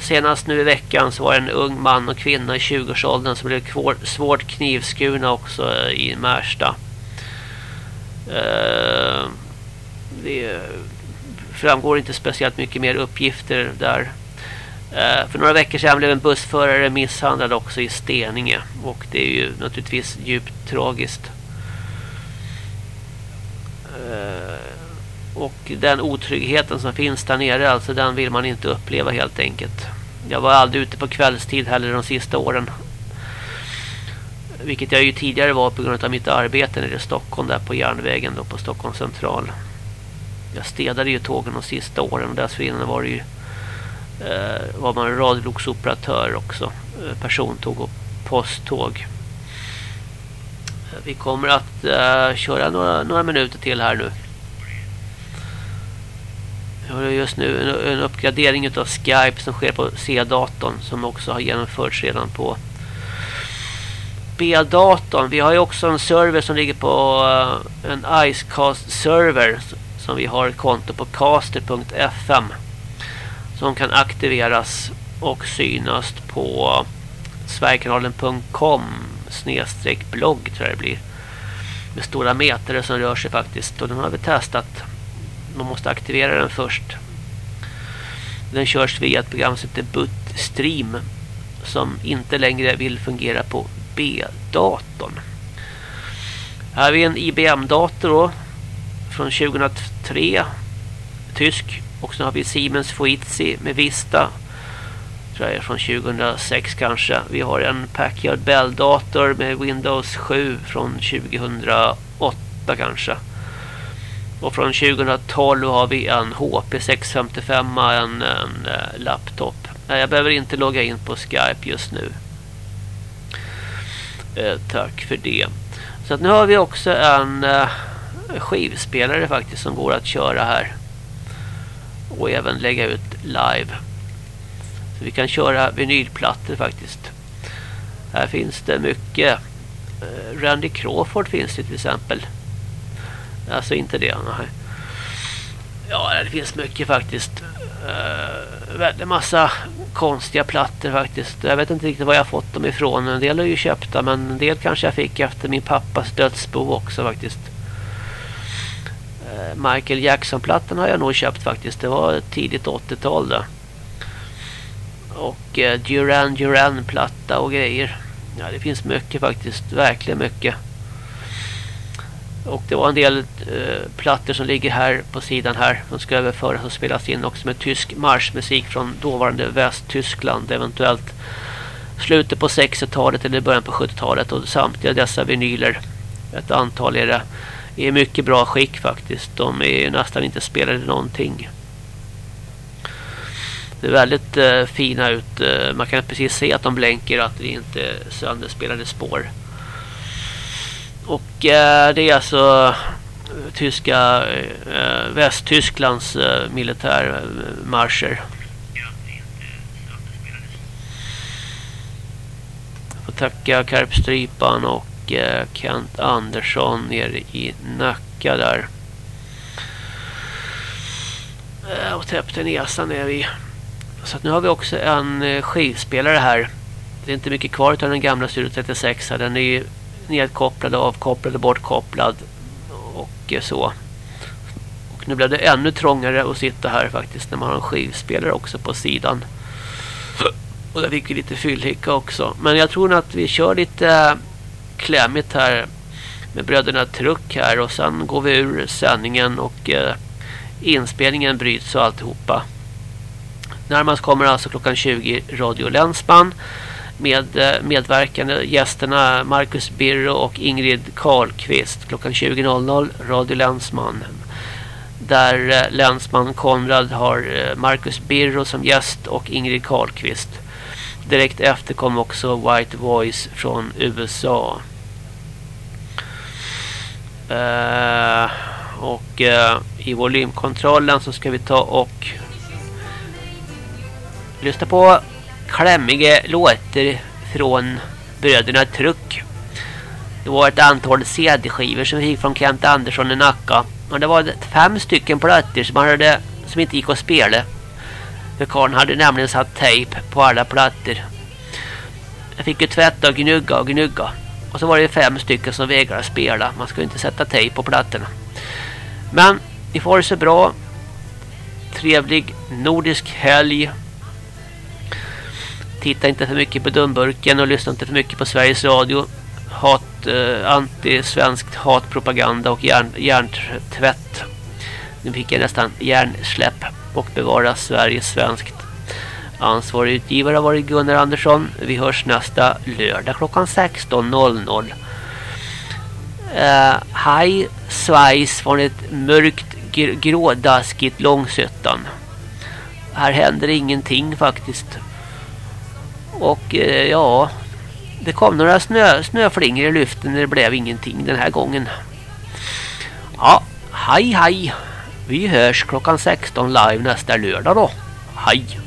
S10: Senast nu i veckan så var det en ung man och kvinna i 20-årsåldern som blev svårt knivskurna också eh, i Märsta. Eh, det framgår inte speciellt mycket mer uppgifter där. Eh, för några veckor sedan blev en bussförare misshandlad också i Steninge. Och det är ju naturligtvis djupt tragiskt. Eh, och den otryggheten som finns där nere, alltså den vill man inte uppleva helt enkelt. Jag var aldrig ute på kvällstid heller de sista åren. Vilket jag ju tidigare var på grund av mitt arbete nere i Stockholm där på järnvägen då på Stockholm central. Jag städade ju tågen de sista åren och dessförinnan var det ju eh, var man radioloksoperatör också. Eh, persontåg och posttåg. Vi kommer att eh, köra några, några minuter till här nu. Jag har just nu en, en uppgradering av Skype som sker på C-datorn som också har genomförts redan på B-datorn. Vi har ju också en server som ligger på eh, en Icecast-server som vi har ett konto på caster.fm som kan aktiveras och synas på sverigekanalen.com snedstreck blogg tror jag det blir med stora metare som rör sig faktiskt. Och den har vi testat. Man måste aktivera den först. Den körs via ett program som heter Buttstream som inte längre vill fungera på USB-datorn. Här har vi en IBM-dator då från 2003 tysk och så har vi Siemens Fuizi med Vista tror jag är från 2006 kanske. Vi har en Packard Bell-dator med Windows 7 från 2008 kanske. Och från 2012 har vi en HP 655 en, en, eh, laptop. Jag behöver inte logga in på Skype just nu. Eh, tack för det. Så att nu har vi också en eh, skivspelare faktiskt som går att köra här. Och även lägga ut live. Så vi kan köra vinylplattor faktiskt. Här finns det mycket. Eh, Randy Crawford finns det till exempel. Alltså inte det. Nej. Ja, det finns mycket faktiskt eh, väldigt massa konstiga plattor faktiskt. Jag vet inte riktigt var jag fått dem ifrån. En del är ju köpta men en del kanske jag fick efter min pappas dödsbo också faktiskt. Eh, Michael Jackson-plattan har jag nog köpt faktiskt. Det var tidigt 80-tal då. Och eh, Duran Duran-platta och grejer. Ja, det finns mycket faktiskt. Verkligen mycket. Och det var en del eh, plattor som ligger här på sidan här. som ska överföras och spelas in också med tysk marschmusik från dåvarande Västtyskland. Eventuellt slutet på 60-talet eller början på 70-talet. Och samtliga dessa vinyler, ett antal är det, är mycket bra skick faktiskt. De är nästan inte spelade någonting. Det är väldigt eh, fina ut. Eh, man kan precis se att de blänker att det inte är sönderspelade spår. Och eh, det är alltså eh, tyska eh, Västtysklands eh, militärmarscher. Jag får tacka Karpstrypan och eh, Kent Andersson nere i Nacka där. Eh, och täppte näsan är vi. Så att nu har vi också en eh, skivspelare här. Det är inte mycket kvar av den gamla Studio 36. Den är nedkopplad, avkopplad, och bortkopplad och eh, så. Och nu blev det ännu trångare att sitta här faktiskt när man har en skivspelare också på sidan. Och där fick vi lite fyllhicka också. Men jag tror att vi kör lite klämmigt här med bröderna Truck här och sen går vi ur sändningen och eh, inspelningen bryts och alltihopa. Närmast kommer alltså klockan 20 Radio Länsman med eh, medverkande gästerna Marcus Birro och Ingrid Karlqvist klockan 20.00 Radio Länsman där eh, länsman Konrad har eh, Marcus Birro som gäst och Ingrid Karlqvist. Direkt efter kom också White Voice från USA. Uh, och uh, i volymkontrollen så ska vi ta och lyssna på klämmiga låtar från bröderna Truck. Det var ett antal CD-skivor som vi fick från Kent Andersson i Nacka. Men det var fem stycken plattor som, hade, som inte gick att spela. För Karn hade nämligen satt tejp på alla plattor. Jag fick ju tvätta och gnugga och gnugga. Och så var det fem stycken som vägrade spela. Man ska ju inte sätta tejp på plattorna. Men ni får det så bra. Trevlig nordisk helg. Titta inte för mycket på dumburken och lyssna inte för mycket på Sveriges Radio. Hat, eh, anti-svenskt hatpropaganda och järn, hjärntvätt. Nu fick jag nästan hjärnsläpp och bevara Sverige svenskt. Ansvarig utgivare har varit Gunnar Andersson. Vi hörs nästa lördag klockan 16.00. Uh, hej svajs från ett mörkt gr grådaskigt långsötan. Här händer ingenting faktiskt. Och eh, ja, det kom några snö, snöflingor i luften det blev ingenting den här gången. Ja, hej hej. Vi hörs klockan 16 live nästa lördag då. Hej.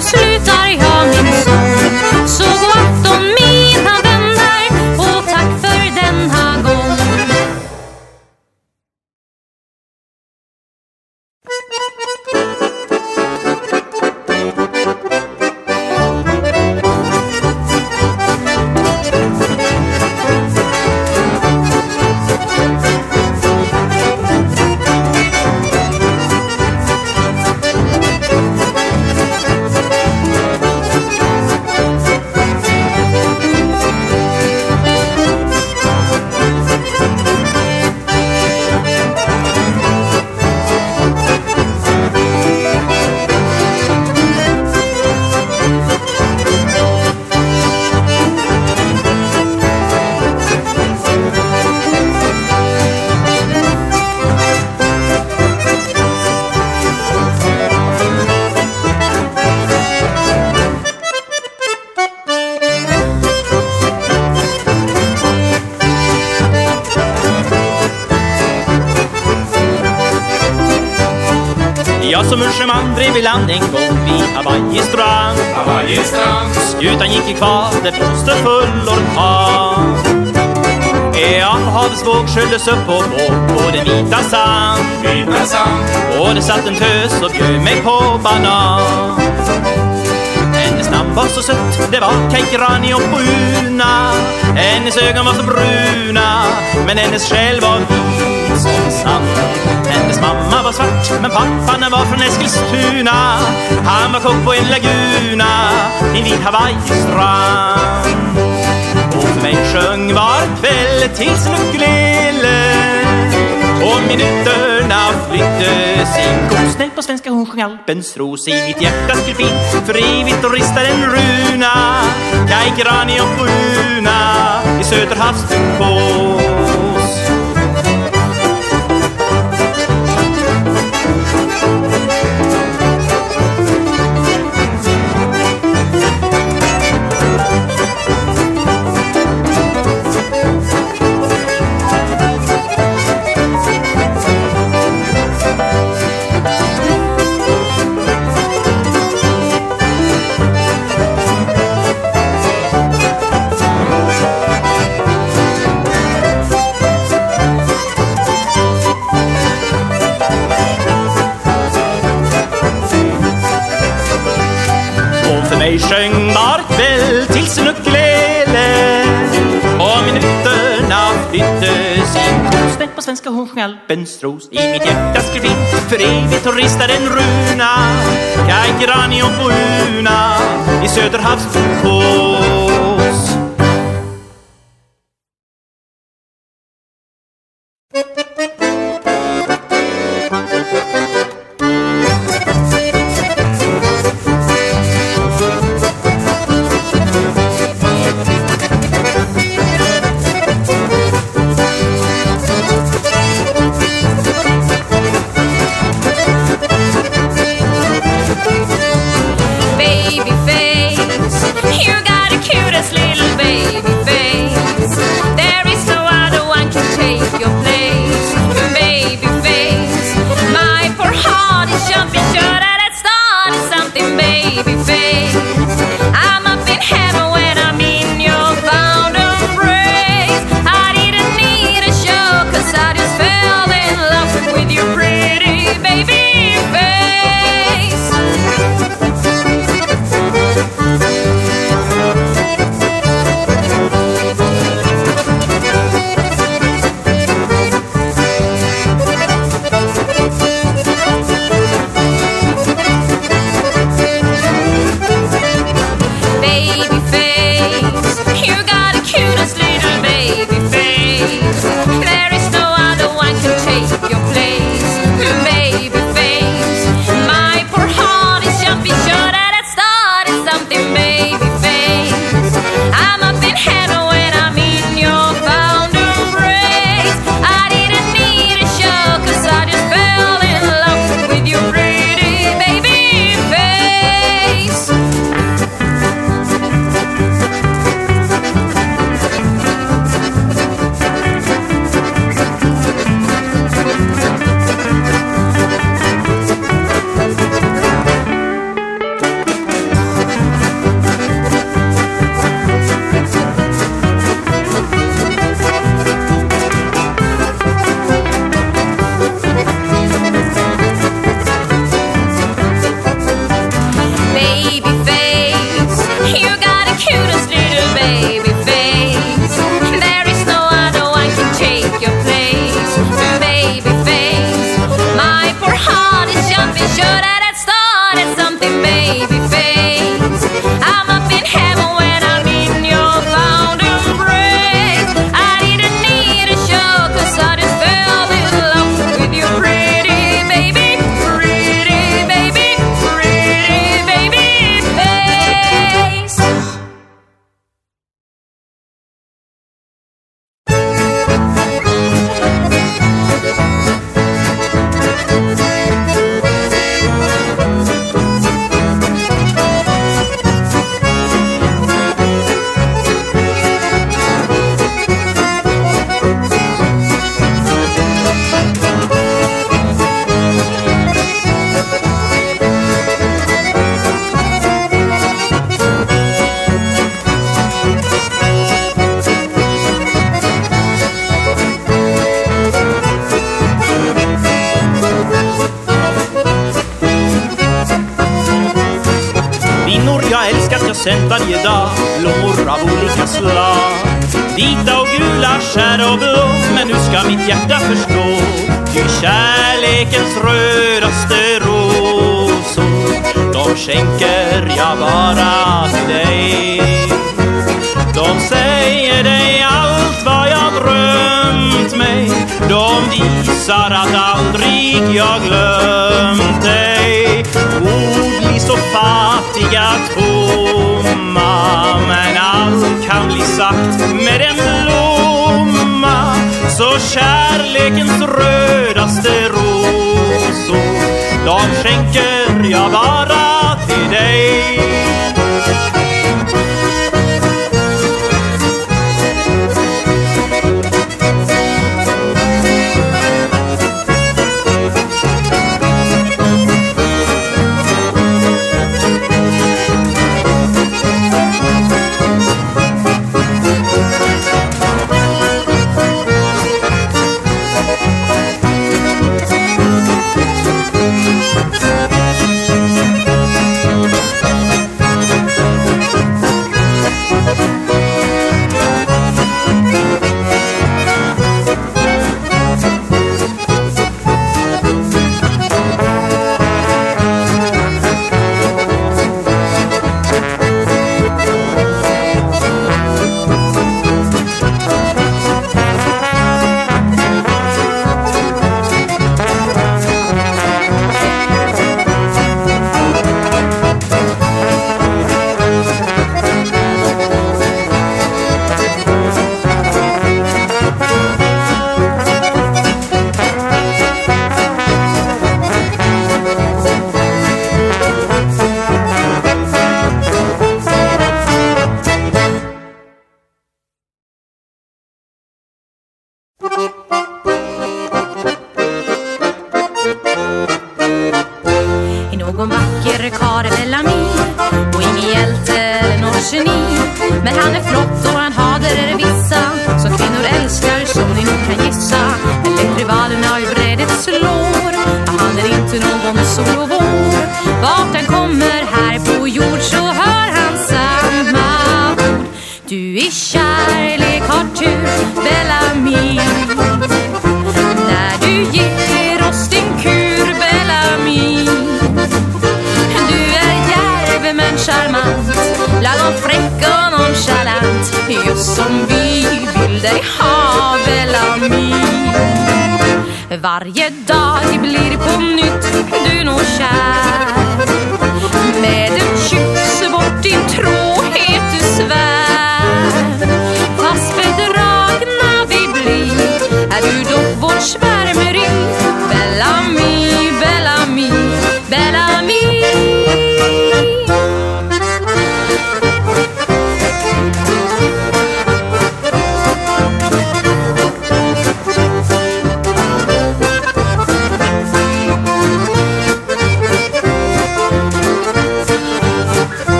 S6: 是绿。
S11: Och det satt en tös och bjöd mig på banan. Hennes namn var så sött, det var Keikirani och bruna. Hennes ögon var så bruna, men hennes själ var vit som sand. Hennes mamma var svart, men pappan var från Eskilstuna. Han var kock på en laguna, invid Hawaii-strand. Och för mig sjöng var kväll tills ukulele och minuterna flytte sin kosnäll på svenska hon sjöng Alpens ros. I mitt hjärta skulle fint för evigt och ristar en runa Kaj Grani och bruna i Söderhavsturkos
S6: sen ska hon sjunga benstros. I mitt hjärta skrev för evigt och ristade en runa. Kaj, Grani och Una i Söderhavsbron.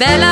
S6: Bella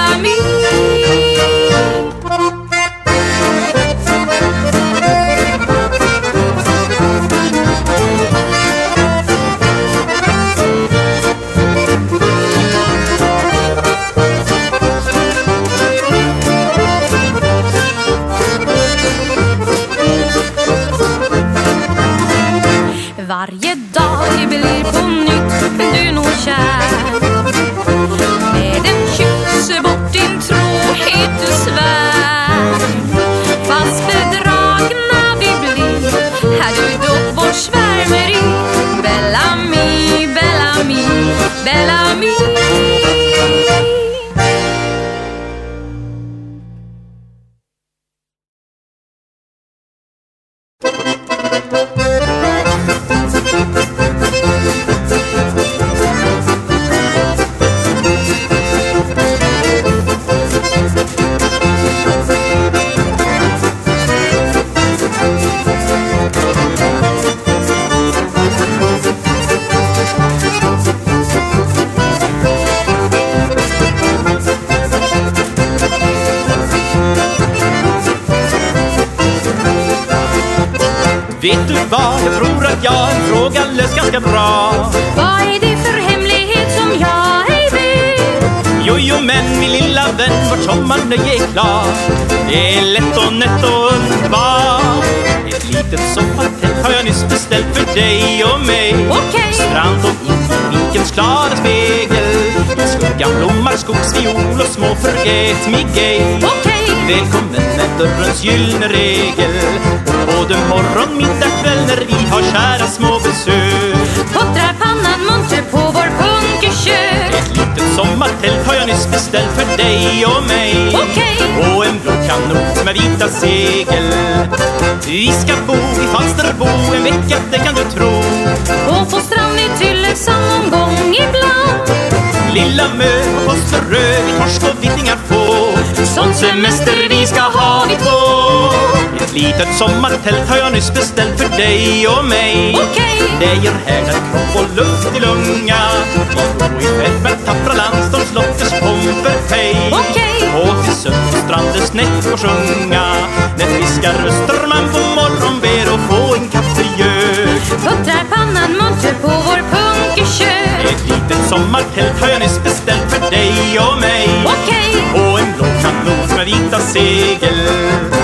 S6: dörrens gyllene regel. Både morgon, middag, kväll när vi har kära små besök.
S12: Puttrar pannan munter på vår punkerkök.
S6: Ett litet sommartält har jag nyss beställt för dig och mig.
S12: Okej.
S6: Och en blå kanot med vita segel. Vi ska bo i Falsterbo en vecka, det kan du tro.
S12: Och på strand i Tylösand någon gång ibland.
S6: Lilla Mö på Kosterö, vi torsk och vittingar få. Sån semester vi ska ha vi två litet sommartält har jag nyss beställt för dig och mig.
S12: Okej.
S6: Det ger härdad kropp och luft i lunga. Och i fält med tappra landstånds lotters pomper pej?
S12: Okej.
S6: Och till snäck och sjunga. När fiskarröster man på morgon ber och få en kaffegök
S12: Puttrar pannan munter på vår punkerkök.
S6: Ett litet sommartält har jag nyss beställt för dig och mig.
S12: Okej.
S6: Och en blå kanot med vita segel